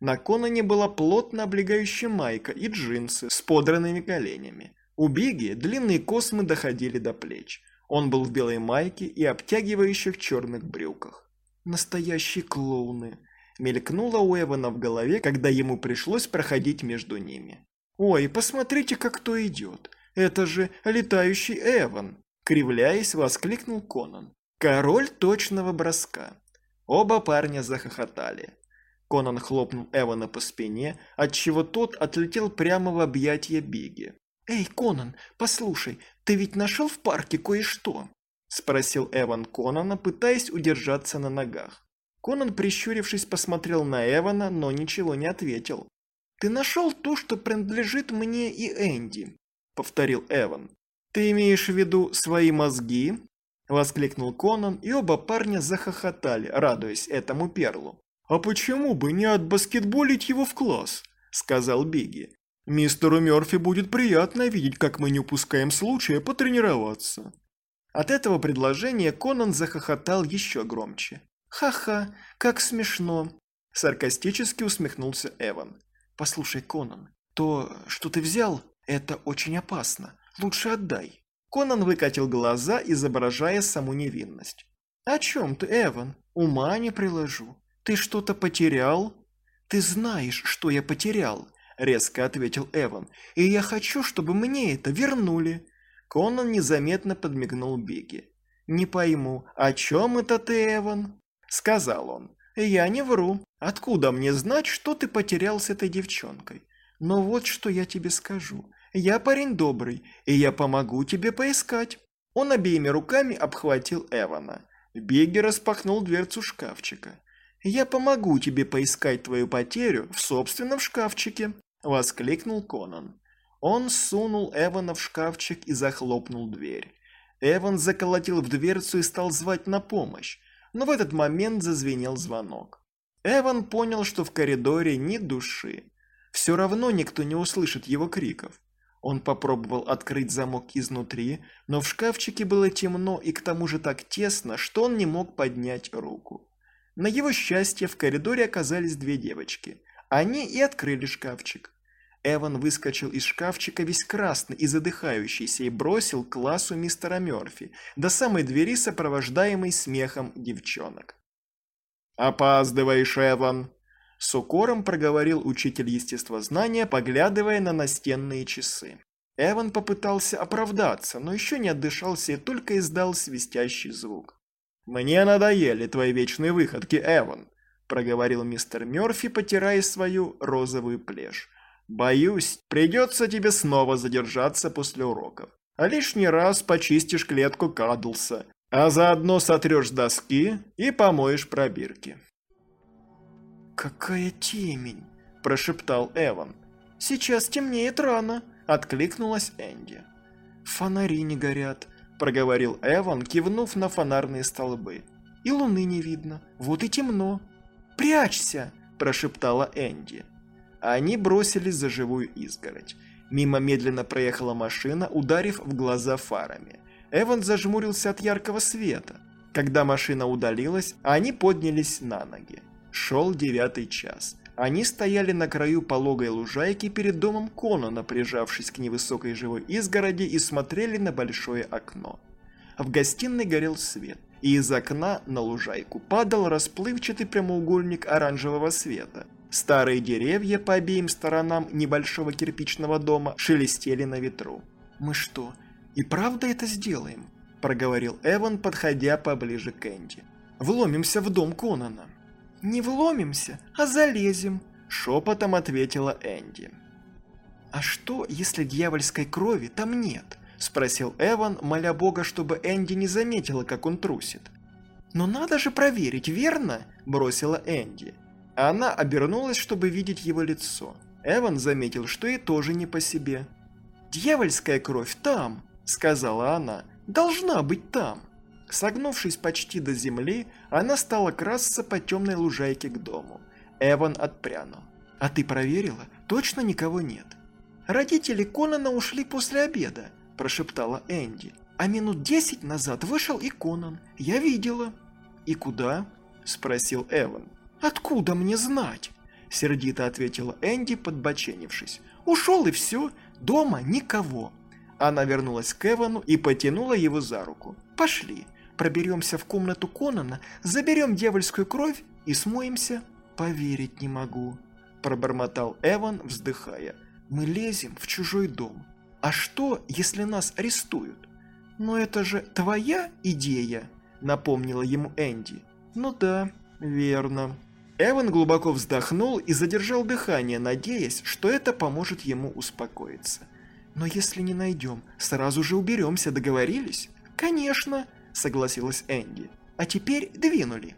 На Конане была плотно облегающая майка и джинсы с подранными коленями. У Бигги длинные космы доходили до плеч. Он был в белой майке и обтягивающих черных брюках. Настоящие клоуны. Мелькнуло у Эвана в голове, когда ему пришлось проходить между ними. «Ой, посмотрите, как кто идет. Это же летающий Эван!» Кривляясь, воскликнул Конан. «Король точного броска!» Оба парня захохотали. Конан хлопнул Эвана по спине, отчего тот отлетел прямо в объятия Биги. «Эй, Конан, послушай, ты ведь нашел в парке кое-что?» Спросил Эван Конана, пытаясь удержаться на ногах. Конан, прищурившись, посмотрел на Эвана, но ничего не ответил. «Ты нашел то, что принадлежит мне и Энди», — повторил Эван. «Ты имеешь в виду свои мозги?» — воскликнул Конан, и оба парня захохотали, радуясь этому перлу. «А почему бы не отбаскетболить его в класс?» – сказал Бигги. «Мистеру Мёрфи будет приятно видеть, как мы не упускаем случая потренироваться». От этого предложения Конан захохотал еще громче. «Ха-ха, как смешно!» – саркастически усмехнулся Эван. «Послушай, Конан, то, что ты взял, это очень опасно. Лучше отдай». Конан выкатил глаза, изображая саму невинность. «О чем ты, Эван? Ума не приложу. «Ты что-то потерял?» «Ты знаешь, что я потерял», — резко ответил Эван. «И я хочу, чтобы мне это вернули». Конан незаметно подмигнул Бигги. «Не пойму, о чем это ты, Эван?» — сказал он. «Я не вру. Откуда мне знать, что ты потерял с этой девчонкой? Но вот что я тебе скажу. Я парень добрый, и я помогу тебе поискать». Он обеими руками обхватил Эвана. Бигги распахнул дверцу шкафчика. «Я помогу тебе поискать твою потерю в собственном шкафчике», – воскликнул Конан. Он сунул Эвана в шкафчик и захлопнул дверь. Эван заколотил в дверцу и стал звать на помощь, но в этот момент зазвенел звонок. Эван понял, что в коридоре ни души. Все равно никто не услышит его криков. Он попробовал открыть замок изнутри, но в шкафчике было темно и к тому же так тесно, что он не мог поднять руку. На его счастье в коридоре оказались две девочки. Они и открыли шкафчик. Эван выскочил из шкафчика весь красный и задыхающийся и бросил к классу мистера Мёрфи до самой двери, сопровождаемый смехом девчонок. «Опаздываешь, Эван!» С укором проговорил учитель естествознания, поглядывая на настенные часы. Эван попытался оправдаться, но еще не отдышался и только издал свистящий звук. «Мне надоели твои вечные выходки, Эван», – проговорил мистер Мёрфи, потирая свою розовую плешь. «Боюсь, придется тебе снова задержаться после уроков. А лишний раз почистишь клетку Кадлса, а заодно сотрешь доски и помоешь пробирки». «Какая темень!» – прошептал Эван. «Сейчас темнеет рано», – откликнулась Энди. «Фонари не горят, – проговорил Эван, кивнув на фонарные столбы. «И луны не видно. Вот и темно». «Прячься!» – прошептала Энди. Они бросились за живую изгородь. Мимо медленно проехала машина, ударив в глаза фарами. Эван зажмурился от яркого света. Когда машина удалилась, они поднялись на ноги. Шел девятый час. Они стояли на краю пологой лужайки перед домом Конона, прижавшись к невысокой живой изгороди и смотрели на большое окно. В гостиной горел свет, и из окна на лужайку падал расплывчатый прямоугольник оранжевого света. Старые деревья по обеим сторонам небольшого кирпичного дома шелестели на ветру. «Мы что, и правда это сделаем?» – проговорил Эван, подходя поближе к Энди. «Вломимся в дом Конона». «Не вломимся, а залезем», – шепотом ответила Энди. «А что, если дьявольской крови там нет?» – спросил Эван, моля Бога, чтобы Энди не заметила, как он трусит. «Но надо же проверить, верно?» – бросила Энди. Она обернулась, чтобы видеть его лицо. Эван заметил, что и тоже не по себе. «Дьявольская кровь там!» – сказала она. «Должна быть там!» Согнувшись почти до земли, она стала красться по темной лужайке к дому. Эван отпрянул. «А ты проверила? точно никого нет. Родители Конана ушли после обеда, прошептала Энди. А минут десять назад вышел и Конан. Я видела. И куда? Спросил Эван. Откуда мне знать? Сердито ответила Энди, подбоченившись. Ушел и все. Дома никого. Она вернулась к Эвану и потянула его за руку. Пошли. Проберемся в комнату Конана, заберем дьявольскую кровь и смоемся. Поверить не могу. Пробормотал Эван, вздыхая. Мы лезем в чужой дом. А что, если нас арестуют? «Но это же твоя идея», — напомнила ему Энди. «Ну да, верно». Эван глубоко вздохнул и задержал дыхание, надеясь, что это поможет ему успокоиться. «Но если не найдем, сразу же уберемся, договорились?» «Конечно», — согласилась Энди. «А теперь двинули».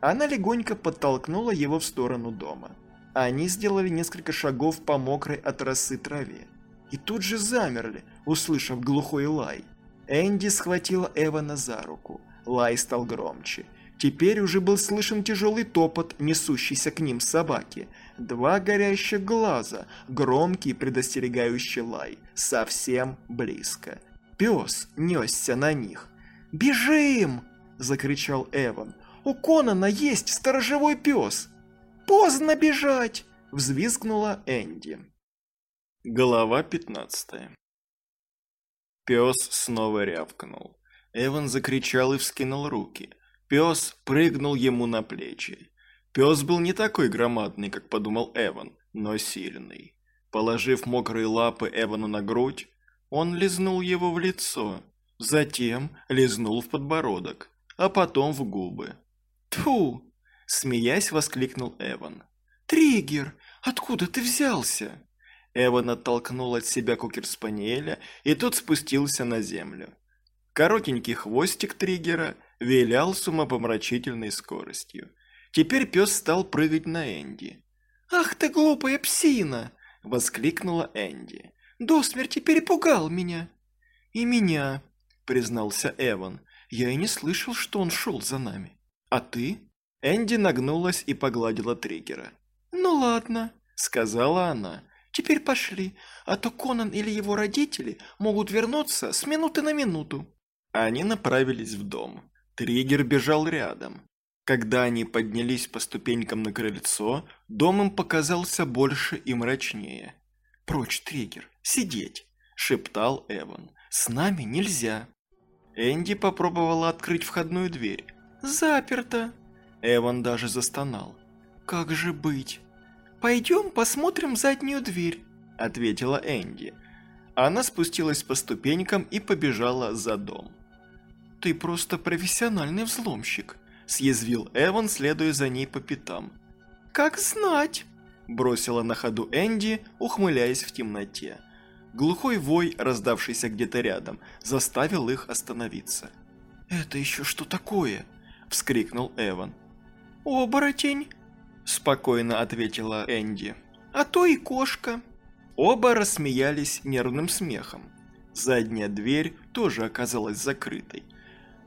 Она легонько подтолкнула его в сторону дома. Они сделали несколько шагов по мокрой от росы траве. И тут же замерли, услышав глухой лай. Энди схватила Эвана за руку. Лай стал громче. Теперь уже был слышен тяжелый топот, несущийся к ним собаки. Два горящих глаза, громкий предостерегающий лай, совсем близко. Пес несся на них. «Бежим!» – закричал Эван. «У Конана есть сторожевой пес!» «Поздно бежать!» – взвизгнула Энди. Глава пятнадцатая Пес снова рявкнул. Эван закричал и вскинул руки. Пес прыгнул ему на плечи. Пес был не такой громадный, как подумал Эван, но сильный. Положив мокрые лапы Эвану на грудь, он лизнул его в лицо, затем лизнул в подбородок, а потом в губы. «Тьфу!» – смеясь воскликнул Эван. «Триггер, откуда ты взялся?» Эван оттолкнул от себя кукер-спаниеля, и тот спустился на землю. Коротенький хвостик триггера вилял с умопомрачительной скоростью. Теперь пес стал прыгать на Энди. «Ах ты глупая псина!» – воскликнула Энди. «До смерти перепугал меня!» «И меня!» – признался Эван. «Я и не слышал, что он шел за нами. А ты?» Энди нагнулась и погладила триггера. «Ну ладно», – сказала она. Теперь пошли, а то Конан или его родители могут вернуться с минуты на минуту». Они направились в дом. Триггер бежал рядом. Когда они поднялись по ступенькам на крыльцо, дом им показался больше и мрачнее. «Прочь, Триггер, сидеть!» – шептал Эван. «С нами нельзя!» Энди попробовала открыть входную дверь. «Заперто!» Эван даже застонал. «Как же быть?» «Пойдем посмотрим заднюю дверь», – ответила Энди. Она спустилась по ступенькам и побежала за дом. «Ты просто профессиональный взломщик», – съязвил Эван, следуя за ней по пятам. «Как знать», – бросила на ходу Энди, ухмыляясь в темноте. Глухой вой, раздавшийся где-то рядом, заставил их остановиться. «Это еще что такое?» – вскрикнул Эван. «Оборотень!» спокойно ответила Энди. А то и кошка. Оба рассмеялись нервным смехом. Задняя дверь тоже оказалась закрытой.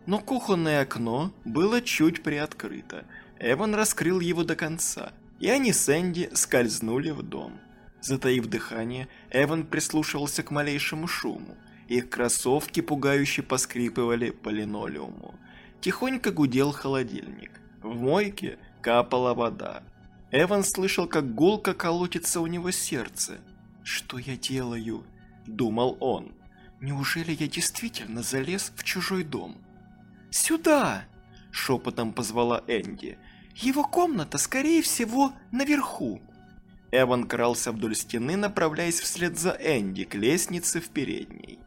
Но кухонное окно было чуть приоткрыто. Эван раскрыл его до конца, и они с Энди скользнули в дом. Затаив дыхание, Эван прислушивался к малейшему шуму. Их кроссовки пугающе поскрипывали по линолеуму. Тихонько гудел холодильник. В мойке капала вода. Эван слышал, как гулко колотится у него сердце. «Что я делаю?» – думал он. «Неужели я действительно залез в чужой дом?» «Сюда!» – шепотом позвала Энди. «Его комната, скорее всего, наверху». Эван крался вдоль стены, направляясь вслед за Энди к лестнице в передней.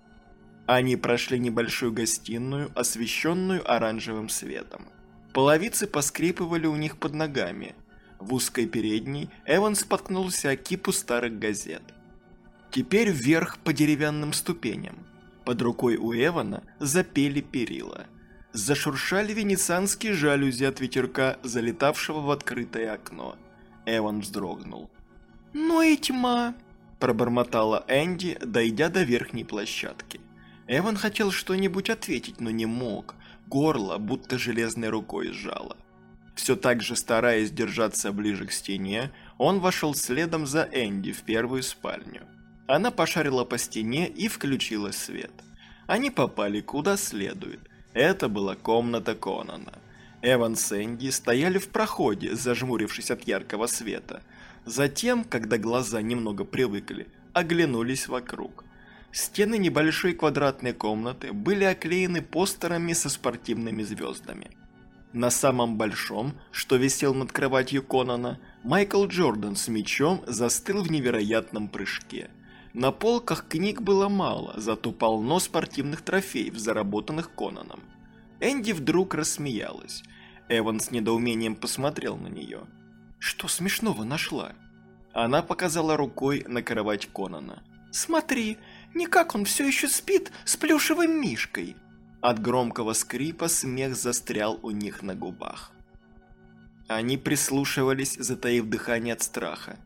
Они прошли небольшую гостиную, освещенную оранжевым светом. Половицы поскрипывали у них под ногами – в узкой передней Эван споткнулся о кипу старых газет. Теперь вверх по деревянным ступеням. Под рукой у Эвана запели перила. Зашуршали венецианские жалюзи от ветерка, залетавшего в открытое окно. Эван вздрогнул. «Ну и тьма!» – пробормотала Энди, дойдя до верхней площадки. Эван хотел что-нибудь ответить, но не мог. Горло будто железной рукой сжало. Все так же стараясь держаться ближе к стене, Он вошел следом за Энди в первую спальню. Она пошарила по стене и включила свет. Они попали куда следует. Это была комната Конана. Эван с Энди стояли в проходе, зажмурившись от яркого света. Затем, когда глаза немного привыкли, оглянулись вокруг. Стены небольшой квадратной комнаты были оклеены постерами со спортивными звездами. На самом большом, что висел над кроватью Конана, Майкл Джордан с мечом застыл в невероятном прыжке. На полках книг было мало, зато полно спортивных трофеев, заработанных Конаном. Энди вдруг рассмеялась. Эван с недоумением посмотрел на нее. «Что смешного нашла?» Она показала рукой на кровать Конана. «Смотри, никак он все еще спит с плюшевым мишкой!» От громкого скрипа смех застрял у них на губах. Они прислушивались, затаив дыхание от страха.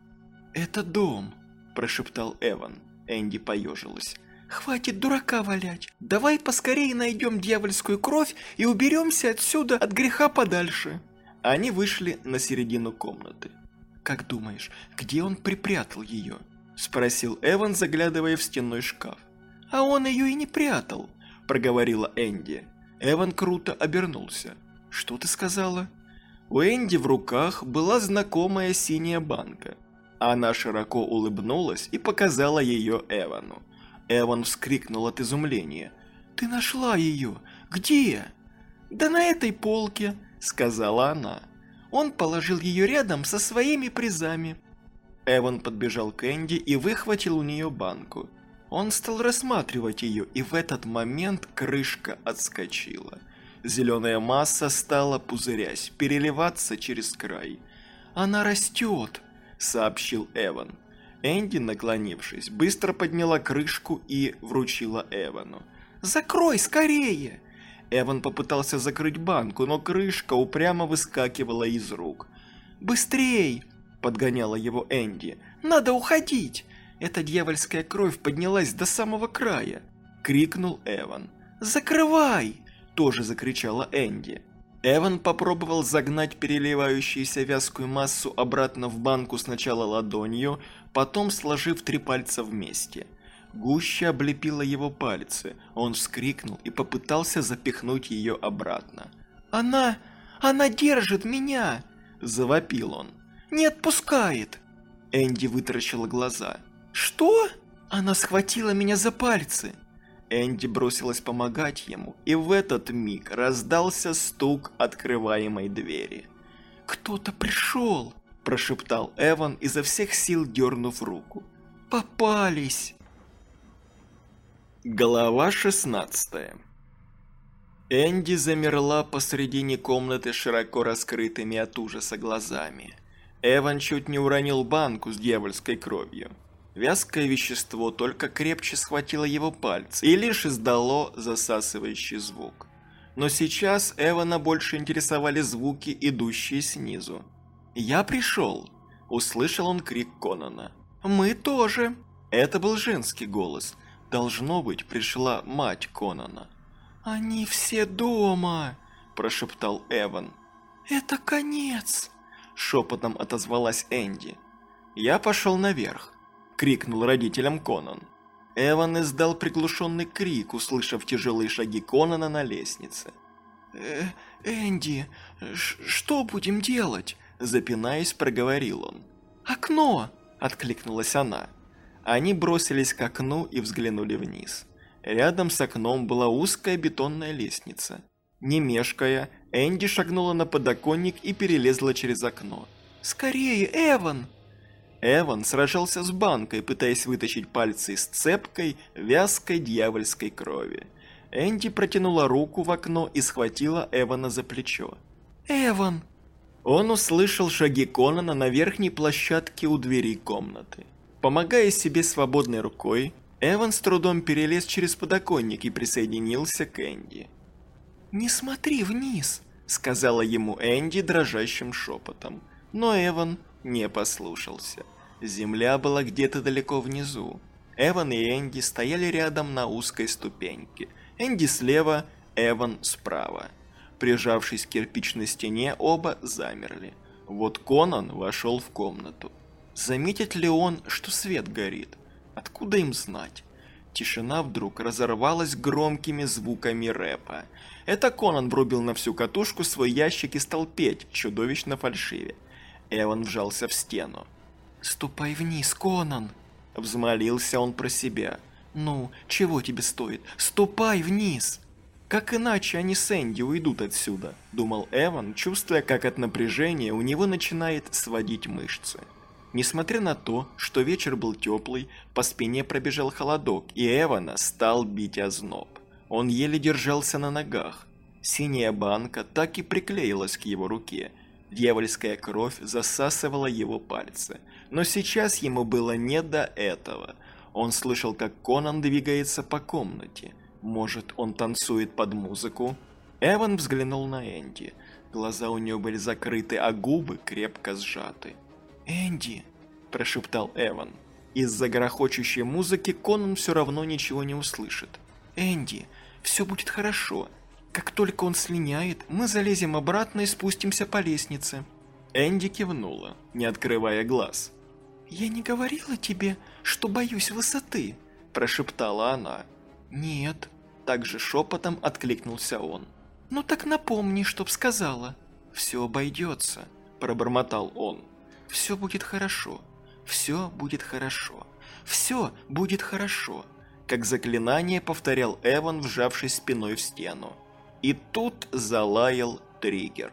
«Это дом», – прошептал Эван. Энди поежилась. «Хватит дурака валять. Давай поскорее найдем дьявольскую кровь и уберемся отсюда от греха подальше». Они вышли на середину комнаты. «Как думаешь, где он припрятал ее?» – спросил Эван, заглядывая в стенной шкаф. «А он ее и не прятал», проговорила Энди. Эван круто обернулся. «Что ты сказала?» У Энди в руках была знакомая синяя банка. Она широко улыбнулась и показала ее Эвану. Эван вскрикнул от изумления. «Ты нашла ее? Где?» «Да на этой полке», — сказала она. Он положил ее рядом со своими призами. Эван подбежал к Энди и выхватил у нее банку. Он стал рассматривать ее, и в этот момент крышка отскочила. Зеленая масса стала, пузырясь, переливаться через край. «Она растет», — сообщил Эван. Энди, наклонившись, быстро подняла крышку и вручила Эвану. «Закрой скорее!» Эван попытался закрыть банку, но крышка упрямо выскакивала из рук. «Быстрей!» – подгоняла его Энди. «Надо уходить!» Эта дьявольская кровь поднялась до самого края!» – крикнул Эван. «Закрывай!» – тоже закричала Энди. Эван попробовал загнать переливающуюся вязкую массу обратно в банку сначала ладонью, потом сложив три пальца вместе. Гуща облепила его пальцы, он вскрикнул и попытался запихнуть ее обратно. «Она... она держит меня!» – завопил он. «Не отпускает!» Энди вытаращила глаза. «Что?» Она схватила меня за пальцы. Энди бросилась помогать ему, и в этот миг раздался стук открываемой двери. «Кто-то пришел!» – прошептал Эван, изо всех сил дернув руку. «Попались!» Глава 16 Энди замерла посредине комнаты широко раскрытыми от ужаса глазами. Эван чуть не уронил банку с дьявольской кровью. Вязкое вещество только крепче схватило его пальцы и лишь издало засасывающий звук. Но сейчас Эвана больше интересовали звуки, идущие снизу. «Я пришел!» – услышал он крик Конана. «Мы тоже!» Это был женский голос. Должно быть, пришла мать Конана. «Они все дома!» – прошептал Эван. «Это конец!» – шепотом отозвалась Энди. Я пошел наверх крикнул родителям Конан. Эван издал приглушенный крик, услышав тяжелые шаги Конана на лестнице. «Э, «Энди, что будем делать?» Запинаясь, проговорил он. «Окно!» – откликнулась она. Они бросились к окну и взглянули вниз. Рядом с окном была узкая бетонная лестница. Не мешкая, Энди шагнула на подоконник и перелезла через окно. «Скорее, Эван!» Эван сражался с банкой, пытаясь вытащить пальцы с цепкой, вязкой дьявольской крови. Энди протянула руку в окно и схватила Эвана за плечо. «Эван!» Он услышал шаги Конана на верхней площадке у двери комнаты. Помогая себе свободной рукой, Эван с трудом перелез через подоконник и присоединился к Энди. «Не смотри вниз!» – сказала ему Энди дрожащим шепотом. Но Эван не послушался. Земля была где-то далеко внизу. Эван и Энди стояли рядом на узкой ступеньке. Энди слева, Эван справа. Прижавшись к кирпичной стене, оба замерли. Вот Конан вошел в комнату. Заметит ли он, что свет горит? Откуда им знать? Тишина вдруг разорвалась громкими звуками рэпа. Это Конан врубил на всю катушку свой ящик и стал петь, чудовищно фальшиве. Эван вжался в стену. «Ступай вниз, Конан!» Взмолился он про себя. «Ну, чего тебе стоит? Ступай вниз!» Как иначе они с Энди уйдут отсюда, думал Эван, чувствуя, как от напряжения у него начинает сводить мышцы. Несмотря на то, что вечер был теплый, по спине пробежал холодок, и Эвана стал бить озноб. Он еле держался на ногах. Синяя банка так и приклеилась к его руке. Дьявольская кровь засасывала его пальцы. Но сейчас ему было не до этого. Он слышал, как Конан двигается по комнате – может, он танцует под музыку? Эван взглянул на Энди. Глаза у нее были закрыты, а губы крепко сжаты. «Энди!» – прошептал Эван. Из-за грохочущей музыки Конан все равно ничего не услышит. «Энди, все будет хорошо. Как только он слиняет, мы залезем обратно и спустимся по лестнице». Энди кивнула, не открывая глаз. «Я не говорила тебе, что боюсь высоты», – прошептала она. «Нет», – также шепотом откликнулся он. «Ну так напомни, чтоб сказала». «Все обойдется», – пробормотал он. «Все будет хорошо, все будет хорошо, все будет хорошо», как заклинание повторял Эван, вжавшись спиной в стену. И тут залаял триггер.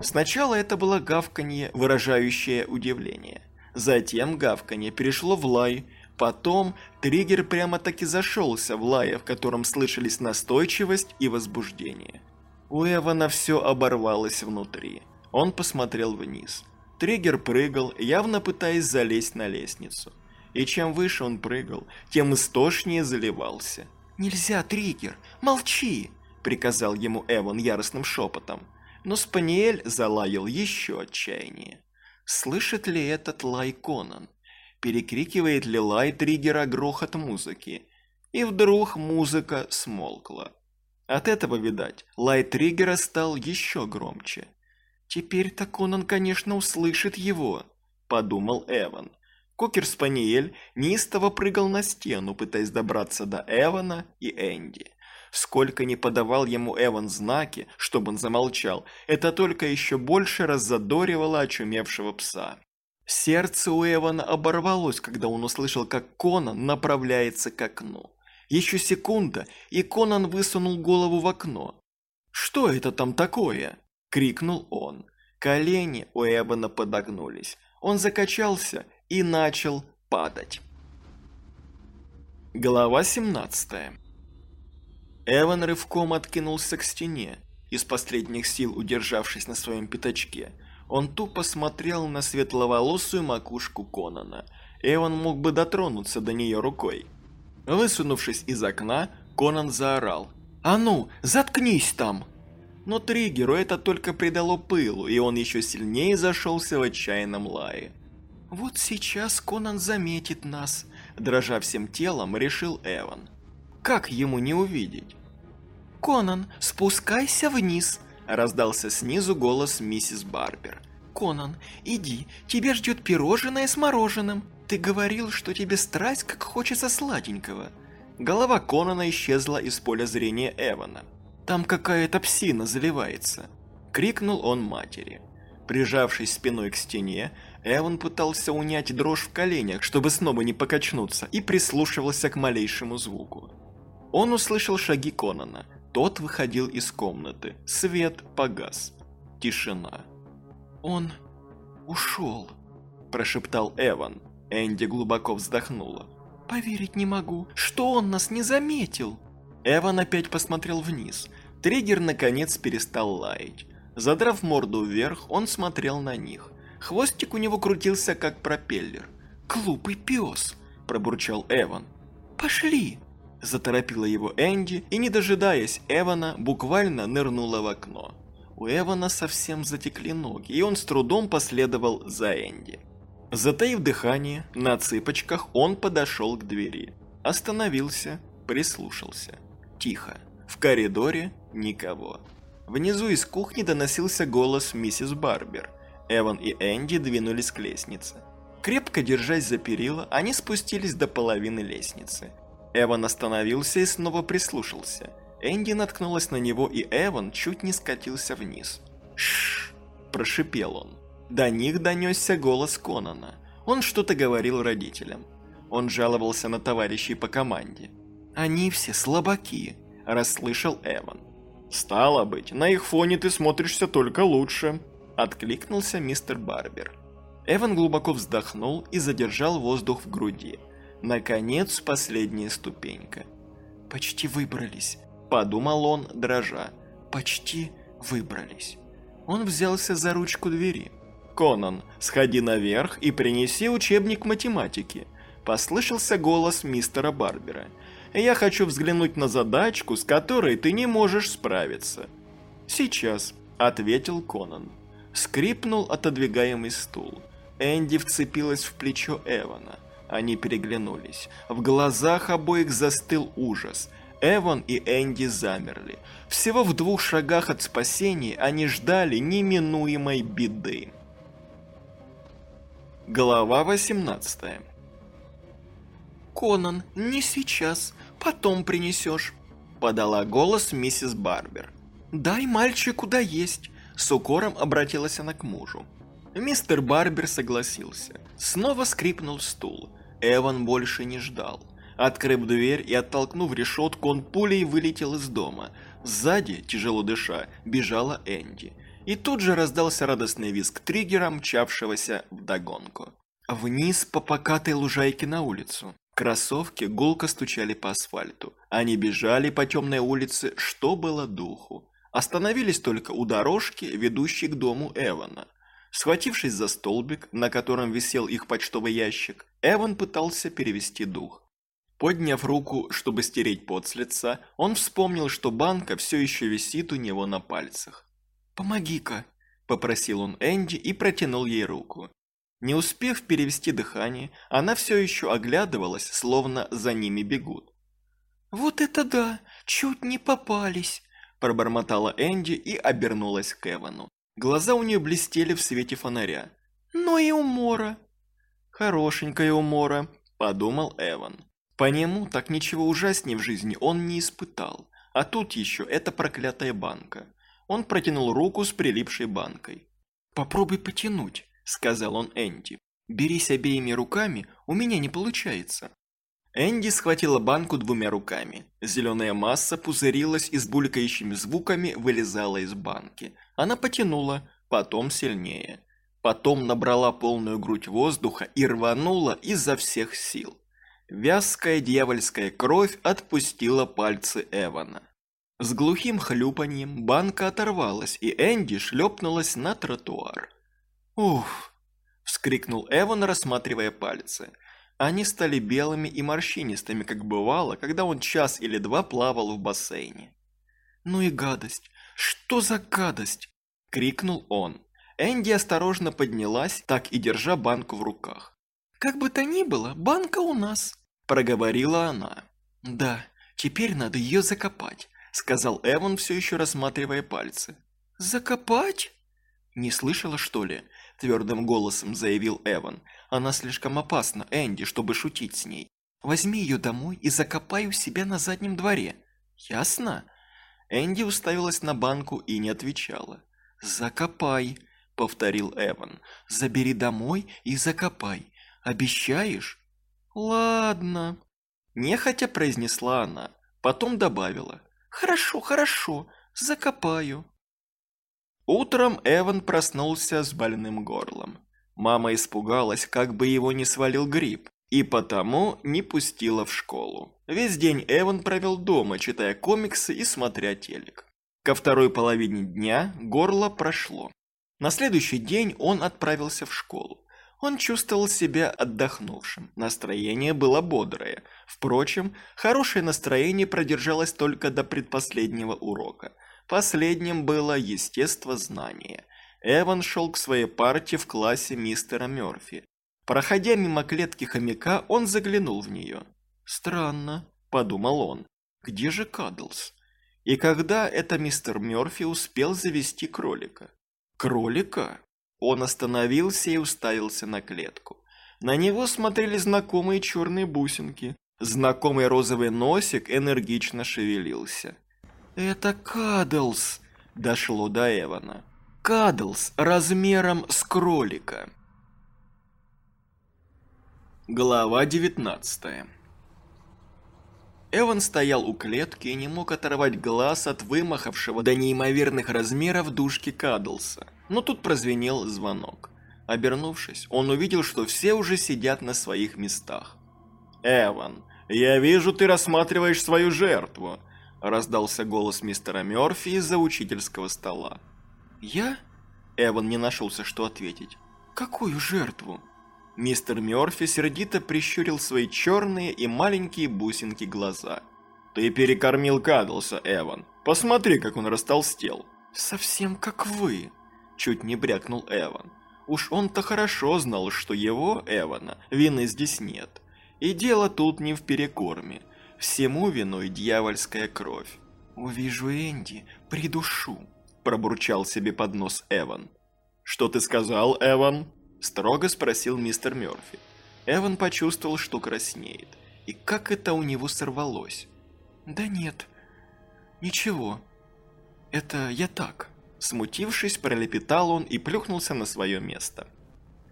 Сначала это было гавканье, выражающее удивление. Затем гавканье перешло в лай. Потом триггер прямо-таки зашелся в лае, в котором слышались настойчивость и возбуждение. У Эвана все оборвалось внутри. Он посмотрел вниз. Триггер прыгал, явно пытаясь залезть на лестницу. И чем выше он прыгал, тем истошнее заливался. «Нельзя, Триггер! Молчи!» – приказал ему Эван яростным шепотом. Но Спаниель залаял еще отчаяние. Слышит ли этот лай Конан? Перекрикивает ли лай триггера грохот музыки? И вдруг музыка смолкла. От этого, видать, лай триггера стал еще громче. «Теперь-то Конан, конечно, услышит его», – подумал Эван. Кокер-спаниель неистово прыгал на стену, пытаясь добраться до Эвана и Энди. Сколько не подавал ему Эван знаки, чтобы он замолчал, это только еще больше раззадоривало очумевшего пса. Сердце у Эвана оборвалось, когда он услышал, как Конан направляется к окну. Еще секунда, и Конан высунул голову в окно. «Что это там такое?» – крикнул он. Колени у Эвана подогнулись. Он закачался и начал падать. Глава 17 Эван рывком откинулся к стене, из последних сил удержавшись на своем пятачке. Он тупо смотрел на светловолосую макушку Конана. Эван мог бы дотронуться до нее рукой. Высунувшись из окна, Конан заорал. «А ну, заткнись там!» Но триггеру это только придало пылу, и он еще сильнее зашелся в отчаянном лае. «Вот сейчас Конан заметит нас», – дрожа всем телом, решил Эван. Как ему не увидеть? «Конан, спускайся вниз!» – раздался снизу голос миссис Барбер. «Конан, иди, тебя ждет пирожное с мороженым. Ты говорил, что тебе страсть, как хочется сладенького». Голова Конана исчезла из поля зрения Эвана. «Там какая-то псина заливается!» – крикнул он матери. Прижавшись спиной к стене, Эван пытался унять дрожь в коленях, чтобы снова не покачнуться, и прислушивался к малейшему звуку. Он услышал шаги Конана. Тот выходил из комнаты. Свет погас. Тишина. «Он ушел», – прошептал Эван. Энди глубоко вздохнула. «Поверить не могу, что он нас не заметил!» Эван опять посмотрел вниз. Триггер наконец перестал лаять. Задрав морду вверх, он смотрел на них. Хвостик у него крутился, как пропеллер. «Глупый пес!» – пробурчал Эван. «Пошли!» Заторопила его Энди и, не дожидаясь Эвана, буквально нырнула в окно. У Эвана совсем затекли ноги, и он с трудом последовал за Энди. Затаив дыхание, на цыпочках он подошел к двери. Остановился, прислушался. Тихо. В коридоре никого. Внизу из кухни доносился голос миссис Барбер. Эван и Энди двинулись к лестнице. Крепко держась за перила, они спустились до половины лестницы. Эван остановился и снова прислушался. Энди наткнулась на него, и Эван чуть не скатился вниз. «Шш!» – прошипел он. До них донесся голос Конана. Он что-то говорил родителям. Он жаловался на товарищей по команде. «Они все слабаки», – расслышал Эван. «Стало быть, на их фоне ты смотришься только лучше», – откликнулся мистер Барбер. Эван глубоко вздохнул и задержал воздух в груди. Наконец, последняя ступенька. «Почти выбрались», – подумал он, дрожа. «Почти выбрались». Он взялся за ручку двери. «Конан, сходи наверх и принеси учебник математики», – послышался голос мистера Барбера. «Я хочу взглянуть на задачку, с которой ты не можешь справиться». «Сейчас», – ответил Конан. Скрипнул отодвигаемый стул. Энди вцепилась в плечо Эвана. Они переглянулись. В глазах обоих застыл ужас. Эван и Энди замерли. Всего в двух шагах от спасения они ждали неминуемой беды. Глава 18 «Конан, не сейчас, потом принесешь», – подала голос миссис Барбер. «Дай мальчику доесть», – с укором обратилась она к мужу. Мистер Барбер согласился. Снова скрипнул стул. Эван больше не ждал. Открыв дверь и оттолкнув решетку, он пулей вылетел из дома. Сзади, тяжело дыша, бежала Энди. И тут же раздался радостный визг триггера, мчавшегося вдогонку. Вниз по покатой лужайке на улицу. Кроссовки гулко стучали по асфальту. Они бежали по темной улице, что было духу. Остановились только у дорожки, ведущей к дому Эвана. Схватившись за столбик, на котором висел их почтовый ящик, Эван пытался перевести дух. Подняв руку, чтобы стереть пот с лица, он вспомнил, что банка все еще висит у него на пальцах. «Помоги-ка», – попросил он Энди и протянул ей руку. Не успев перевести дыхание, она все еще оглядывалась, словно за ними бегут. «Вот это да! Чуть не попались!» – пробормотала Энди и обернулась к Эвану. Глаза у нее блестели в свете фонаря. «Ну и умора!» «Хорошенькая умора», – подумал Эван. По нему так ничего ужаснее в жизни он не испытал. А тут еще эта проклятая банка. Он протянул руку с прилипшей банкой. «Попробуй потянуть», – сказал он Энди. «Берись обеими руками, у меня не получается». Энди схватила банку двумя руками. Зеленая масса пузырилась и с булькающими звуками вылезала из банки. Она потянула, потом сильнее. Потом набрала полную грудь воздуха и рванула изо всех сил. Вязкая дьявольская кровь отпустила пальцы Эвана. С глухим хлюпаньем банка оторвалась, и Энди шлепнулась на тротуар. «Уф!» – вскрикнул Эван, рассматривая пальцы – они стали белыми и морщинистыми, как бывало, когда он час или два плавал в бассейне. «Ну и гадость! Что за гадость?» – крикнул он. Энди осторожно поднялась, так и держа банку в руках. «Как бы то ни было, банка у нас», – проговорила она. «Да, теперь надо ее закопать», – сказал Эван, все еще рассматривая пальцы. «Закопать?» «Не слышала, что ли?» – твердым голосом заявил Эван. Она слишком опасна, Энди, чтобы шутить с ней. Возьми ее домой и закопай у себя на заднем дворе. Ясно?» Энди уставилась на банку и не отвечала. «Закопай», — повторил Эван. «Забери домой и закопай. Обещаешь?» «Ладно», — нехотя произнесла она. Потом добавила. «Хорошо, хорошо, закопаю». Утром Эван проснулся с больным горлом. Мама испугалась, как бы его не свалил грипп, и потому не пустила в школу. Весь день Эван провел дома, читая комиксы и смотря телек. Ко второй половине дня горло прошло. На следующий день он отправился в школу. Он чувствовал себя отдохнувшим, настроение было бодрое. Впрочем, хорошее настроение продержалось только до предпоследнего урока. Последним было естествознание – Эван шел к своей партии в классе мистера Мёрфи. Проходя мимо клетки хомяка, он заглянул в нее. «Странно», – подумал он. «Где же Кадлс?» И когда это мистер Мёрфи успел завести кролика? Кролика? Он остановился и уставился на клетку. На него смотрели знакомые черные бусинки. Знакомый розовый носик энергично шевелился. «Это Кадлс!» – дошло до Эвана. «Кадлс размером с кролика!» Глава девятнадцатая Эван стоял у клетки и не мог оторвать глаз от вымахавшего до неимоверных размеров душки Кадлса. Но тут прозвенел звонок. Обернувшись, он увидел, что все уже сидят на своих местах. «Эван, я вижу, ты рассматриваешь свою жертву», – раздался голос мистера Мёрфи из-за учительского стола. «Я?» Эван не нашелся, что ответить. «Какую жертву?» Мистер Мёрфи сердито прищурил свои черные и маленькие бусинки глаза. «Ты перекормил Кадлса, Эван. Посмотри, как он растолстел». «Совсем как вы», – чуть не брякнул Эван. Уж он-то хорошо знал, что его, Эвана, вины здесь нет. И дело тут не в перекорме. Всему виной дьявольская кровь. «Увижу Энди, придушу», – пробурчал себе под нос Эван. «Что ты сказал, Эван?» Строго спросил мистер Мёрфи. Эван почувствовал, что краснеет. И как это у него сорвалось? «Да нет, ничего. Это я так». Смутившись, пролепетал он и плюхнулся на свое место.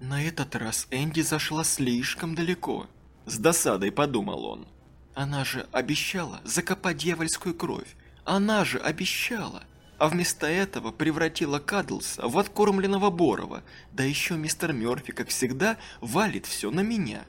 На этот раз Энди зашла слишком далеко. С досадой подумал он. Она же обещала закопать дьявольскую кровь. Она же обещала а вместо этого превратила Кадлса в откормленного Борова, да еще мистер Мёрфи, как всегда, валит все на меня.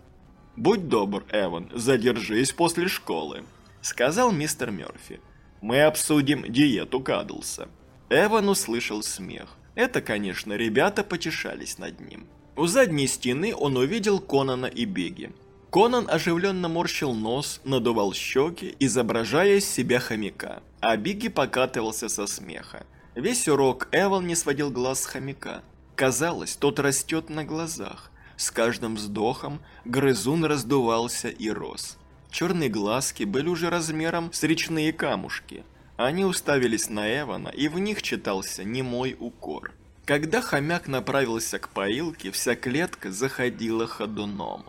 «Будь добр, Эван, задержись после школы», — сказал мистер Мёрфи. «Мы обсудим диету Кадлса». Эван услышал смех. Это, конечно, ребята потешались над ним. У задней стены он увидел Конана и Беги. Конан оживленно морщил нос, надувал щеки, изображая из себя хомяка, а Бигги покатывался со смеха. Весь урок Эван не сводил глаз с хомяка. Казалось, тот растет на глазах. С каждым вздохом грызун раздувался и рос. Черные глазки были уже размером с речные камушки. Они уставились на Эвана, и в них читался немой укор. Когда хомяк направился к поилке, вся клетка заходила ходуном.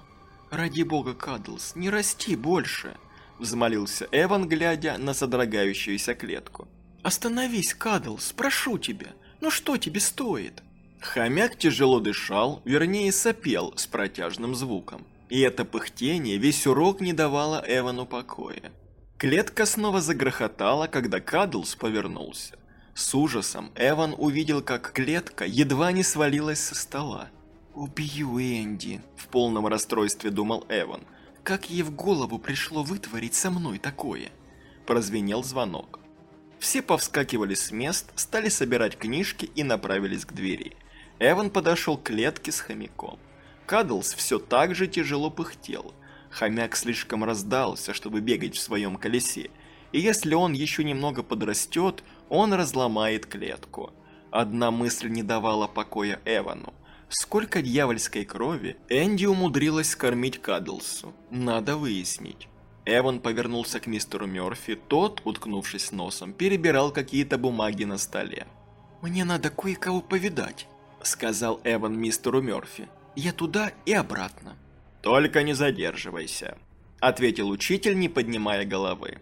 «Ради бога, Кадлс, не расти больше!» Взмолился Эван, глядя на содрогающуюся клетку. «Остановись, Кадлс, прошу тебя! Ну что тебе стоит?» Хомяк тяжело дышал, вернее сопел с протяжным звуком. И это пыхтение весь урок не давало Эвану покоя. Клетка снова загрохотала, когда Кадлс повернулся. С ужасом Эван увидел, как клетка едва не свалилась со стола. «Убью Энди», – в полном расстройстве думал Эван. «Как ей в голову пришло вытворить со мной такое?» Прозвенел звонок. Все повскакивали с мест, стали собирать книжки и направились к двери. Эван подошел к клетке с хомяком. Кадлс все так же тяжело пыхтел. Хомяк слишком раздался, чтобы бегать в своем колесе, и если он еще немного подрастет, он разломает клетку. Одна мысль не давала покоя Эвану – Сколько дьявольской крови Энди умудрилась скормить Кадлсу? Надо выяснить. Эван повернулся к мистеру Мёрфи, тот, уткнувшись носом, перебирал какие-то бумаги на столе. «Мне надо кое-кого повидать», — сказал Эван мистеру Мёрфи. «Я туда и обратно». «Только не задерживайся», — ответил учитель, не поднимая головы.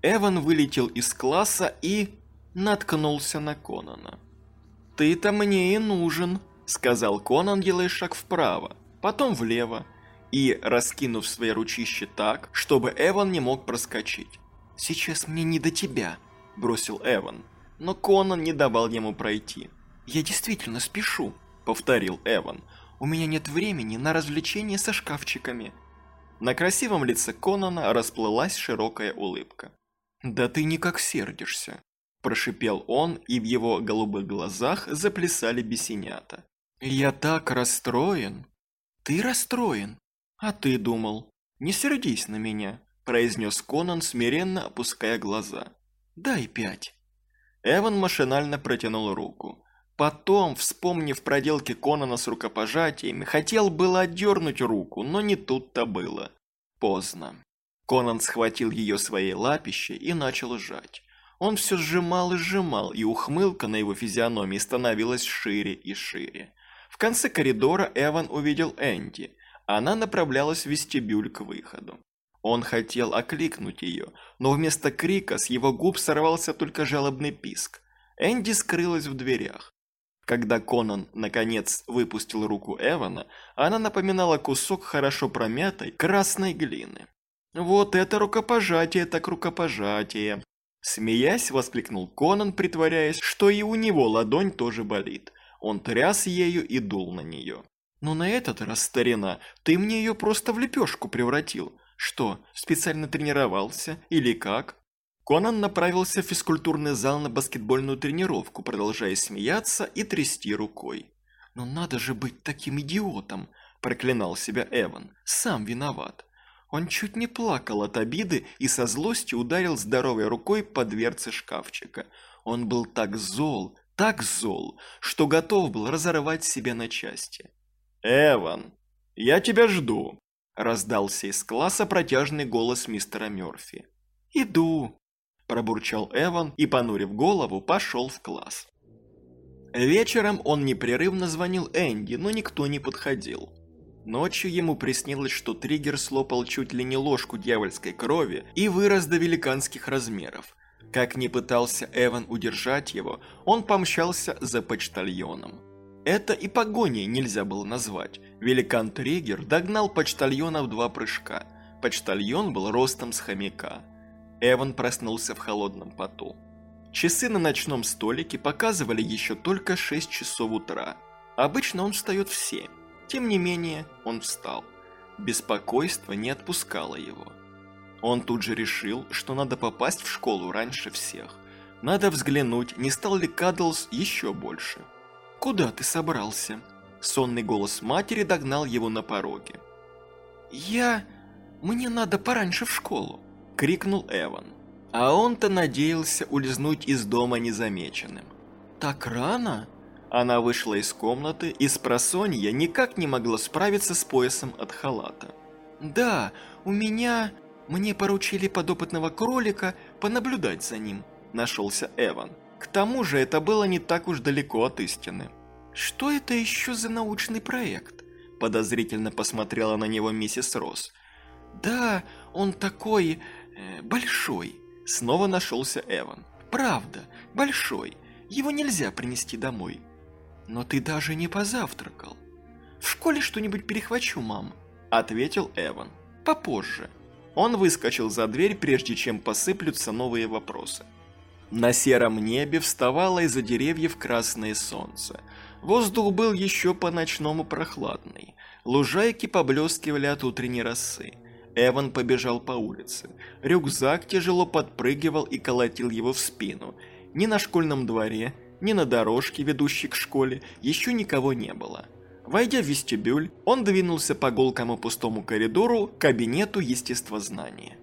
Эван вылетел из класса и... наткнулся на Конана. «Ты-то мне и нужен», сказал Конан, делая шаг вправо, потом влево, и раскинув свои ручища так, чтобы Эван не мог проскочить. «Сейчас мне не до тебя», – бросил Эван, но Конан не давал ему пройти. «Я действительно спешу», – повторил Эван. «У меня нет времени на развлечения со шкафчиками». На красивом лице Конана расплылась широкая улыбка. «Да ты никак сердишься», – прошипел он, и в его голубых глазах заплясали бесенята. «Я так расстроен». «Ты расстроен? А ты думал?» «Не сердись на меня», – произнес Конан, смиренно опуская глаза. «Дай пять». Эван машинально протянул руку. Потом, вспомнив проделки Конана с рукопожатиями, хотел было отдернуть руку, но не тут-то было. Поздно. Конан схватил ее своей лапищей и начал сжать. Он все сжимал и сжимал, и ухмылка на его физиономии становилась шире и шире. В конце коридора Эван увидел Энди. Она направлялась в вестибюль к выходу. Он хотел окликнуть ее, но вместо крика с его губ сорвался только жалобный писк. Энди скрылась в дверях. Когда Конан, наконец, выпустил руку Эвана, она напоминала кусок хорошо промятой красной глины. «Вот это рукопожатие так рукопожатие!» Смеясь, воскликнул Конан, притворяясь, что и у него ладонь тоже болит. Он тряс ею и дул на нее. «Но на этот раз, старина, ты мне ее просто в лепешку превратил. Что, специально тренировался? Или как?» Конан направился в физкультурный зал на баскетбольную тренировку, продолжая смеяться и трясти рукой. «Но надо же быть таким идиотом!» – проклинал себя Эван. «Сам виноват». Он чуть не плакал от обиды и со злостью ударил здоровой рукой по дверце шкафчика. Он был так зол, так зол, что готов был разорвать себя на части. «Эван, я тебя жду!» – раздался из класса протяжный голос мистера Мёрфи. «Иду!» – пробурчал Эван и, понурив голову, пошел в класс. Вечером он непрерывно звонил Энди, но никто не подходил. Ночью ему приснилось, что Триггер слопал чуть ли не ложку дьявольской крови и вырос до великанских размеров. Как ни пытался Эван удержать его, он помчался за почтальоном. Это и погоней нельзя было назвать. Великан Триггер догнал почтальона в два прыжка. Почтальон был ростом с хомяка. Эван проснулся в холодном поту. Часы на ночном столике показывали еще только 6 часов утра. Обычно он встает в 7. Тем не менее, он встал. Беспокойство не отпускало его. Он тут же решил, что надо попасть в школу раньше всех. Надо взглянуть, не стал ли Кадлс еще больше. «Куда ты собрался?» Сонный голос матери догнал его на пороге. «Я... мне надо пораньше в школу!» – крикнул Эван. А он-то надеялся улизнуть из дома незамеченным. «Так рано?» Она вышла из комнаты и с просонья никак не могла справиться с поясом от халата. «Да, у меня... Мне поручили подопытного кролика понаблюдать за ним», – нашелся Эван. К тому же это было не так уж далеко от истины. «Что это еще за научный проект?» – подозрительно посмотрела на него миссис Росс. «Да, он такой... Э, большой», – снова нашелся Эван. «Правда, большой. Его нельзя принести домой». «Но ты даже не позавтракал». «В школе что-нибудь перехвачу, мам», – ответил Эван. «Попозже». Он выскочил за дверь, прежде чем посыплются новые вопросы. На сером небе вставало из-за деревьев красное солнце. Воздух был еще по-ночному прохладный. Лужайки поблескивали от утренней росы. Эван побежал по улице. Рюкзак тяжело подпрыгивал и колотил его в спину. Ни на школьном дворе, ни на дорожке, ведущей к школе, еще никого не было. Войдя в вестибюль, он двинулся по голкому пустому коридору к кабинету естествознания.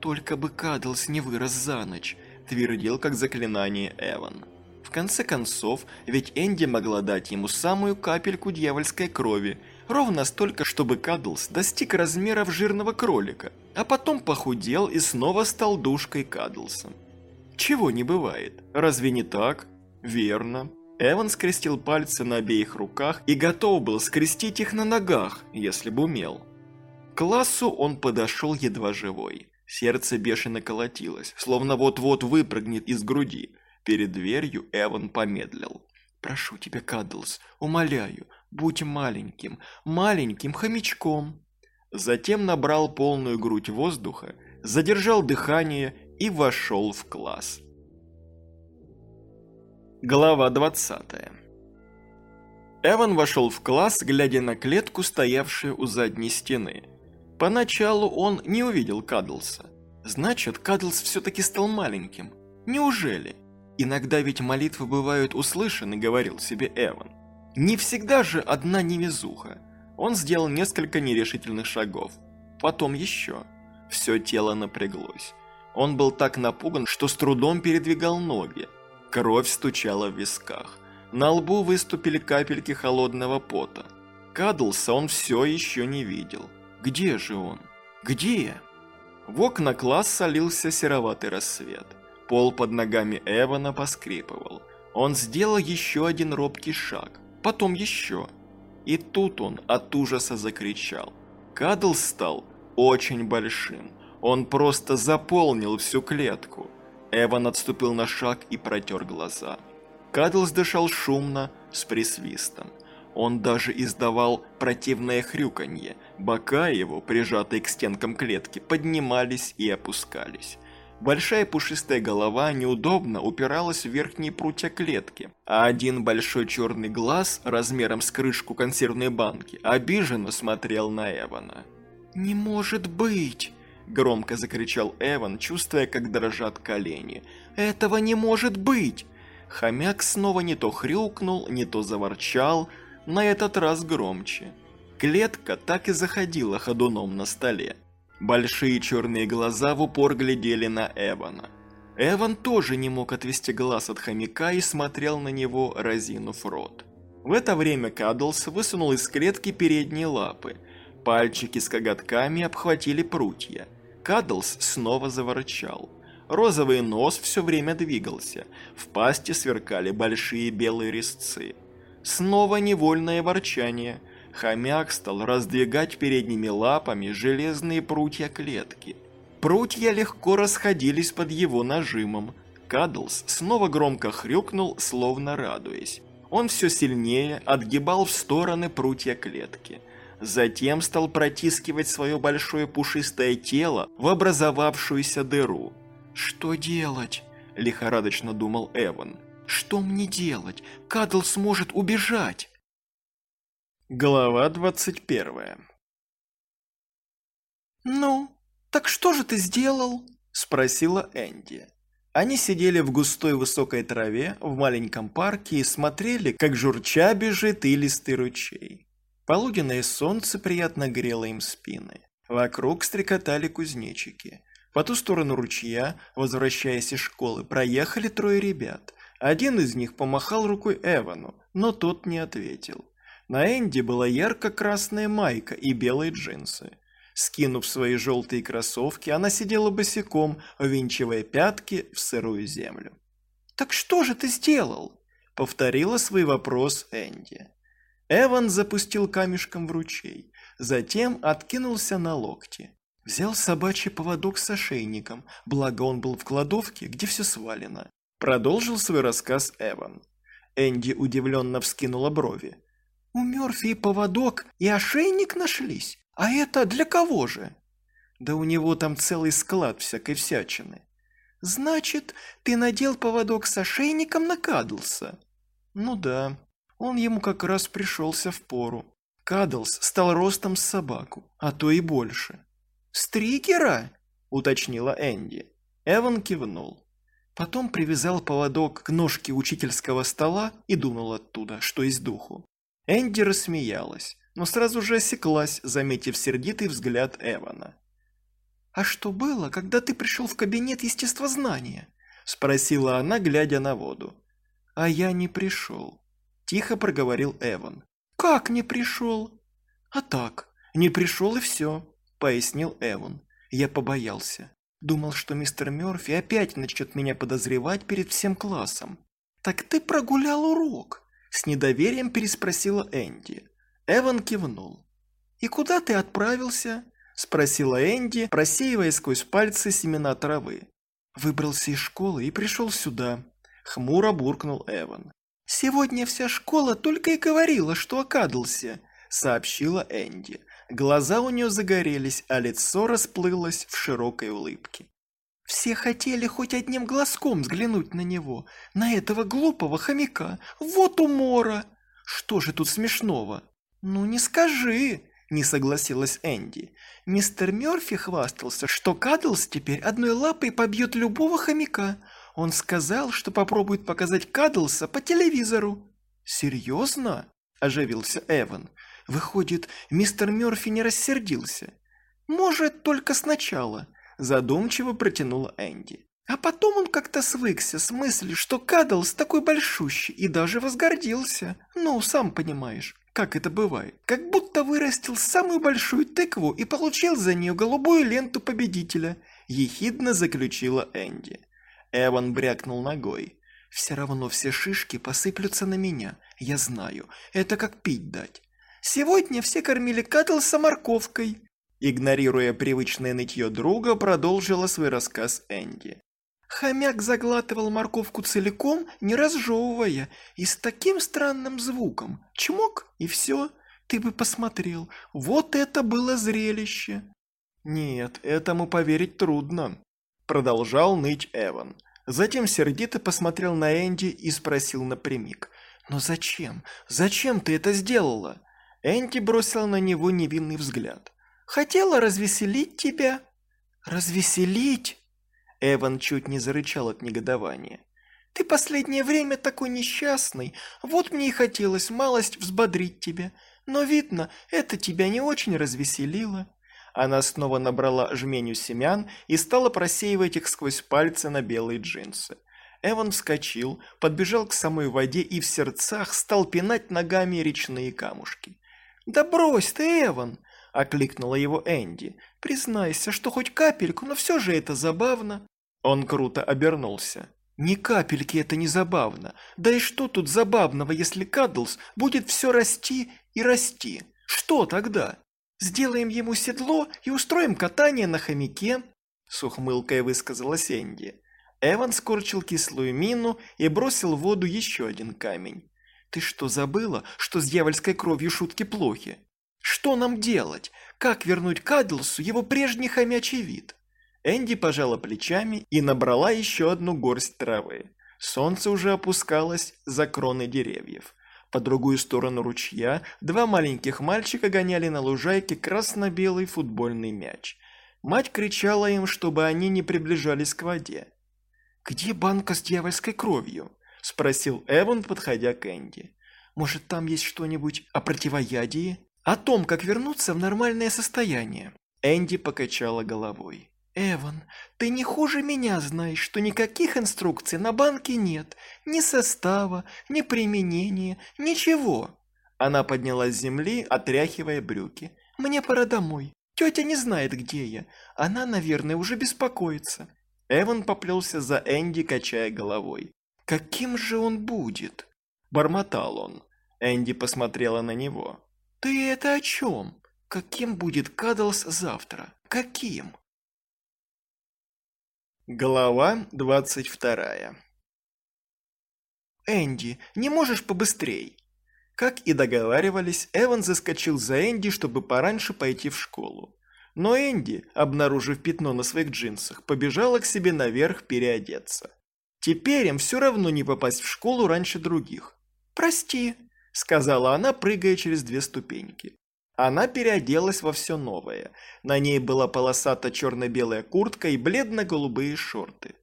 «Только бы Кадлс не вырос за ночь», твердил как заклинание Эван. В конце концов, ведь Энди могла дать ему самую капельку дьявольской крови, ровно столько, чтобы Кадлс достиг размеров жирного кролика, а потом похудел и снова стал душкой Кадлсом. Чего не бывает, разве не так? Верно. Эван скрестил пальцы на обеих руках и готов был скрестить их на ногах, если бы умел. К классу он подошел едва живой. Сердце бешено колотилось, словно вот-вот выпрыгнет из груди. Перед дверью Эван помедлил. «Прошу тебя, Кадлс, умоляю, будь маленьким, маленьким хомячком». Затем набрал полную грудь воздуха, задержал дыхание и вошел в класс. Глава 20 Эван вошел в класс, глядя на клетку, стоявшую у задней стены. Поначалу он не увидел Кадлса. Значит, Кадлс все-таки стал маленьким. Неужели? Иногда ведь молитвы бывают услышаны, говорил себе Эван. Не всегда же одна невезуха. Он сделал несколько нерешительных шагов. Потом еще. Все тело напряглось. Он был так напуган, что с трудом передвигал ноги. Кровь стучала в висках. На лбу выступили капельки холодного пота. Кадлса он все еще не видел. Где же он? Где? В окна класса лился сероватый рассвет. Пол под ногами Эвана поскрипывал. Он сделал еще один робкий шаг, потом еще. И тут он от ужаса закричал. Кадл стал очень большим. Он просто заполнил всю клетку. Эван отступил на шаг и протер глаза. Кадлс дышал шумно, с присвистом. Он даже издавал противное хрюканье. Бока его, прижатые к стенкам клетки, поднимались и опускались. Большая пушистая голова неудобно упиралась в верхние прутья клетки, а один большой черный глаз, размером с крышку консервной банки, обиженно смотрел на Эвана. «Не может быть!» – громко закричал Эван, чувствуя, как дрожат колени. «Этого не может быть!» Хомяк снова не то хрюкнул, не то заворчал, на этот раз громче. Клетка так и заходила ходуном на столе. Большие черные глаза в упор глядели на Эвана. Эван тоже не мог отвести глаз от хомяка и смотрел на него, разинув рот. В это время Кадлс высунул из клетки передние лапы. Пальчики с коготками обхватили прутья. Кадлс снова заворчал. Розовый нос все время двигался. В пасти сверкали большие белые резцы. Снова невольное ворчание – Хомяк стал раздвигать передними лапами железные прутья клетки. Прутья легко расходились под его нажимом. Кадлс снова громко хрюкнул, словно радуясь. Он все сильнее отгибал в стороны прутья клетки. Затем стал протискивать свое большое пушистое тело в образовавшуюся дыру. «Что делать?» – лихорадочно думал Эван. «Что мне делать? Кадлс может убежать!» Глава 21 «Ну, так что же ты сделал?» – спросила Энди. Они сидели в густой высокой траве в маленьком парке и смотрели, как журча бежит илистый ручей. Полуденное солнце приятно грело им спины. Вокруг стрекотали кузнечики. По ту сторону ручья, возвращаясь из школы, проехали трое ребят. Один из них помахал рукой Эвану, но тот не ответил. На Энди была ярко-красная майка и белые джинсы. Скинув свои желтые кроссовки, она сидела босиком, увинчивая пятки в сырую землю. «Так что же ты сделал?» — повторила свой вопрос Энди. Эван запустил камешком в ручей, затем откинулся на локти. Взял собачий поводок с ошейником, благо он был в кладовке, где все свалено. Продолжил свой рассказ Эван. Энди удивленно вскинула брови. У Мёрфи и поводок, и ошейник нашлись. А это для кого же? Да у него там целый склад всякой всячины. Значит, ты надел поводок с ошейником на Кадлса? Ну да, он ему как раз пришелся в пору. Кадлс стал ростом с собаку, а то и больше. «Стрикера?» – уточнила Энди. Эван кивнул. Потом привязал поводок к ножке учительского стола и дунул оттуда, что из духу. Энди рассмеялась, но сразу же осеклась, заметив сердитый взгляд Эвана. «А что было, когда ты пришел в кабинет естествознания?» – спросила она, глядя на воду. «А я не пришел», – тихо проговорил Эван. «Как не пришел?» «А так, не пришел и все», – пояснил Эван. Я побоялся. Думал, что мистер Мёрфи опять начнет меня подозревать перед всем классом. «Так ты прогулял урок», с недоверием переспросила Энди. Эван кивнул. «И куда ты отправился?» – спросила Энди, просеивая сквозь пальцы семена травы. «Выбрался из школы и пришел сюда», – хмуро буркнул Эван. «Сегодня вся школа только и говорила, что окадался», – сообщила Энди. Глаза у нее загорелись, а лицо расплылось в широкой улыбке. Все хотели хоть одним глазком взглянуть на него, на этого глупого хомяка. Вот умора! Что же тут смешного? Ну не скажи, не согласилась Энди. Мистер Мёрфи хвастался, что Кадлс теперь одной лапой побьет любого хомяка. Он сказал, что попробует показать Кадлса по телевизору. Серьезно? Оживился Эван. Выходит, мистер Мёрфи не рассердился. Может, только сначала задумчиво протянула Энди. А потом он как-то свыкся с мыслью, что Кадлс такой большущий и даже возгордился. Ну, сам понимаешь, как это бывает. Как будто вырастил самую большую тыкву и получил за нее голубую ленту победителя, ехидно заключила Энди. Эван брякнул ногой. Все равно все шишки посыплются на меня, я знаю. Это как пить дать. Сегодня все кормили Катлса морковкой. Игнорируя привычное нытье друга, продолжила свой рассказ Энди. Хомяк заглатывал морковку целиком, не разжевывая, и с таким странным звуком. Чмок, и все. Ты бы посмотрел. Вот это было зрелище. Нет, этому поверить трудно. Продолжал ныть Эван. Затем сердито посмотрел на Энди и спросил напрямик. «Но зачем? Зачем ты это сделала?» Энди бросил на него невинный взгляд. «Хотела развеселить тебя». «Развеселить?» Эван чуть не зарычал от негодования. «Ты последнее время такой несчастный, вот мне и хотелось малость взбодрить тебя. Но, видно, это тебя не очень развеселило». Она снова набрала жменю семян и стала просеивать их сквозь пальцы на белые джинсы. Эван вскочил, подбежал к самой воде и в сердцах стал пинать ногами речные камушки. «Да брось ты, Эван!» – окликнула его Энди. «Признайся, что хоть капельку, но все же это забавно». Он круто обернулся. «Ни капельки это не забавно. Да и что тут забавного, если Кадлс будет все расти и расти? Что тогда? Сделаем ему седло и устроим катание на хомяке?» С ухмылкой высказалась Энди. Эван скорчил кислую мину и бросил в воду еще один камень. «Ты что, забыла, что с дьявольской кровью шутки плохи? Что нам делать? Как вернуть Кадлсу его прежний хомячий вид?» Энди пожала плечами и набрала еще одну горсть травы. Солнце уже опускалось за кроны деревьев. По другую сторону ручья два маленьких мальчика гоняли на лужайке красно-белый футбольный мяч. Мать кричала им, чтобы они не приближались к воде. «Где банка с дьявольской кровью?» – спросил Эван, подходя к Энди. «Может, там есть что-нибудь о противоядии? О том, как вернуться в нормальное состояние?» Энди покачала головой. «Эван, ты не хуже меня знаешь, что никаких инструкций на банке нет. Ни состава, ни применения, ничего». Она поднялась с земли, отряхивая брюки. «Мне пора домой. Тетя не знает, где я. Она, наверное, уже беспокоится». Эван поплелся за Энди, качая головой. «Каким же он будет?» Бормотал он. Энди посмотрела на него. «Ты это о чем? Каким будет Кадлс завтра? Каким?» Глава двадцать вторая «Энди, не можешь побыстрей?» Как и договаривались, Эван заскочил за Энди, чтобы пораньше пойти в школу. Но Энди, обнаружив пятно на своих джинсах, побежала к себе наверх переодеться. Теперь им все равно не попасть в школу раньше других. «Прости», — сказала она, прыгая через две ступеньки. Она переоделась во все новое. На ней была полосато-черно-белая куртка и бледно-голубые шорты.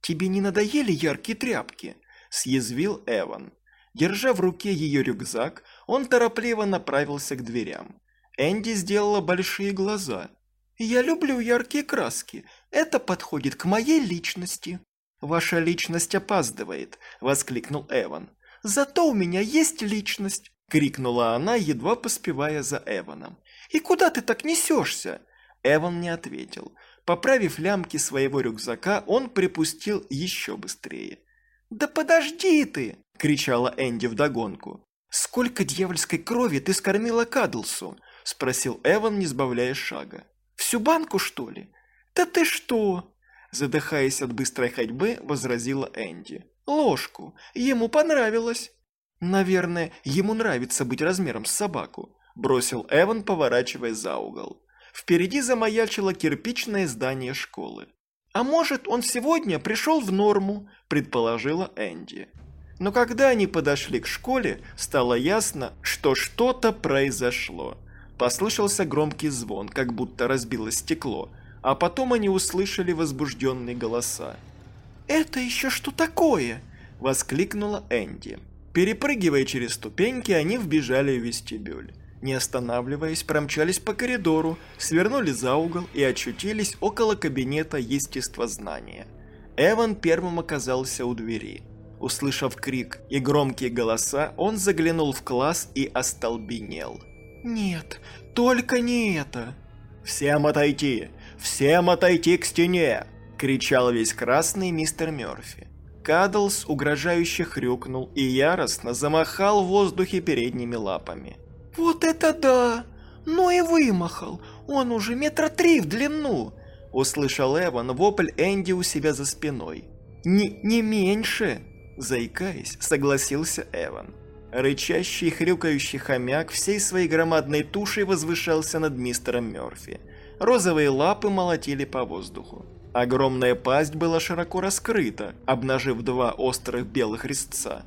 «Тебе не надоели яркие тряпки?» – съязвил Эван. Держа в руке ее рюкзак, он торопливо направился к дверям. Энди сделала большие глаза. «Я люблю яркие краски. Это подходит к моей личности». «Ваша личность опаздывает», – воскликнул Эван. «Зато у меня есть личность». – крикнула она, едва поспевая за Эваном. «И куда ты так несешься?» Эван не ответил. Поправив лямки своего рюкзака, он припустил еще быстрее. «Да подожди ты!» – кричала Энди вдогонку. «Сколько дьявольской крови ты скормила Кадлсу?» – спросил Эван, не сбавляя шага. «Всю банку, что ли?» «Да ты что?» Задыхаясь от быстрой ходьбы, возразила Энди. «Ложку. Ему понравилось». «Наверное, ему нравится быть размером с собаку», – бросил Эван, поворачивая за угол. Впереди замаячило кирпичное здание школы. «А может, он сегодня пришел в норму», – предположила Энди. Но когда они подошли к школе, стало ясно, что что-то произошло. Послышался громкий звон, как будто разбилось стекло, а потом они услышали возбужденные голоса. «Это еще что такое?» – воскликнула Энди. Перепрыгивая через ступеньки, они вбежали в вестибюль. Не останавливаясь, промчались по коридору, свернули за угол и очутились около кабинета естествознания. Эван первым оказался у двери. Услышав крик и громкие голоса, он заглянул в класс и остолбенел. «Нет, только не это!» «Всем отойти! Всем отойти к стене!» – кричал весь красный мистер Мёрфи. Кадлс угрожающе хрюкнул и яростно замахал в воздухе передними лапами. «Вот это да! Ну и вымахал! Он уже метра три в длину!» Услышал Эван вопль Энди у себя за спиной. «Не, не меньше!» Заикаясь, согласился Эван. Рычащий, хрюкающий хомяк всей своей громадной тушей возвышался над мистером Мёрфи. Розовые лапы молотили по воздуху. Огромная пасть была широко раскрыта, обнажив два острых белых резца.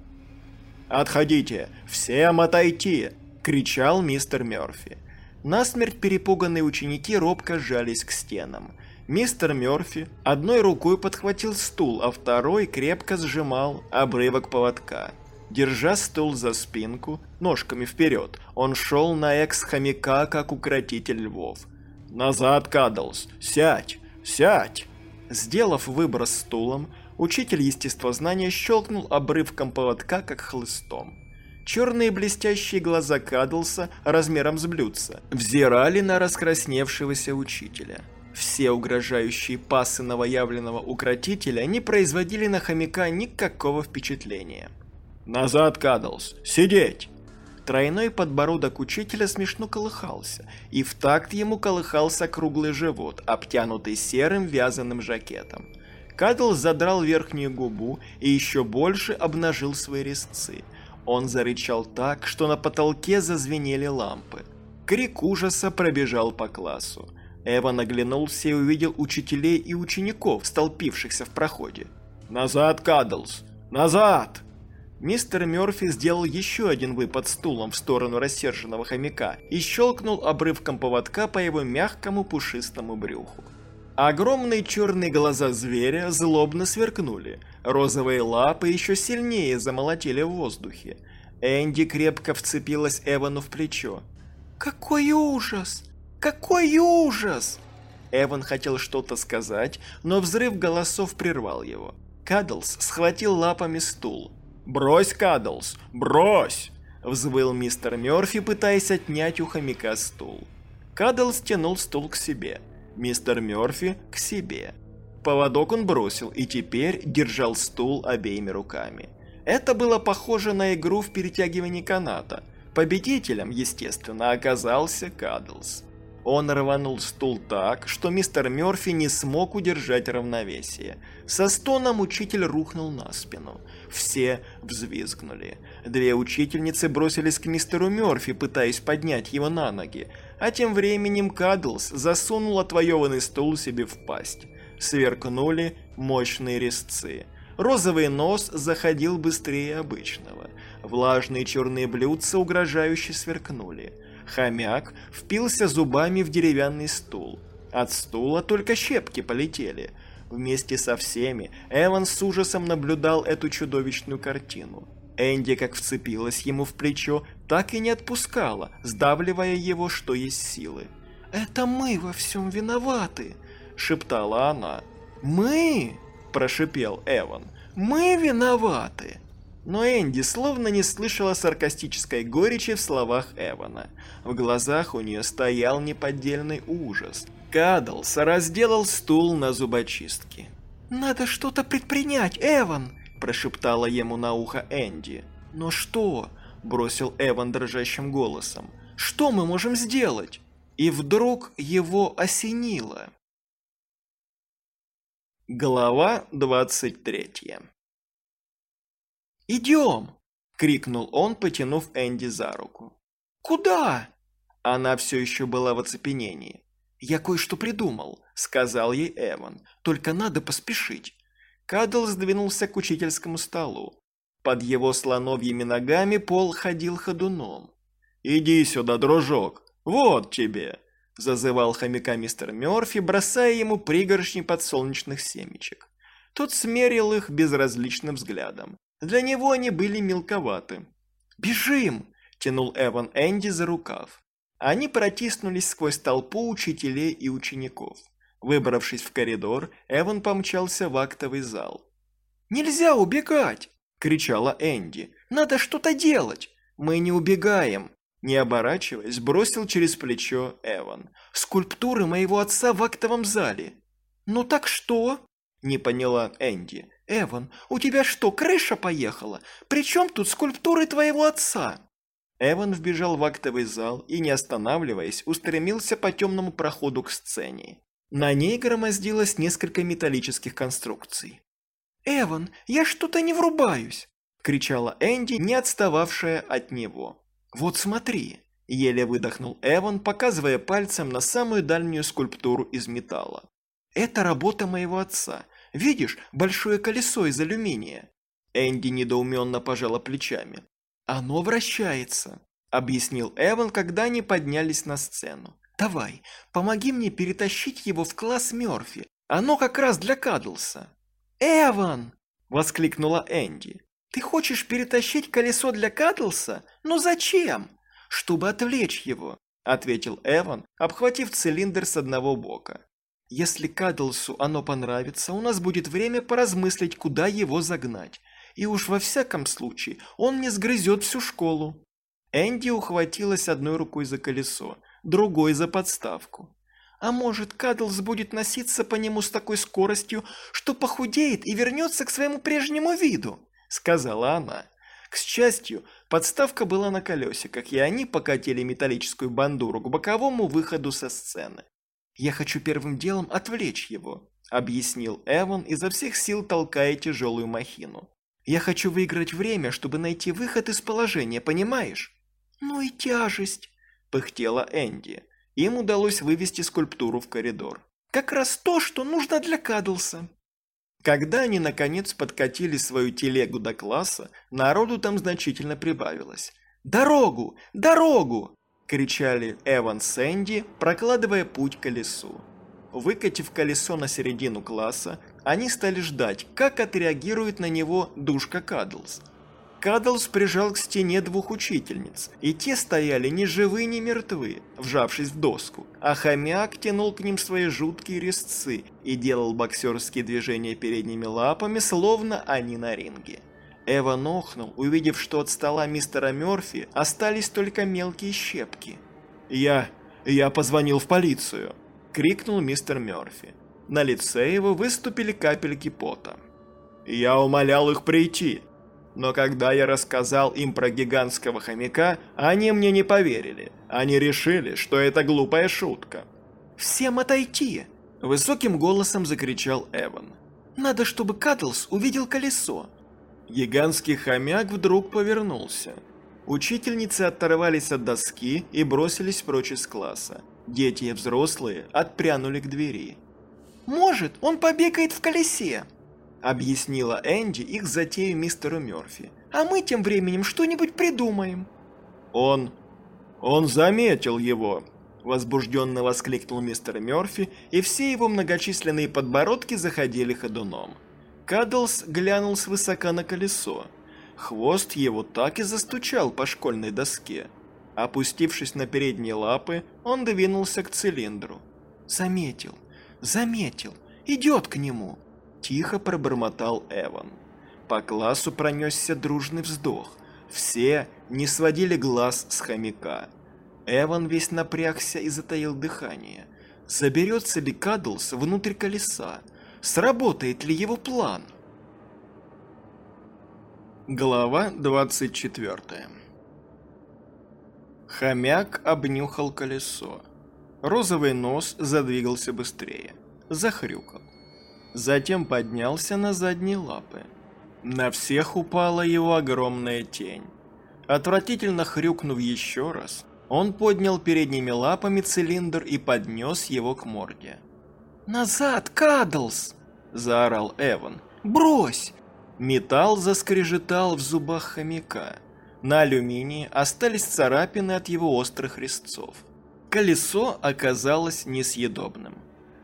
«Отходите! Всем отойти!» – кричал мистер Мёрфи. Насмерть перепуганные ученики робко сжались к стенам. Мистер Мёрфи одной рукой подхватил стул, а второй крепко сжимал обрывок поводка. Держа стул за спинку, ножками вперед, он шел на экс-хомяка, как укротитель львов. «Назад, Кадлс! Сядь! Сядь!» Сделав выброс стулом, учитель естествознания щелкнул обрывком поводка, как хлыстом. Черные блестящие глаза Кадлса размером с блюдца взирали на раскрасневшегося учителя. Все угрожающие пасы новоявленного укротителя не производили на хомяка никакого впечатления. «Назад, Кадлс! Сидеть!» Тройной подбородок учителя смешно колыхался, и в такт ему колыхался круглый живот, обтянутый серым вязаным жакетом. Кадл задрал верхнюю губу и еще больше обнажил свои резцы. Он зарычал так, что на потолке зазвенели лампы. Крик ужаса пробежал по классу. Эва наглянулся и увидел учителей и учеников, столпившихся в проходе. «Назад, Кадлс! Назад!» Мистер Мёрфи сделал еще один выпад стулом в сторону рассерженного хомяка и щелкнул обрывком поводка по его мягкому пушистому брюху. Огромные черные глаза зверя злобно сверкнули, розовые лапы еще сильнее замолотили в воздухе. Энди крепко вцепилась Эвану в плечо. «Какой ужас! Какой ужас!» Эван хотел что-то сказать, но взрыв голосов прервал его. Кадлс схватил лапами стул. «Брось, Кадлс, брось!» – взвыл мистер Мёрфи, пытаясь отнять у хомяка стул. Кадлс тянул стул к себе, мистер Мёрфи – к себе. Поводок он бросил и теперь держал стул обеими руками. Это было похоже на игру в перетягивании каната. Победителем, естественно, оказался Кадлс. Он рванул стул так, что мистер Мёрфи не смог удержать равновесие. Со стоном учитель рухнул на спину. Все взвизгнули. Две учительницы бросились к мистеру Мёрфи, пытаясь поднять его на ноги. А тем временем Кадлс засунул отвоеванный стул себе в пасть. Сверкнули мощные резцы. Розовый нос заходил быстрее обычного. Влажные черные блюдца угрожающе сверкнули. Хомяк впился зубами в деревянный стул. От стула только щепки полетели. Вместе со всеми Эван с ужасом наблюдал эту чудовищную картину. Энди как вцепилась ему в плечо, так и не отпускала, сдавливая его, что есть силы. «Это мы во всем виноваты», — шептала она. «Мы?» – прошипел Эван. «Мы виноваты!» Но Энди словно не слышала саркастической горечи в словах Эвана. В глазах у нее стоял неподдельный ужас. Кадлс разделал стул на зубочистке. «Надо что-то предпринять, Эван!» – прошептала ему на ухо Энди. «Но что?» – бросил Эван дрожащим голосом. «Что мы можем сделать?» И вдруг его осенило. Глава двадцать третья «Идем!» – крикнул он, потянув Энди за руку. «Куда?» Она все еще была в оцепенении. «Я кое-что придумал», – сказал ей Эван. «Только надо поспешить». Кадл сдвинулся к учительскому столу. Под его слоновьими ногами пол ходил ходуном. «Иди сюда, дружок, вот тебе!» – зазывал хомяка мистер Мёрфи, бросая ему пригоршни подсолнечных семечек. Тот смерил их безразличным взглядом. Для него они были мелковаты. «Бежим!» – тянул Эван Энди за рукав. Они протиснулись сквозь толпу учителей и учеников. Выбравшись в коридор, Эван помчался в актовый зал. «Нельзя убегать!» – кричала Энди. «Надо что-то делать!» «Мы не убегаем!» Не оборачиваясь, бросил через плечо Эван. «Скульптуры моего отца в актовом зале!» «Ну так что?» Не поняла Энди. «Эван, у тебя что, крыша поехала? Причем тут скульптуры твоего отца?» Эван вбежал в актовый зал и, не останавливаясь, устремился по темному проходу к сцене. На ней громоздилось несколько металлических конструкций. «Эван, я что-то не врубаюсь!» – кричала Энди, не отстававшая от него. «Вот смотри!» – еле выдохнул Эван, показывая пальцем на самую дальнюю скульптуру из металла. «Это работа моего отца. Видишь, большое колесо из алюминия?» Энди недоуменно пожала плечами. «Оно вращается», — объяснил Эван, когда они поднялись на сцену. «Давай, помоги мне перетащить его в класс Мёрфи. Оно как раз для Кадлса». «Эван!» — воскликнула Энди. «Ты хочешь перетащить колесо для Кадлса? Но зачем?» «Чтобы отвлечь его», — ответил Эван, обхватив цилиндр с одного бока. «Если Кадлсу оно понравится, у нас будет время поразмыслить, куда его загнать и уж во всяком случае он не сгрызет всю школу. Энди ухватилась одной рукой за колесо, другой за подставку. А может, Кадлс будет носиться по нему с такой скоростью, что похудеет и вернется к своему прежнему виду, сказала она. К счастью, подставка была на колесиках, и они покатили металлическую бандуру к боковому выходу со сцены. «Я хочу первым делом отвлечь его», — объяснил Эван, изо всех сил толкая тяжелую махину. Я хочу выиграть время, чтобы найти выход из положения, понимаешь? Ну и тяжесть, пыхтела Энди. Им удалось вывести скульптуру в коридор. Как раз то, что нужно для Кадлса. Когда они наконец подкатили свою телегу до класса, народу там значительно прибавилось. «Дорогу! Дорогу!» – кричали Эван с Энди, прокладывая путь к колесу. Выкатив колесо на середину класса, они стали ждать, как отреагирует на него душка Кадлс. Кадлс прижал к стене двух учительниц, и те стояли ни живы, ни мертвы, вжавшись в доску, а хомяк тянул к ним свои жуткие резцы и делал боксерские движения передними лапами, словно они на ринге. Эва нохнул, увидев, что от стола мистера Мёрфи остались только мелкие щепки. «Я... я позвонил в полицию», — крикнул мистер Мёрфи. На лице его выступили капельки пота. «Я умолял их прийти, но когда я рассказал им про гигантского хомяка, они мне не поверили. Они решили, что это глупая шутка». «Всем отойти!» – высоким голосом закричал Эван. «Надо, чтобы Катлс увидел колесо». Гигантский хомяк вдруг повернулся. Учительницы оторвались от доски и бросились прочь из класса. Дети и взрослые отпрянули к двери. «Может, он побегает в колесе», — объяснила Энди их затею мистеру Мёрфи. «А мы тем временем что-нибудь придумаем». «Он... он заметил его», — возбужденно воскликнул мистер Мёрфи, и все его многочисленные подбородки заходили ходуном. Кадлс глянул свысока на колесо. Хвост его так и застучал по школьной доске. Опустившись на передние лапы, он двинулся к цилиндру. «Заметил, заметил, идет к нему!» Тихо пробормотал Эван. По классу пронесся дружный вздох. Все не сводили глаз с хомяка. Эван весь напрягся и затаил дыхание. Заберется ли Кадлс внутрь колеса? Сработает ли его план? Глава 24 Хомяк обнюхал колесо. Розовый нос задвигался быстрее, захрюкал. Затем поднялся на задние лапы. На всех упала его огромная тень. Отвратительно хрюкнув еще раз, он поднял передними лапами цилиндр и поднес его к морде. «Назад, Кадлс!» – заорал Эван. «Брось!» Металл заскрежетал в зубах хомяка. На алюминии остались царапины от его острых резцов. Колесо оказалось несъедобным.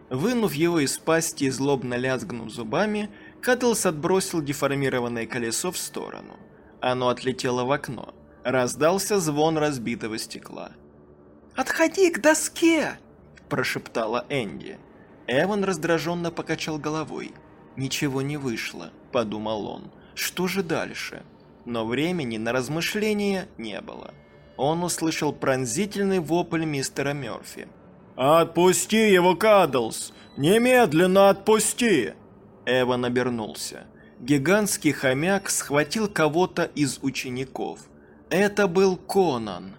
Вынув его из пасти и злобно лязгнув зубами, Катлс отбросил деформированное колесо в сторону. Оно отлетело в окно. Раздался звон разбитого стекла. «Отходи к доске!» – прошептала Энди. Эван раздраженно покачал головой. «Ничего не вышло», – подумал он. «Что же дальше?» Но времени на размышления не было он услышал пронзительный вопль мистера Мёрфи. «Отпусти его, Кадлс! Немедленно отпусти!» Эван обернулся. Гигантский хомяк схватил кого-то из учеников. Это был Конан.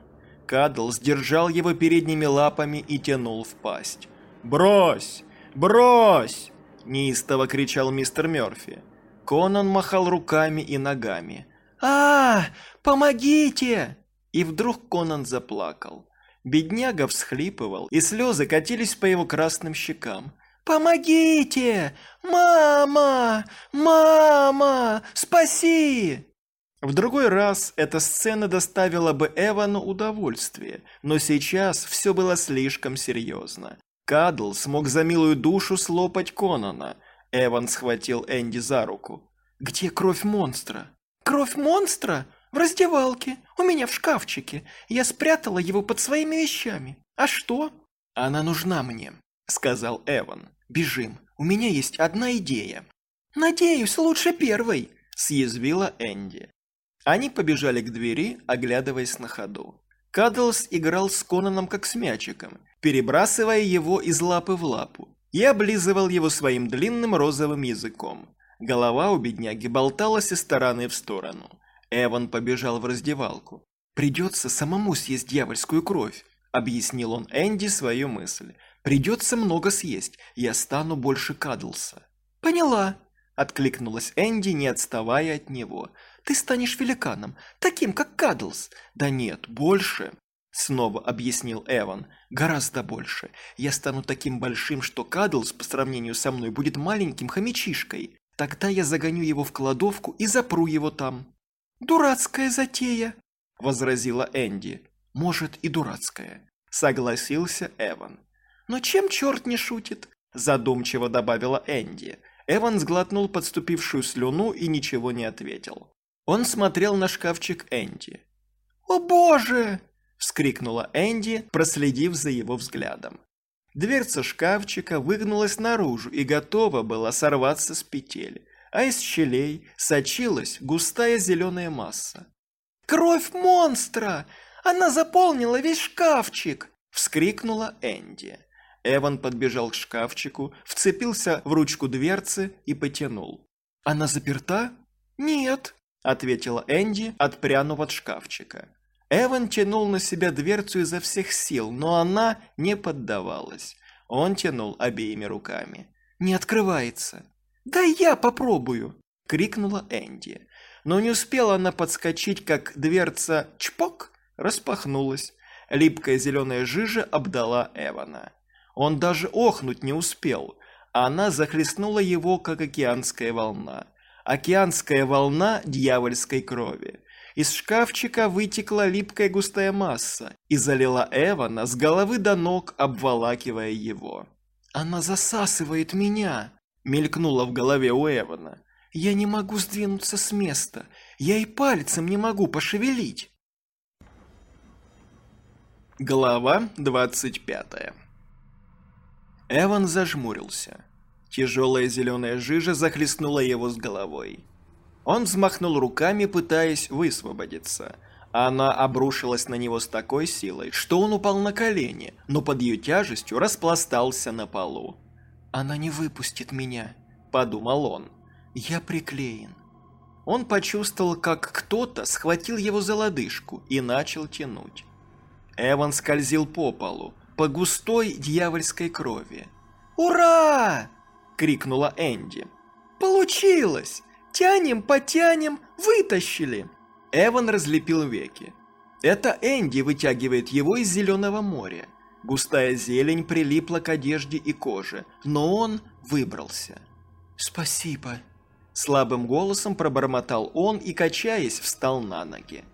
Кадл сдержал его передними лапами и тянул в пасть. «Брось! Брось!» – неистово кричал мистер Мёрфи. Конан махал руками и ногами. а, Помогите!» И вдруг Конан заплакал. Бедняга всхлипывал, и слезы катились по его красным щекам. «Помогите! Мама! Мама! Спаси!» В другой раз эта сцена доставила бы Эвану удовольствие, но сейчас все было слишком серьезно. Кадл смог за милую душу слопать Конана. Эван схватил Энди за руку. «Где кровь монстра?» «Кровь монстра? В раздевалке, у меня в шкафчике. Я спрятала его под своими вещами. А что?» «Она нужна мне», — сказал Эван. «Бежим, у меня есть одна идея». «Надеюсь, лучше первой», — съязвила Энди. Они побежали к двери, оглядываясь на ходу. Кадлс играл с Конаном как с мячиком, перебрасывая его из лапы в лапу, и облизывал его своим длинным розовым языком. Голова у бедняги болталась из стороны в сторону. Эван побежал в раздевалку. «Придется самому съесть дьявольскую кровь», — объяснил он Энди свою мысль. «Придется много съесть, я стану больше Кадлса». «Поняла», — откликнулась Энди, не отставая от него. «Ты станешь великаном, таким, как Кадлс». «Да нет, больше», — снова объяснил Эван. «Гораздо больше. Я стану таким большим, что Кадлс по сравнению со мной будет маленьким хомячишкой. Тогда я загоню его в кладовку и запру его там». «Дурацкая затея», — возразила Энди. «Может, и дурацкая», — согласился Эван. «Но чем черт не шутит?» — задумчиво добавила Энди. Эван сглотнул подступившую слюну и ничего не ответил. Он смотрел на шкафчик Энди. «О боже!» — вскрикнула Энди, проследив за его взглядом. Дверца шкафчика выгнулась наружу и готова была сорваться с петель а из щелей сочилась густая зеленая масса. «Кровь монстра! Она заполнила весь шкафчик!» – вскрикнула Энди. Эван подбежал к шкафчику, вцепился в ручку дверцы и потянул. «Она заперта?» «Нет», – ответила Энди, отпрянув от шкафчика. Эван тянул на себя дверцу изо всех сил, но она не поддавалась. Он тянул обеими руками. «Не открывается». «Да я попробую!» – крикнула Энди. Но не успела она подскочить, как дверца «чпок» распахнулась. Липкая зеленая жижа обдала Эвана. Он даже охнуть не успел. Она захлестнула его, как океанская волна. Океанская волна дьявольской крови. Из шкафчика вытекла липкая густая масса и залила Эвана с головы до ног, обволакивая его. «Она засасывает меня!» Мелькнуло в голове у Эвана. «Я не могу сдвинуться с места. Я и пальцем не могу пошевелить». Глава 25 Эван зажмурился. Тяжелая зеленая жижа захлестнула его с головой. Он взмахнул руками, пытаясь высвободиться. Она обрушилась на него с такой силой, что он упал на колени, но под ее тяжестью распластался на полу. «Она не выпустит меня», – подумал он. «Я приклеен». Он почувствовал, как кто-то схватил его за лодыжку и начал тянуть. Эван скользил по полу, по густой дьявольской крови. «Ура!» – крикнула Энди. «Получилось! Тянем, потянем, вытащили!» Эван разлепил веки. Это Энди вытягивает его из зеленого моря. Густая зелень прилипла к одежде и коже, но он выбрался. «Спасибо», – слабым голосом пробормотал он и, качаясь, встал на ноги.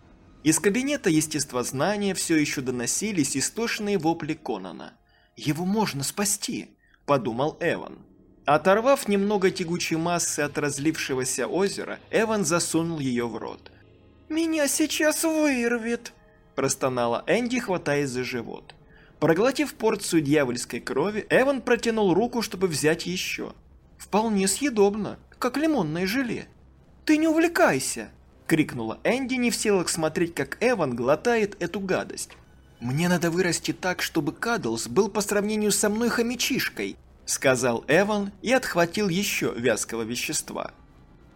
Из кабинета естествознания все еще доносились истошные вопли Конана. «Его можно спасти», – подумал Эван. Оторвав немного тягучей массы от разлившегося озера, Эван засунул ее в рот. «Меня сейчас вырвет», – простонала Энди, хватаясь за живот. Проглотив порцию дьявольской крови, Эван протянул руку, чтобы взять еще. Вполне съедобно, как лимонное желе. «Ты не увлекайся!» – крикнула Энди, не в силах смотреть, как Эван глотает эту гадость. «Мне надо вырасти так, чтобы Кадлс был по сравнению со мной хомячишкой», — сказал Эван и отхватил еще вязкого вещества.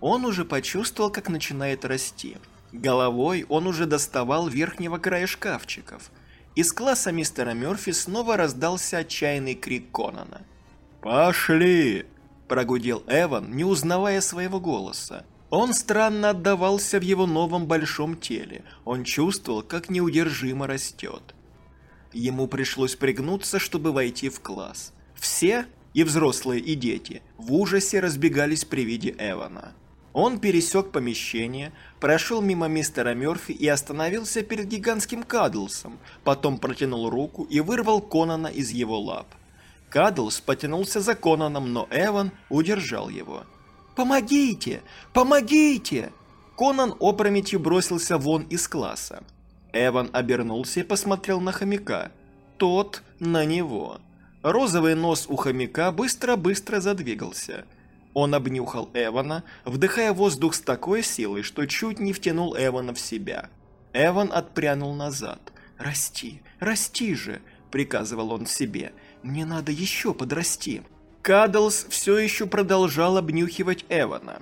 Он уже почувствовал, как начинает расти. Головой он уже доставал верхнего края шкафчиков. Из класса мистера Мёрфи снова раздался отчаянный крик Конана. «Пошли!» – прогудел Эван, не узнавая своего голоса. Он странно отдавался в его новом большом теле. Он чувствовал, как неудержимо растет. Ему пришлось пригнуться, чтобы войти в класс. Все, и взрослые, и дети, в ужасе разбегались при виде Эвана. Он пересек помещение, прошел мимо мистера Мёрфи и остановился перед гигантским Кадлсом, потом протянул руку и вырвал Конана из его лап. Кадлс потянулся за Конаном, но Эван удержал его. «Помогите! Помогите!» Конан опрометью бросился вон из класса. Эван обернулся и посмотрел на хомяка. Тот на него. Розовый нос у хомяка быстро-быстро задвигался. Он обнюхал Эвана, вдыхая воздух с такой силой, что чуть не втянул Эвана в себя. Эван отпрянул назад. «Расти, расти же!» – приказывал он себе. «Мне надо еще подрасти!» Кадлс все еще продолжал обнюхивать Эвана.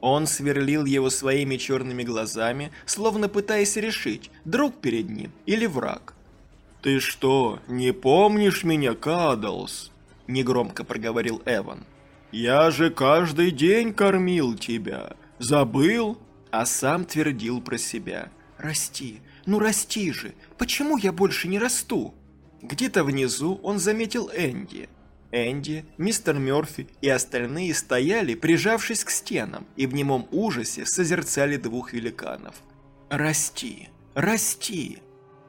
Он сверлил его своими черными глазами, словно пытаясь решить, друг перед ним или враг. «Ты что, не помнишь меня, Кадлс?» – негромко проговорил Эван. «Я же каждый день кормил тебя. Забыл?» А сам твердил про себя. «Расти, ну расти же, почему я больше не расту?» Где-то внизу он заметил Энди. Энди, мистер Мёрфи и остальные стояли, прижавшись к стенам, и в немом ужасе созерцали двух великанов. «Расти! Расти!»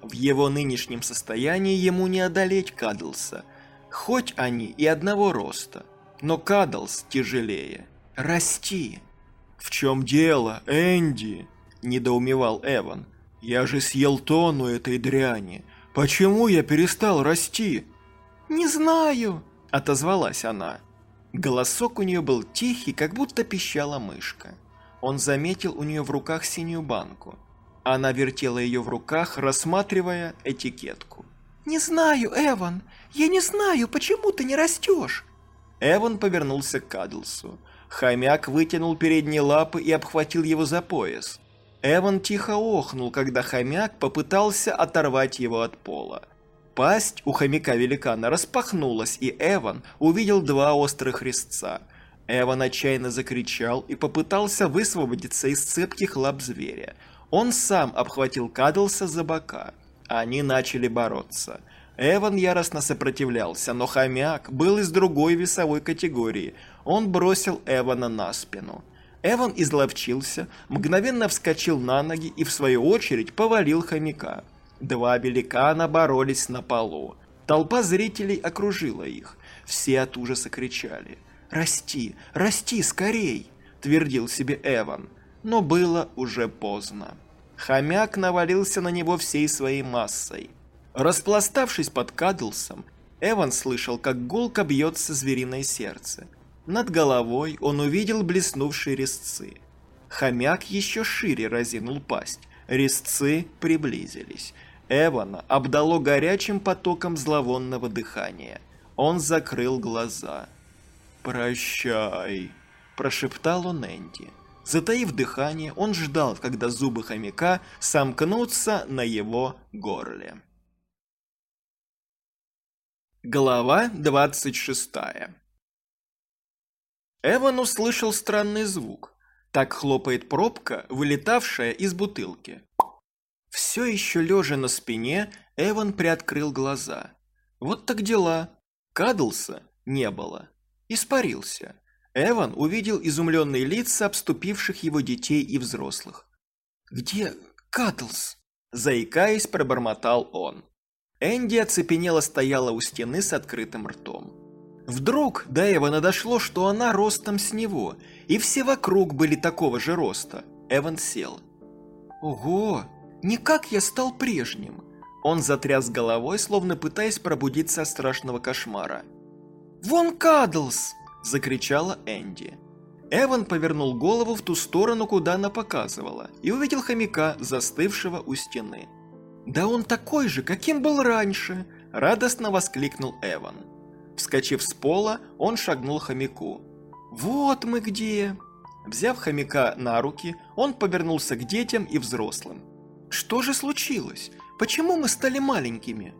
В его нынешнем состоянии ему не одолеть Кадлса, хоть они и одного роста, но Кадлс тяжелее. «Расти!» «В чем дело, Энди?» – недоумевал Эван. «Я же съел тонну этой дряни. Почему я перестал расти?» «Не знаю», – отозвалась она. Голосок у нее был тихий, как будто пищала мышка. Он заметил у нее в руках синюю банку. Она вертела ее в руках, рассматривая этикетку. «Не знаю, Эван, я не знаю, почему ты не растешь?» Эван повернулся к Кадлсу. Хомяк вытянул передние лапы и обхватил его за пояс. Эван тихо охнул, когда хомяк попытался оторвать его от пола. Пасть у хомяка-великана распахнулась, и Эван увидел два острых резца. Эван отчаянно закричал и попытался высвободиться из цепких лап зверя. Он сам обхватил Кадлса за бока. Они начали бороться. Эван яростно сопротивлялся, но хомяк был из другой весовой категории. Он бросил Эвана на спину. Эван изловчился, мгновенно вскочил на ноги и в свою очередь повалил хомяка. Два великана боролись на полу. Толпа зрителей окружила их. Все от ужаса кричали. «Расти! Расти скорей!» – твердил себе Эван. Но было уже поздно. Хомяк навалился на него всей своей массой. Распластавшись под Кадлсом, Эван слышал, как гулко бьется звериное сердце. Над головой он увидел блеснувшие резцы. Хомяк еще шире разинул пасть. Резцы приблизились. Эвана обдало горячим потоком зловонного дыхания. Он закрыл глаза. «Прощай», – прошептал он Энди. Затаив дыхание, он ждал, когда зубы хомяка сомкнутся на его горле. Глава 26 Эван услышал странный звук. Так хлопает пробка, вылетавшая из бутылки. Все еще лежа на спине, Эван приоткрыл глаза. Вот так дела. Кадлса не было. Испарился. Эван увидел изумленные лица обступивших его детей и взрослых. «Где Кадлс?» Заикаясь, пробормотал он. Энди оцепенело стояла у стены с открытым ртом. Вдруг до Эвана дошло, что она ростом с него, и все вокруг были такого же роста. Эван сел. «Ого!» Не как я стал прежним. Он затряс головой, словно пытаясь пробудиться от страшного кошмара. «Вон Кадлс!» – закричала Энди. Эван повернул голову в ту сторону, куда она показывала, и увидел хомяка, застывшего у стены. «Да он такой же, каким был раньше!» – радостно воскликнул Эван. Вскочив с пола, он шагнул хомяку. «Вот мы где!» Взяв хомяка на руки, он повернулся к детям и взрослым. «Что же случилось? Почему мы стали маленькими?»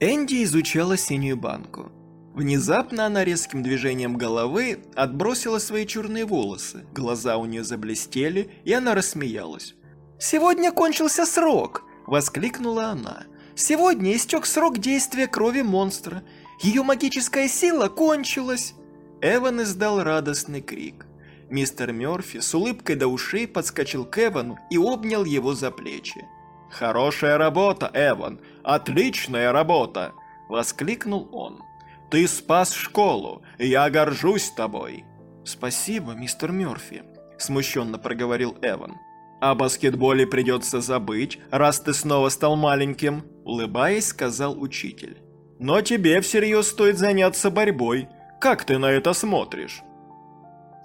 Энди изучала синюю банку. Внезапно она резким движением головы отбросила свои черные волосы, глаза у нее заблестели, и она рассмеялась. «Сегодня кончился срок!» – воскликнула она. «Сегодня истек срок действия крови монстра. Ее магическая сила кончилась!» Эван издал радостный крик. Мистер Мёрфи с улыбкой до ушей подскочил к Эвану и обнял его за плечи. «Хорошая работа, Эван! Отличная работа!» – воскликнул он. Ты спас школу, я горжусь тобой. Спасибо, мистер Мёрфи, смущенно проговорил Эван. О баскетболе придется забыть, раз ты снова стал маленьким, улыбаясь, сказал учитель. Но тебе всерьез стоит заняться борьбой. Как ты на это смотришь?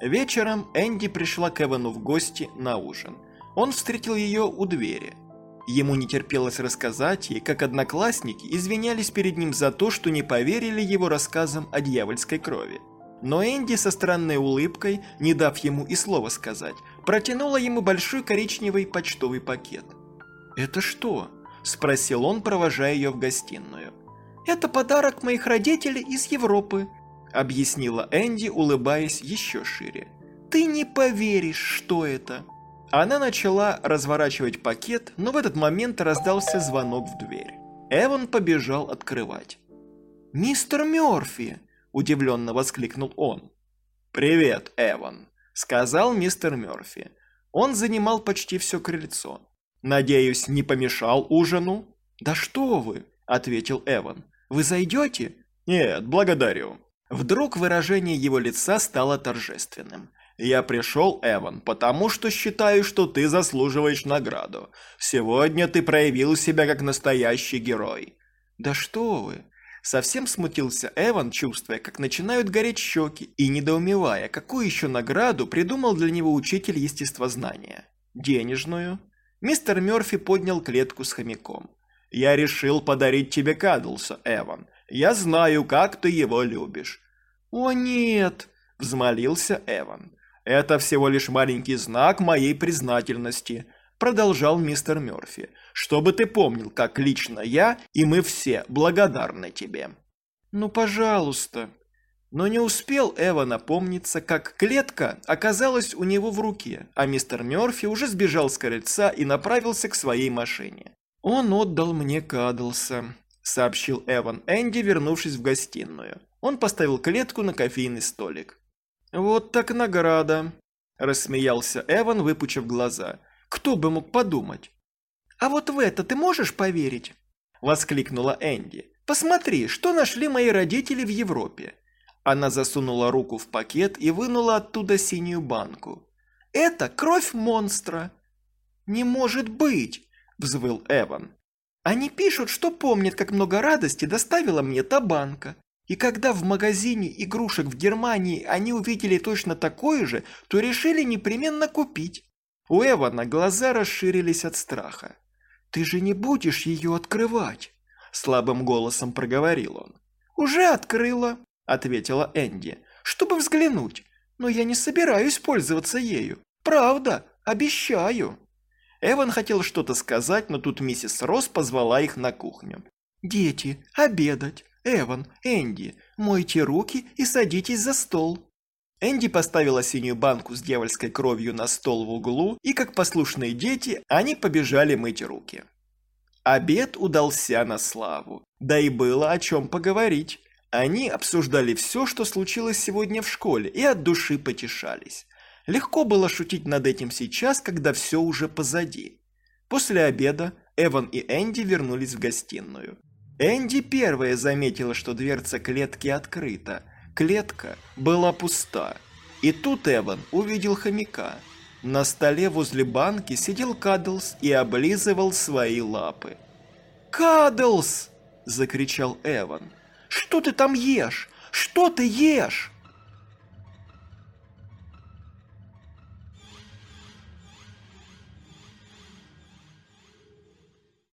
Вечером Энди пришла к Эвану в гости на ужин. Он встретил ее у двери – Ему не терпелось рассказать ей, как одноклассники извинялись перед ним за то, что не поверили его рассказам о дьявольской крови. Но Энди со странной улыбкой, не дав ему и слова сказать, протянула ему большой коричневый почтовый пакет. «Это что?» – спросил он, провожая ее в гостиную. «Это подарок моих родителей из Европы», – объяснила Энди, улыбаясь еще шире. «Ты не поверишь, что это!» Она начала разворачивать пакет, но в этот момент раздался звонок в дверь. Эван побежал открывать. «Мистер Мёрфи!» – удивленно воскликнул он. «Привет, Эван», – сказал мистер Мёрфи. Он занимал почти все крыльцо. «Надеюсь, не помешал ужину?» «Да что вы!» – ответил Эван. «Вы зайдете?» «Нет, благодарю». Вдруг выражение его лица стало торжественным. Я пришел, Эван, потому что считаю, что ты заслуживаешь награду. Сегодня ты проявил себя как настоящий герой». «Да что вы!» Совсем смутился Эван, чувствуя, как начинают гореть щеки, и недоумевая, какую еще награду придумал для него учитель естествознания. «Денежную?» Мистер Мёрфи поднял клетку с хомяком. «Я решил подарить тебе Кадлса, Эван. Я знаю, как ты его любишь». «О нет!» – взмолился Эван. «Это всего лишь маленький знак моей признательности», – продолжал мистер Мёрфи, «чтобы ты помнил, как лично я и мы все благодарны тебе». «Ну, пожалуйста». Но не успел Эва напомниться, как клетка оказалась у него в руке, а мистер Мёрфи уже сбежал с крыльца и направился к своей машине. «Он отдал мне Кадлса», – сообщил Эван Энди, вернувшись в гостиную. Он поставил клетку на кофейный столик. «Вот так награда!» – рассмеялся Эван, выпучив глаза. «Кто бы мог подумать?» «А вот в это ты можешь поверить?» – воскликнула Энди. «Посмотри, что нашли мои родители в Европе!» Она засунула руку в пакет и вынула оттуда синюю банку. «Это кровь монстра!» «Не может быть!» – взвыл Эван. «Они пишут, что помнят, как много радости доставила мне та банка. И когда в магазине игрушек в Германии они увидели точно такое же, то решили непременно купить. У Эвана глаза расширились от страха. «Ты же не будешь ее открывать?» Слабым голосом проговорил он. «Уже открыла», — ответила Энди, — «чтобы взглянуть. Но я не собираюсь пользоваться ею. Правда, обещаю». Эван хотел что-то сказать, но тут миссис Росс позвала их на кухню. «Дети, обедать. «Эван, Энди, мойте руки и садитесь за стол». Энди поставила синюю банку с дьявольской кровью на стол в углу, и как послушные дети, они побежали мыть руки. Обед удался на славу, да и было о чем поговорить. Они обсуждали все, что случилось сегодня в школе, и от души потешались. Легко было шутить над этим сейчас, когда все уже позади. После обеда Эван и Энди вернулись в гостиную. Энди первая заметила, что дверца клетки открыта. Клетка была пуста. И тут Эван увидел хомяка. На столе возле банки сидел Кадлс и облизывал свои лапы. «Кадлс!» – закричал Эван. «Что ты там ешь? Что ты ешь?»